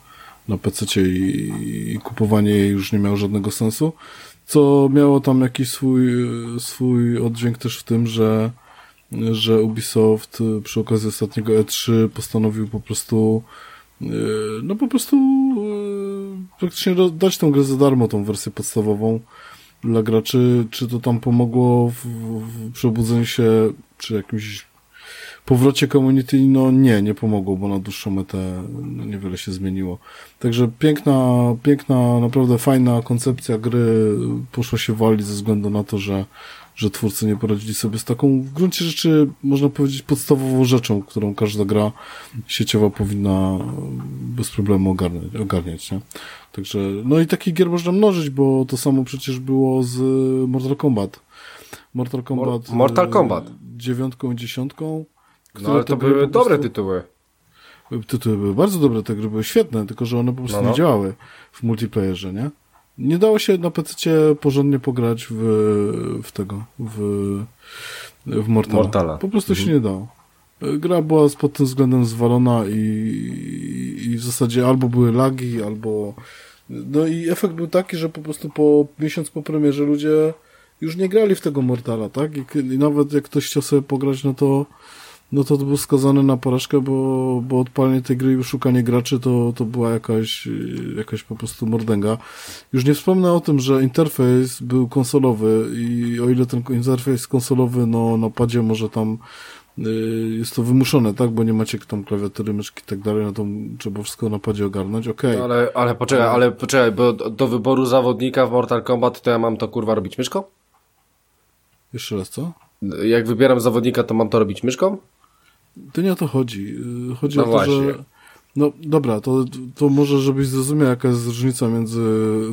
B: na PC i, i kupowanie jej już nie miało żadnego sensu. Co miało tam jakiś swój, swój oddźwięk też w tym, że, że Ubisoft przy okazji ostatniego E3 postanowił po prostu e, no po prostu e, praktycznie dać tą grę za darmo, tą wersję podstawową dla graczy, czy to tam pomogło w, w przebudzeniu się, czy jakimś powrocie community, no nie, nie pomogło, bo na dłuższą metę no, niewiele się zmieniło. Także piękna, piękna, naprawdę fajna koncepcja gry poszła się walić ze względu na to, że że twórcy nie poradzili sobie z taką w gruncie rzeczy, można powiedzieć, podstawową rzeczą, którą każda gra sieciowa powinna bez problemu ogarniać, ogarniać nie? Także, no i takich gier można mnożyć, bo to samo przecież było z Mortal Kombat. Mortal Kombat.
A: Mortal Kombat.
B: Dziewiątką i dziesiątką.
A: No ale to były prostu... dobre tytuły.
B: Tytuły były bardzo dobre, te gry były świetne, tylko że one po prostu no, no. nie działały w multiplayerze, nie? Nie dało się na PC porządnie pograć w, w tego, w, w Mortala. Mortala. Po prostu mhm. się nie dało. Gra była pod tym względem zwalona i, i w zasadzie albo były lagi, albo... No i efekt był taki, że po prostu po miesiąc po premierze ludzie już nie grali w tego Mortala, tak? I, i nawet jak ktoś chciał sobie pograć, no to no to, to był skazany na porażkę, bo, bo odpalenie tej gry i szukanie graczy to, to była jakaś, jakaś po prostu mordęga. Już nie wspomnę o tym, że interfejs był konsolowy i o ile ten interfejs konsolowy, no na padzie może tam jest to wymuszone, tak, bo nie macie tam klawiatury, myszki i tak dalej, no to trzeba wszystko na padzie ogarnąć, okej. Okay.
A: Ale, ale poczekaj, ale poczekaj, bo do wyboru zawodnika w Mortal Kombat to ja mam to kurwa robić myszką?
B: Jeszcze raz, co?
A: Jak wybieram zawodnika, to mam to robić myszką?
B: To nie o to chodzi. Y, chodzi no o to, właśnie. że... No dobra, to, to może żebyś zrozumiał, jaka jest różnica między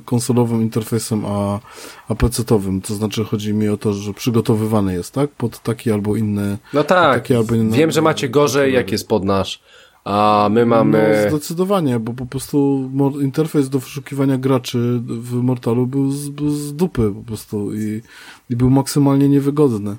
B: konsolowym interfejsem a, a PC-owym. To znaczy chodzi mi o to, że przygotowywany jest, tak? Pod taki albo inny...
A: No tak, taki albo inny, wiem, że macie gorzej, jak jest pod nasz, a my mamy...
B: No zdecydowanie, bo po prostu interfejs do wyszukiwania graczy w Mortalu był z, był z dupy po prostu i, i był maksymalnie niewygodny.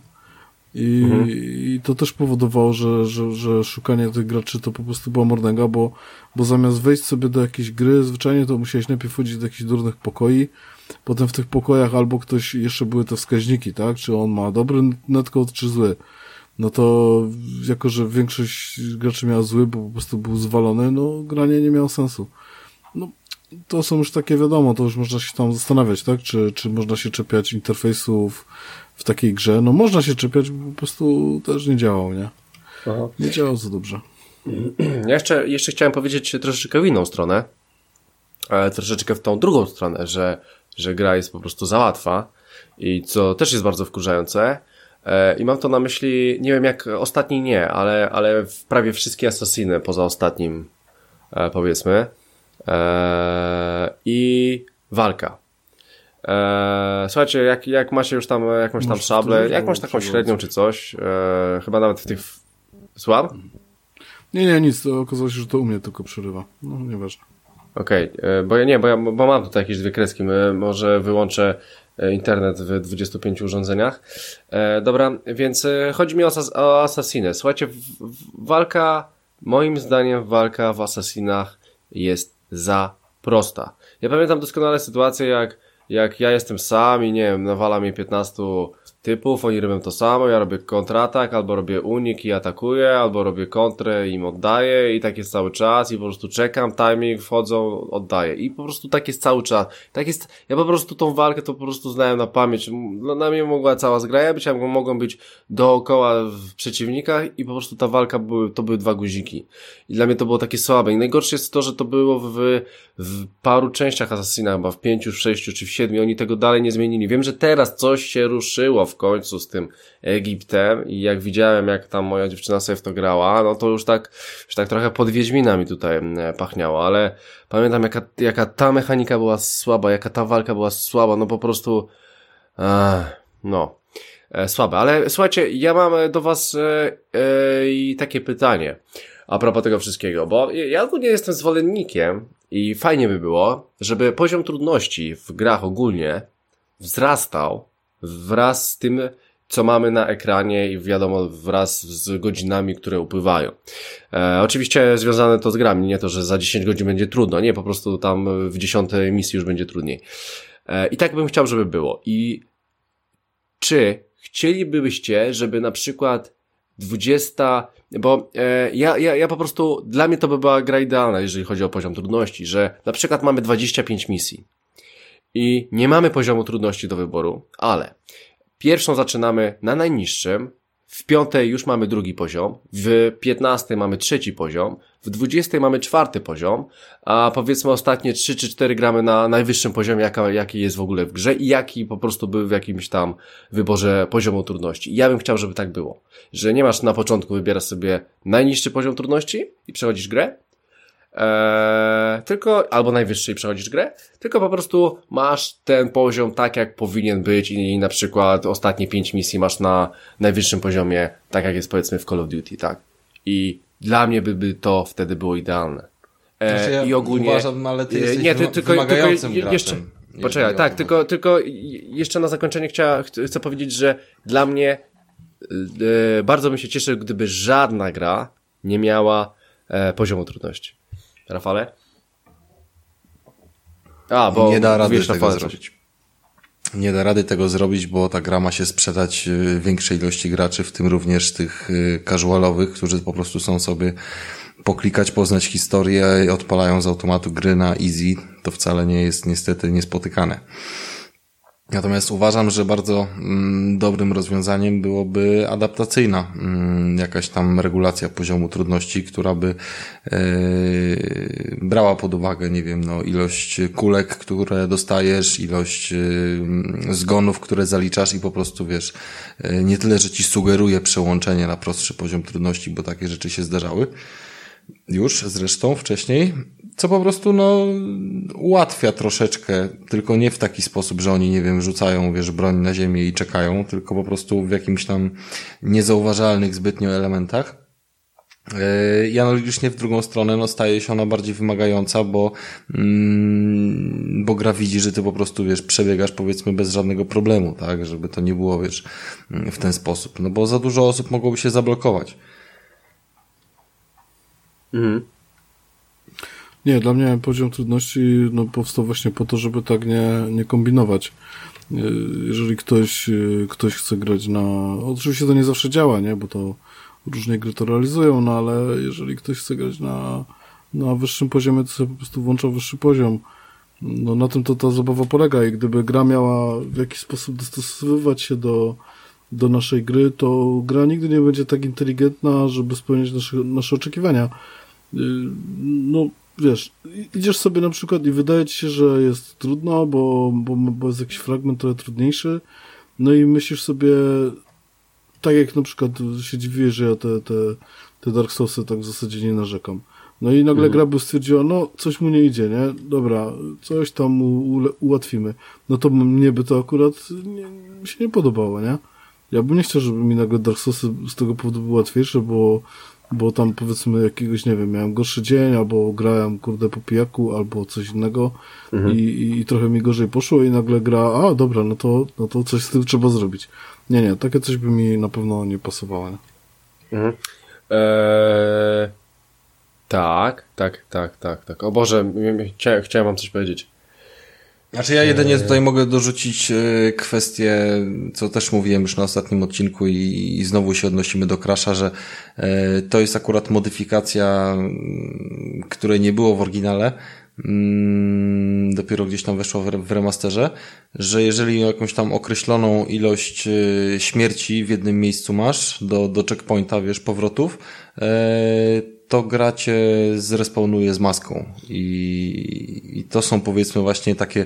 B: I, mhm. I, to też powodowało, że, że, że szukanie tych graczy to po prostu była mordęga, bo, bo zamiast wejść sobie do jakiejś gry, zwyczajnie to musiałeś najpierw wchodzić do jakichś durnych pokoi, potem w tych pokojach albo ktoś, jeszcze były te wskaźniki, tak, czy on ma dobry netcode, czy zły. No to, jako że większość graczy miała zły, bo po prostu był zwalony, no granie nie miało sensu. No, to są już takie wiadomo, to już można się tam zastanawiać, tak, czy, czy można się czepiać interfejsów, w takiej grze, no można się czepiać, bo po prostu też nie działał, nie? Aha. Nie działał za dobrze.
A: Ja jeszcze, jeszcze chciałem powiedzieć troszeczkę w inną stronę, ale troszeczkę w tą drugą stronę, że, że gra jest po prostu za łatwa i co też jest bardzo wkurzające. E, I mam to na myśli, nie wiem jak ostatni nie, ale, ale w prawie wszystkie Assassiny poza ostatnim, e, powiedzmy. E, I walka. Eee, słuchajcie, jak, jak macie już tam jakąś tam szablę, jakąś taką średnią czy coś, eee, chyba nawet w tych... Słucham?
B: Nie, nie, nic, to okazało się, że to u mnie tylko przerywa. No, nieważne.
A: Okej, okay, e, bo ja nie, bo ja bo mam tutaj jakieś dwie kreski, może wyłączę e, internet w 25 urządzeniach. E, dobra, więc e, chodzi mi o, o Assassinę. Słuchajcie, w, w, walka, moim zdaniem walka w Assassinach jest za prosta. Ja pamiętam doskonale sytuację, jak jak ja jestem sam i nie wiem, nawala mi 15 typów, oni robią to samo, ja robię kontratak, albo robię unik i atakuję, albo robię kontrę i im oddaję i tak jest cały czas i po prostu czekam, timing, wchodzą, oddaję i po prostu tak jest cały czas. Tak jest, ja po prostu tą walkę to po prostu znałem na pamięć. Na mnie mogła cała zgraja być, albo mogą być dookoła w przeciwnikach i po prostu ta walka były, to były dwa guziki. I dla mnie to było takie słabe. I najgorsze jest to, że to było w, w paru częściach Assassina, chyba w pięciu, w sześciu czy w siedmiu, oni tego dalej nie zmienili. Wiem, że teraz coś się ruszyło w końcu z tym Egiptem i jak widziałem, jak tam moja dziewczyna sobie w to grała, no to już tak, już tak trochę pod Wiedźminami tutaj pachniało, ale pamiętam jaka, jaka ta mechanika była słaba, jaka ta walka była słaba, no po prostu, ach, no, e, słabe. Ale słuchajcie, ja mam do was e, e, takie pytanie a propos tego wszystkiego, bo ja ogólnie jestem zwolennikiem i fajnie by było, żeby poziom trudności w grach ogólnie wzrastał wraz z tym, co mamy na ekranie i wiadomo wraz z godzinami, które upływają. E, oczywiście związane to z grami, nie to, że za 10 godzin będzie trudno, nie, po prostu tam w 10 misji już będzie trudniej. E, I tak bym chciał, żeby było. I czy chcielibyście, żeby na przykład 20, bo e, ja, ja, ja po prostu, dla mnie to by była gra idealna, jeżeli chodzi o poziom trudności, że na przykład mamy 25 misji i nie mamy poziomu trudności do wyboru, ale pierwszą zaczynamy na najniższym, w piątej już mamy drugi poziom, w piętnastej mamy trzeci poziom, w dwudziestej mamy czwarty poziom, a powiedzmy ostatnie trzy czy cztery gramy na najwyższym poziomie, jaka, jaki jest w ogóle w grze i jaki po prostu był w jakimś tam wyborze poziomu trudności. Ja bym chciał, żeby tak było. Że nie masz na początku, wybierasz sobie najniższy poziom trudności i przechodzisz grę, Eee, tylko, albo najwyższej przechodzisz grę, tylko po prostu masz ten poziom tak, jak powinien być i na przykład ostatnie pięć misji masz na najwyższym poziomie, tak jak jest powiedzmy w Call of Duty, tak? I dla mnie by, by to wtedy było idealne.
C: Eee, znaczy ja I ogólnie... Uważam, ale ty jesteś nie, ty, tylko, tylko
A: jeszcze, Poczekaj, tak, tylko, tylko jeszcze na zakończenie chcia, chcę powiedzieć, że dla mnie yy, bardzo bym się cieszył, gdyby żadna gra nie miała e, poziomu trudności. Rafale?
C: A, bo nie da rady tego zrobić. Nie da rady tego zrobić, bo ta gra ma się sprzedać y, większej ilości graczy, w tym również tych y, casualowych, którzy po prostu są sobie poklikać, poznać historię i odpalają z automatu gry na easy. To wcale nie jest niestety niespotykane. Natomiast uważam, że bardzo mm, dobrym rozwiązaniem byłoby adaptacyjna mm, jakaś tam regulacja poziomu trudności, która by e, brała pod uwagę, nie wiem, no, ilość kulek, które dostajesz, ilość e, zgonów, które zaliczasz i po prostu wiesz, e, nie tyle, że ci sugeruje przełączenie na prostszy poziom trudności, bo takie rzeczy się zdarzały już zresztą wcześniej, co po prostu no ułatwia troszeczkę, tylko nie w taki sposób, że oni, nie wiem, rzucają, wiesz, broń na ziemię i czekają, tylko po prostu w jakimś tam niezauważalnych zbytnio elementach. E, I analogicznie w drugą stronę, no staje się ona bardziej wymagająca, bo, mm, bo gra widzi, że ty po prostu, wiesz, przebiegasz powiedzmy bez żadnego problemu, tak, żeby to nie było, wiesz, w ten sposób. No bo za dużo osób mogłoby się zablokować.
B: Mhm. Nie, dla mnie poziom trudności no, powstał właśnie po to, żeby tak nie, nie kombinować. E, jeżeli ktoś, e, ktoś chce grać na... Oczywiście to nie zawsze działa, nie? Bo to różnie gry to realizują, no ale jeżeli ktoś chce grać na, na wyższym poziomie, to sobie po prostu włącza wyższy poziom. No na tym to ta zabawa polega i gdyby gra miała w jakiś sposób dostosowywać się do, do naszej gry, to gra nigdy nie będzie tak inteligentna, żeby spełnić nasze, nasze oczekiwania. Y, no wiesz, idziesz sobie na przykład i wydaje ci się, że jest trudno, bo, bo, bo jest jakiś fragment trochę trudniejszy, no i myślisz sobie, tak jak na przykład się dziwię, że ja te, te, te Dark Soulsy tak w zasadzie nie narzekam. No i nagle mhm. gra by stwierdziła, no coś mu nie idzie, nie? Dobra, coś tam mu ułatwimy. No to mnie by to akurat nie, mi się nie podobało, nie? Ja bym nie chciał, żeby mi nagle Dark Soulsy z tego powodu były łatwiejsze, bo bo tam powiedzmy jakiegoś, nie wiem, miałem gorszy dzień, albo grałem, kurde, po pijaku, albo coś innego mhm. i, i, trochę mi gorzej poszło i nagle gra, a dobra, no to, no to coś z tym trzeba zrobić. Nie, nie, takie coś by mi na pewno nie pasowało, nie? Mhm.
A: Eee, tak, tak, tak, tak, tak. O Boże, chciałem, chciałem wam coś powiedzieć.
C: Znaczy ja jedynie tutaj mogę dorzucić e, kwestię, co też mówiłem już na ostatnim odcinku i, i znowu się odnosimy do Crasha, że e, to jest akurat modyfikacja, której nie było w oryginale, mm, dopiero gdzieś tam weszło w remasterze, że jeżeli jakąś tam określoną ilość e, śmierci w jednym miejscu masz do, do checkpointa, wiesz, powrotów, to gra cię zrespawnuje z maską. I, I to są powiedzmy właśnie takie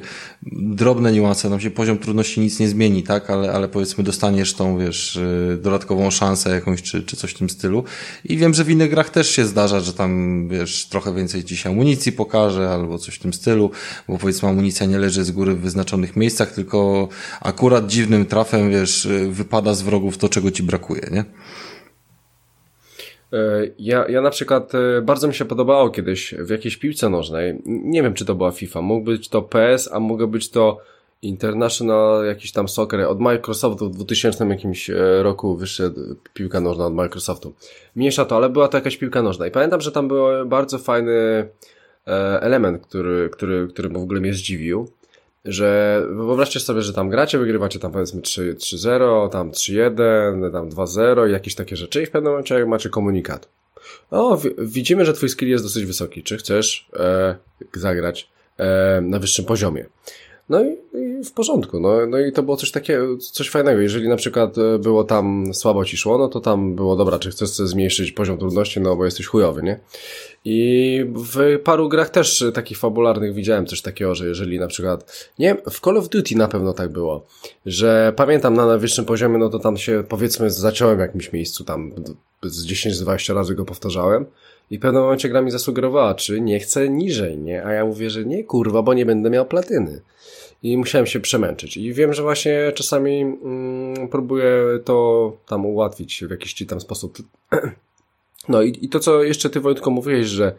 C: drobne niuanse. Tam się poziom trudności nic nie zmieni, tak? Ale, ale powiedzmy dostaniesz tą, wiesz, y, dodatkową szansę jakąś, czy, czy coś w tym stylu. I wiem, że w innych grach też się zdarza, że tam, wiesz, trochę więcej się amunicji pokaże, albo coś w tym stylu, bo powiedzmy amunicja nie leży z góry w wyznaczonych miejscach, tylko akurat dziwnym trafem, wiesz, wypada z wrogów to, czego ci brakuje, nie?
A: E, ja, ja na przykład e, bardzo mi się podobało kiedyś w jakiejś piłce nożnej. Nie wiem, czy to była FIFA. Mógł być to PS, a mógł być to International jakiś tam soccer od Microsoftu w 2000 jakimś e, roku wyszedł piłka nożna od Microsoftu. Mniejsza to, ale była to jakaś piłka nożna. I pamiętam, że tam był bardzo fajny element, który, który, który w ogóle mnie zdziwił że wyobraźcie sobie, że tam gracie, wygrywacie tam powiedzmy 3-0, tam 3-1, tam 2-0 i jakieś takie rzeczy i w pewnym momencie macie komunikat. O, widzimy, że twój skill jest dosyć wysoki. Czy chcesz e, zagrać e, na wyższym poziomie? No i, i, w porządku. No, no i to było coś takiego, coś fajnego. Jeżeli na przykład e, było tam słabo ci szło, no to tam było dobra, czy chcesz zmniejszyć poziom trudności, no bo jesteś chujowy, nie? I w paru grach też takich fabularnych widziałem coś takiego, że jeżeli na przykład, nie w Call of Duty na pewno tak było, że pamiętam na najwyższym poziomie, no to tam się powiedzmy zaciąłem w jakimś miejscu, tam z 10-20 razy go powtarzałem i w pewnym momencie gra mi zasugerowała, czy nie chcę niżej, nie? A ja mówię, że nie, kurwa, bo nie będę miał platyny. I musiałem się przemęczyć. I wiem, że właśnie czasami mm, próbuję to tam ułatwić w jakiś tam sposób. No i, i to, co jeszcze ty Wojtko mówiłeś, że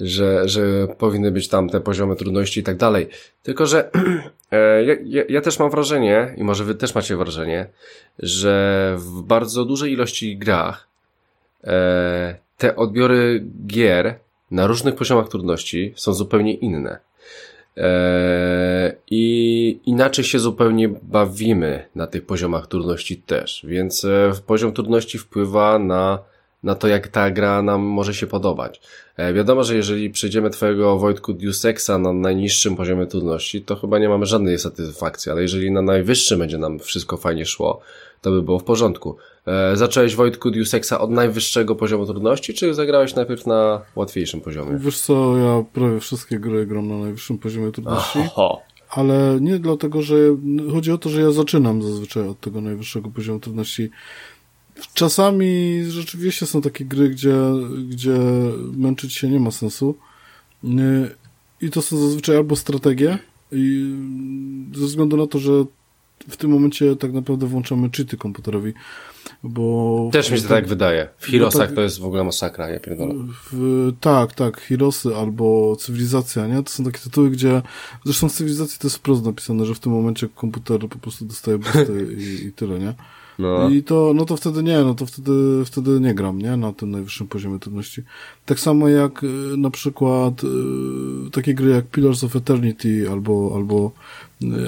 A: że, że powinny być tam te poziomy trudności i tak dalej. Tylko, że e, ja, ja, ja, też mam wrażenie, i może wy też macie wrażenie, że w bardzo dużej ilości grach e, te odbiory gier na różnych poziomach trudności są zupełnie inne. E, I inaczej się zupełnie bawimy na tych poziomach trudności też, więc poziom trudności wpływa na na to, jak ta gra nam może się podobać. E, wiadomo, że jeżeli przejdziemy twojego Wojtku Deus Exa na najniższym poziomie trudności, to chyba nie mamy żadnej satysfakcji, ale jeżeli na najwyższym będzie nam wszystko fajnie szło, to by było w porządku. E, zacząłeś Wojtku Deus Exa od najwyższego poziomu trudności, czy zagrałeś najpierw na łatwiejszym poziomie?
B: Wiesz co, ja prawie wszystkie gry gram na najwyższym poziomie trudności. Oho. Ale nie dlatego, że chodzi o to, że ja zaczynam zazwyczaj od tego najwyższego poziomu trudności. Czasami rzeczywiście są takie gry, gdzie, gdzie męczyć się nie ma sensu. I to są zazwyczaj albo strategie, i ze względu na to, że w tym momencie tak naprawdę włączamy cheaty komputerowi, bo...
A: Też mi się tak, tak wydaje. W Heroesach tak, to jest w ogóle masakra, ja pierdolę.
B: W, tak, tak, Heroesy albo Cywilizacja, nie? To są takie tytuły, gdzie... Zresztą w Cywilizacji to jest wprost napisane, że w tym momencie komputer po prostu dostaje boosty i, i tyle, nie? No. I to, no to wtedy nie, no to wtedy, wtedy nie gram, nie? Na tym najwyższym poziomie trudności. Tak samo jak y, na przykład y, takie gry jak Pillars of Eternity albo, albo,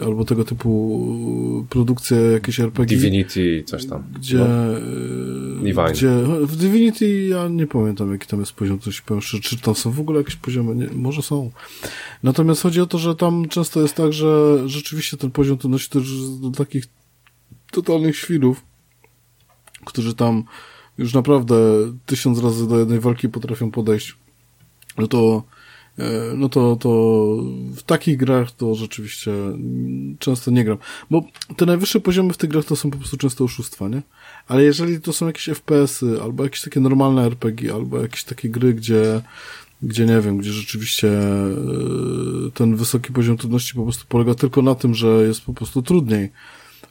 B: albo tego typu produkcje jakieś RPG.
A: Divinity, coś tam.
B: Gdzie, no. gdzie w Divinity ja nie pamiętam jaki tam jest poziom, coś powiem, czy, czy tam są w ogóle jakieś poziomy, nie, może są. Natomiast chodzi o to, że tam często jest tak, że rzeczywiście ten poziom to już do takich totalnych świrów, którzy tam już naprawdę tysiąc razy do jednej walki potrafią podejść, no to no to, to w takich grach to rzeczywiście często nie gram. Bo te najwyższe poziomy w tych grach to są po prostu często oszustwa, nie? Ale jeżeli to są jakieś FPS-y, albo jakieś takie normalne RPG, albo jakieś takie gry, gdzie, gdzie nie wiem, gdzie rzeczywiście e, ten wysoki poziom trudności po prostu polega tylko na tym, że jest po prostu trudniej,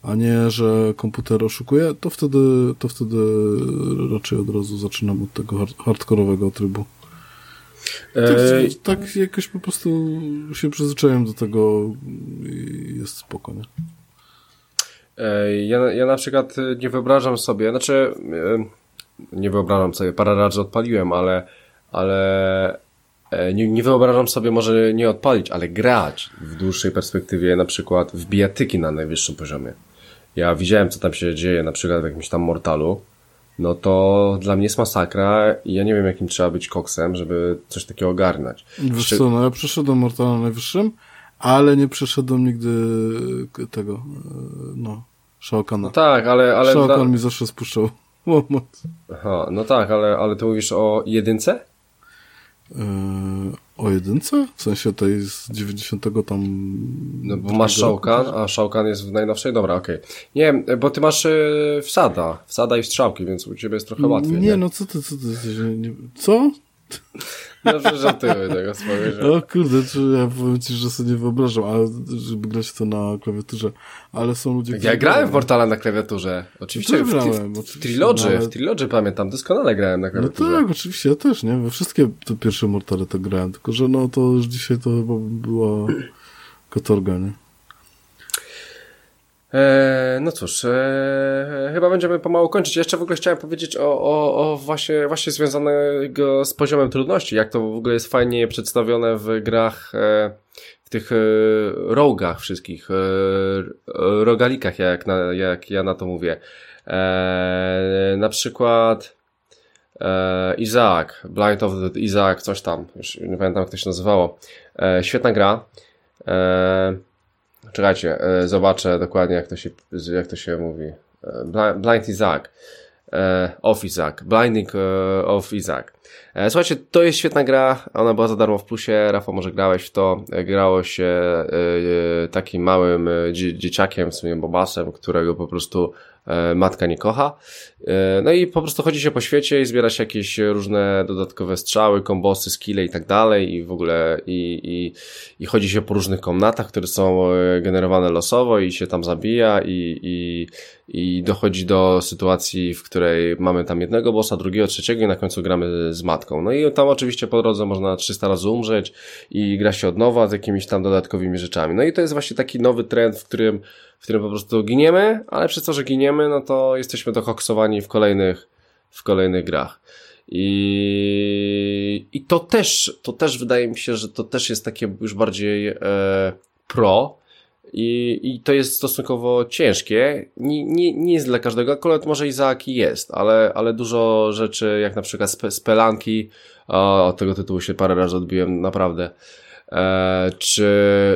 B: a nie, że komputer oszukuje, to wtedy, to wtedy raczej od razu zaczynam od tego hard hardkorowego trybu. Tak, tak, jakoś po prostu się przyzwyczaiłem do tego i jest spokojnie.
A: Ja, ja na przykład nie wyobrażam sobie, znaczy nie wyobrażam sobie, parę razy odpaliłem, ale, ale e, nie, nie wyobrażam sobie może nie odpalić, ale grać w dłuższej perspektywie na przykład w bijatyki na najwyższym poziomie ja widziałem, co tam się dzieje, na przykład w jakimś tam Mortalu, no to dla mnie jest masakra i ja nie wiem, jakim trzeba być koksem, żeby coś takiego ogarnąć.
B: Wiesz co, no ja przeszedłem Mortala na najwyższym, ale nie przeszedłem nigdy tego, e, no, Shao Kahna. No
A: tak, ale... ale
B: Shao Kahn mi zawsze spuszczał.
A: Aha, no tak, ale, ale ty mówisz o jedynce?
B: Yy, o jedynce? W sensie tej z 90 tam...
A: No bo masz Shaukan, a Shaukan jest w najnowszej? Dobra, okej. Okay. Nie, bo ty masz yy, wsada, wsada i strzałki, więc u ciebie jest trochę łatwiej.
B: Nie, nie? no co ty, co ty, co?
A: Dobrze, że ty tego swojego.
B: O kurde, czy ja powiem ci, że sobie nie wyobrażam, ale żeby grać to na klawiaturze. Ale są ludzie,
A: Ja grałem w Portala na klawiaturze. Oczywiście, w, grałem, w, w Trilogy, ale... w Trilogy pamiętam, doskonale grałem na no klawiaturze.
B: No tak, oczywiście, ja też, nie? We wszystkie te pierwsze Mortale to grałem, tylko że no to już dzisiaj to chyba była katorga, nie?
A: E, no cóż, e, chyba będziemy pomału kończyć. Jeszcze w ogóle chciałem powiedzieć o, o, o właśnie, właśnie związanego z poziomem trudności, jak to w ogóle jest fajnie przedstawione w grach, e, w tych e, rogach wszystkich, e, rogalikach, jak, na, jak ja na to mówię. E, na przykład e, Isaac, Blind of the Isaac, coś tam, już nie pamiętam jak to się nazywało. E, świetna gra. E, Czekajcie, e, zobaczę dokładnie jak to się, jak to się mówi. E, Blind Isaac. E, of Isaac. Blinding of Isaac. Słuchajcie, to jest świetna gra. Ona była za darmo w plusie. Rafał, może grałeś w to. Grało się takim małym dzieciakiem, w sumie Bobasem, którego po prostu matka nie kocha. E, no i po prostu chodzi się po świecie i zbiera się jakieś różne dodatkowe strzały, kombosy, skille i tak dalej i w ogóle i, i, i chodzi się po różnych komnatach, które są e, generowane losowo i się tam zabija i, i, i dochodzi do sytuacji, w której mamy tam jednego bossa, drugiego, trzeciego i na końcu gramy z matką. No i tam oczywiście po drodze można 300 razy umrzeć i gra się od nowa z jakimiś tam dodatkowymi rzeczami. No i to jest właśnie taki nowy trend, w którym, w którym po prostu giniemy, ale przez to, że giniemy, no to jesteśmy dokoksowani w kolejnych, w kolejnych grach. I, i to też, to też wydaje mi się, że to też jest takie już bardziej e, pro, i, I to jest stosunkowo ciężkie. Nie, nie, nie jest dla każdego, akurat może Izaaki jest, ale, ale dużo rzeczy, jak na przykład spe, Spelanki, o, od tego tytułu się parę razy odbiłem, naprawdę. E, czy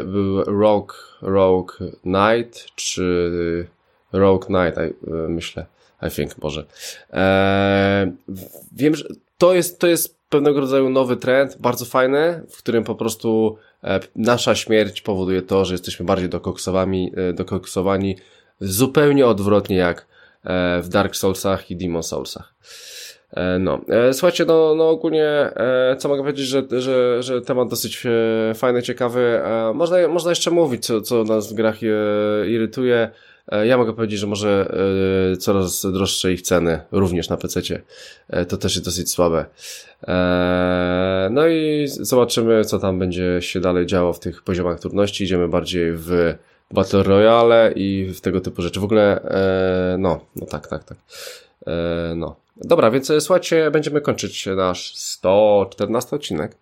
A: był Rogue, Rogue Knight, czy Rogue Knight, I, myślę, I think, może. E, wiem, że to jest, to jest pewnego rodzaju nowy trend, bardzo fajny, w którym po prostu e, nasza śmierć powoduje to, że jesteśmy bardziej dokoksowani, e, dokoksowani zupełnie odwrotnie jak e, w Dark Soulsach i Demon Soulsach. No, słuchajcie, no, no ogólnie, co mogę powiedzieć, że, że, że temat dosyć fajny, ciekawy. Można, można jeszcze mówić, co, co nas w grach irytuje. E, ja mogę powiedzieć, że może e, coraz droższe ich ceny, również na PC. E, to też jest dosyć słabe. No i zobaczymy, co tam będzie się dalej działo w tych poziomach trudności. Idziemy bardziej w Battle Royale i w tego typu rzeczy. W ogóle, no, no tak, tak, tak. No. Dobra, więc słuchajcie, będziemy kończyć nasz 114 odcinek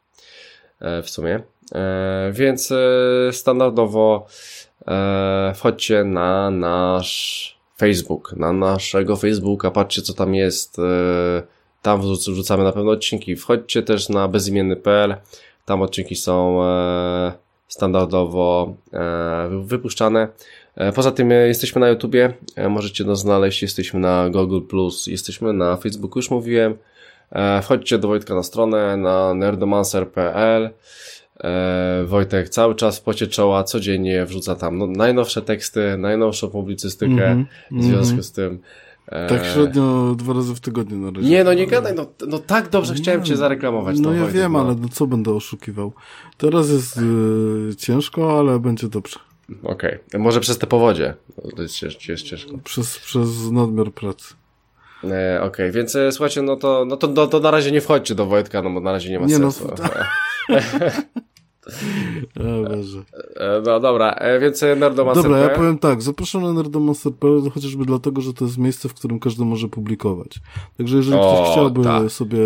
A: w sumie. Więc standardowo e, wchodźcie na nasz Facebook, na naszego Facebooka, patrzcie co tam jest, e, tam wrzucamy na pewno odcinki. Wchodźcie też na bezimienny.pl, tam odcinki są e, standardowo e, wypuszczane. E, poza tym e, jesteśmy na YouTubie, e, możecie nas znaleźć, jesteśmy na Google+, jesteśmy na Facebooku, już mówiłem. Wchodźcie do Wojtka na stronę, na nerdomancer.pl Wojtek cały czas w pocie czoła, codziennie wrzuca tam no, najnowsze teksty, najnowszą publicystykę mm -hmm, w związku mm -hmm. z tym.
B: Tak średnio dwa razy w tygodniu na razie.
A: Nie, no nie gadaj, no, no tak dobrze chciałem nie, cię zareklamować.
B: No ja Wojtek, wiem, no. ale no co będę oszukiwał. Teraz jest y, ciężko, ale będzie dobrze.
A: Okej, okay. może przez te powodzie. To jest, jest ciężko.
B: Przez, przez nadmiar pracy.
A: E, Okej, okay. więc e, słuchajcie, no to, no to, no to na razie nie wchodźcie do Wojtka, no bo na razie nie ma nie no, sensu. No,
B: o Boże.
A: E, no dobra, e, więc Nerdomaster.
B: Dobra, ja powiem tak, zapraszam na Nerdomaster.pl chociażby dlatego, że to jest miejsce, w którym każdy może publikować. Także jeżeli o, ktoś chciałby tak. sobie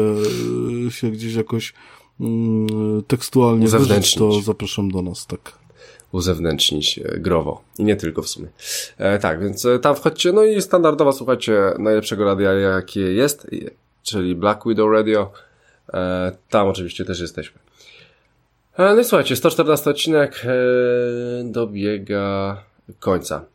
B: się gdzieś jakoś mm, tekstualnie wyżyć, to zapraszam do nas, tak
A: uzewnętrznić growo. I nie tylko w sumie. E, tak, więc tam wchodźcie, no i standardowo słuchajcie najlepszego radia, jakie jest, czyli Black Widow Radio. E, tam oczywiście też jesteśmy. E, no i słuchajcie, 114 odcinek e, dobiega końca.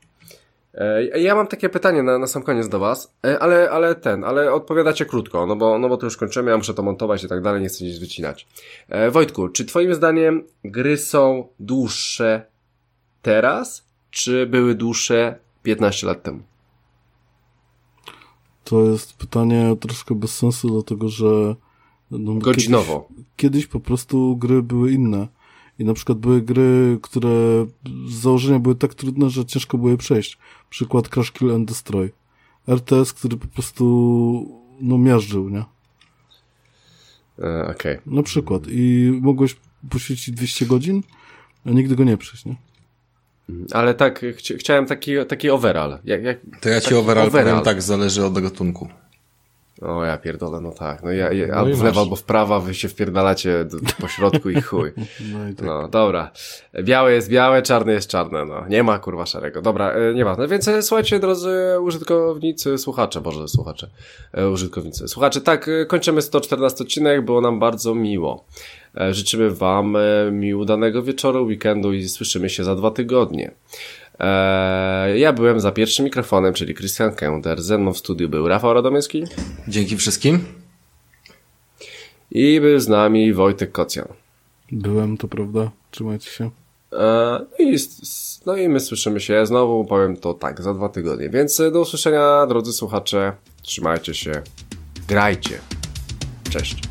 A: Ja mam takie pytanie na, na sam koniec do Was, ale, ale ten, ale odpowiadacie krótko, no bo, no bo to już kończymy, ja muszę to montować i tak dalej, nie chcę nic wycinać. Wojtku, czy Twoim zdaniem gry są dłuższe teraz, czy były dłuższe 15 lat temu?
B: To jest pytanie troszkę bez sensu, dlatego że
A: no, Godzinowo.
B: Kiedyś, kiedyś po prostu gry były inne. I na przykład były gry, które z założenia były tak trudne, że ciężko było je przejść. Przykład Crash Kill and Destroy. RTS, który po prostu no miażdżył, nie?
A: E, Okej. Okay.
B: Na przykład. I mogłeś poświęcić 200 godzin, a nigdy go nie przejść, nie?
A: Ale tak, ch chciałem taki, taki overall. Jak, jak,
C: to ja ci overall, overall powiem tak, zależy od gatunku.
A: O, ja pierdolę, no tak. No ja, ja no albo w lewo, albo w prawo, wy się wpierdalacie po środku i chuj. No, i tak. no dobra. Białe jest białe, czarne jest czarne, no. Nie ma kurwa szarego. Dobra, e, nieważne. Więc e, słuchajcie, drodzy użytkownicy, słuchacze, boże, słuchacze, e, użytkownicy. Słuchacze, tak, kończymy 114 odcinek, było nam bardzo miło. Życzymy wam e, mi udanego wieczoru, weekendu i słyszymy się za dwa tygodnie. Eee, ja byłem za pierwszym mikrofonem, czyli Christian Kender. Ze mną w studiu był Rafał Radomyski.
C: Dzięki wszystkim.
A: I był z nami Wojtek Kocjan.
B: Byłem, to prawda. Trzymajcie się.
A: no, i, no i my słyszymy się znowu, powiem to tak, za dwa tygodnie. Więc do usłyszenia, drodzy słuchacze. Trzymajcie się. Grajcie. Cześć.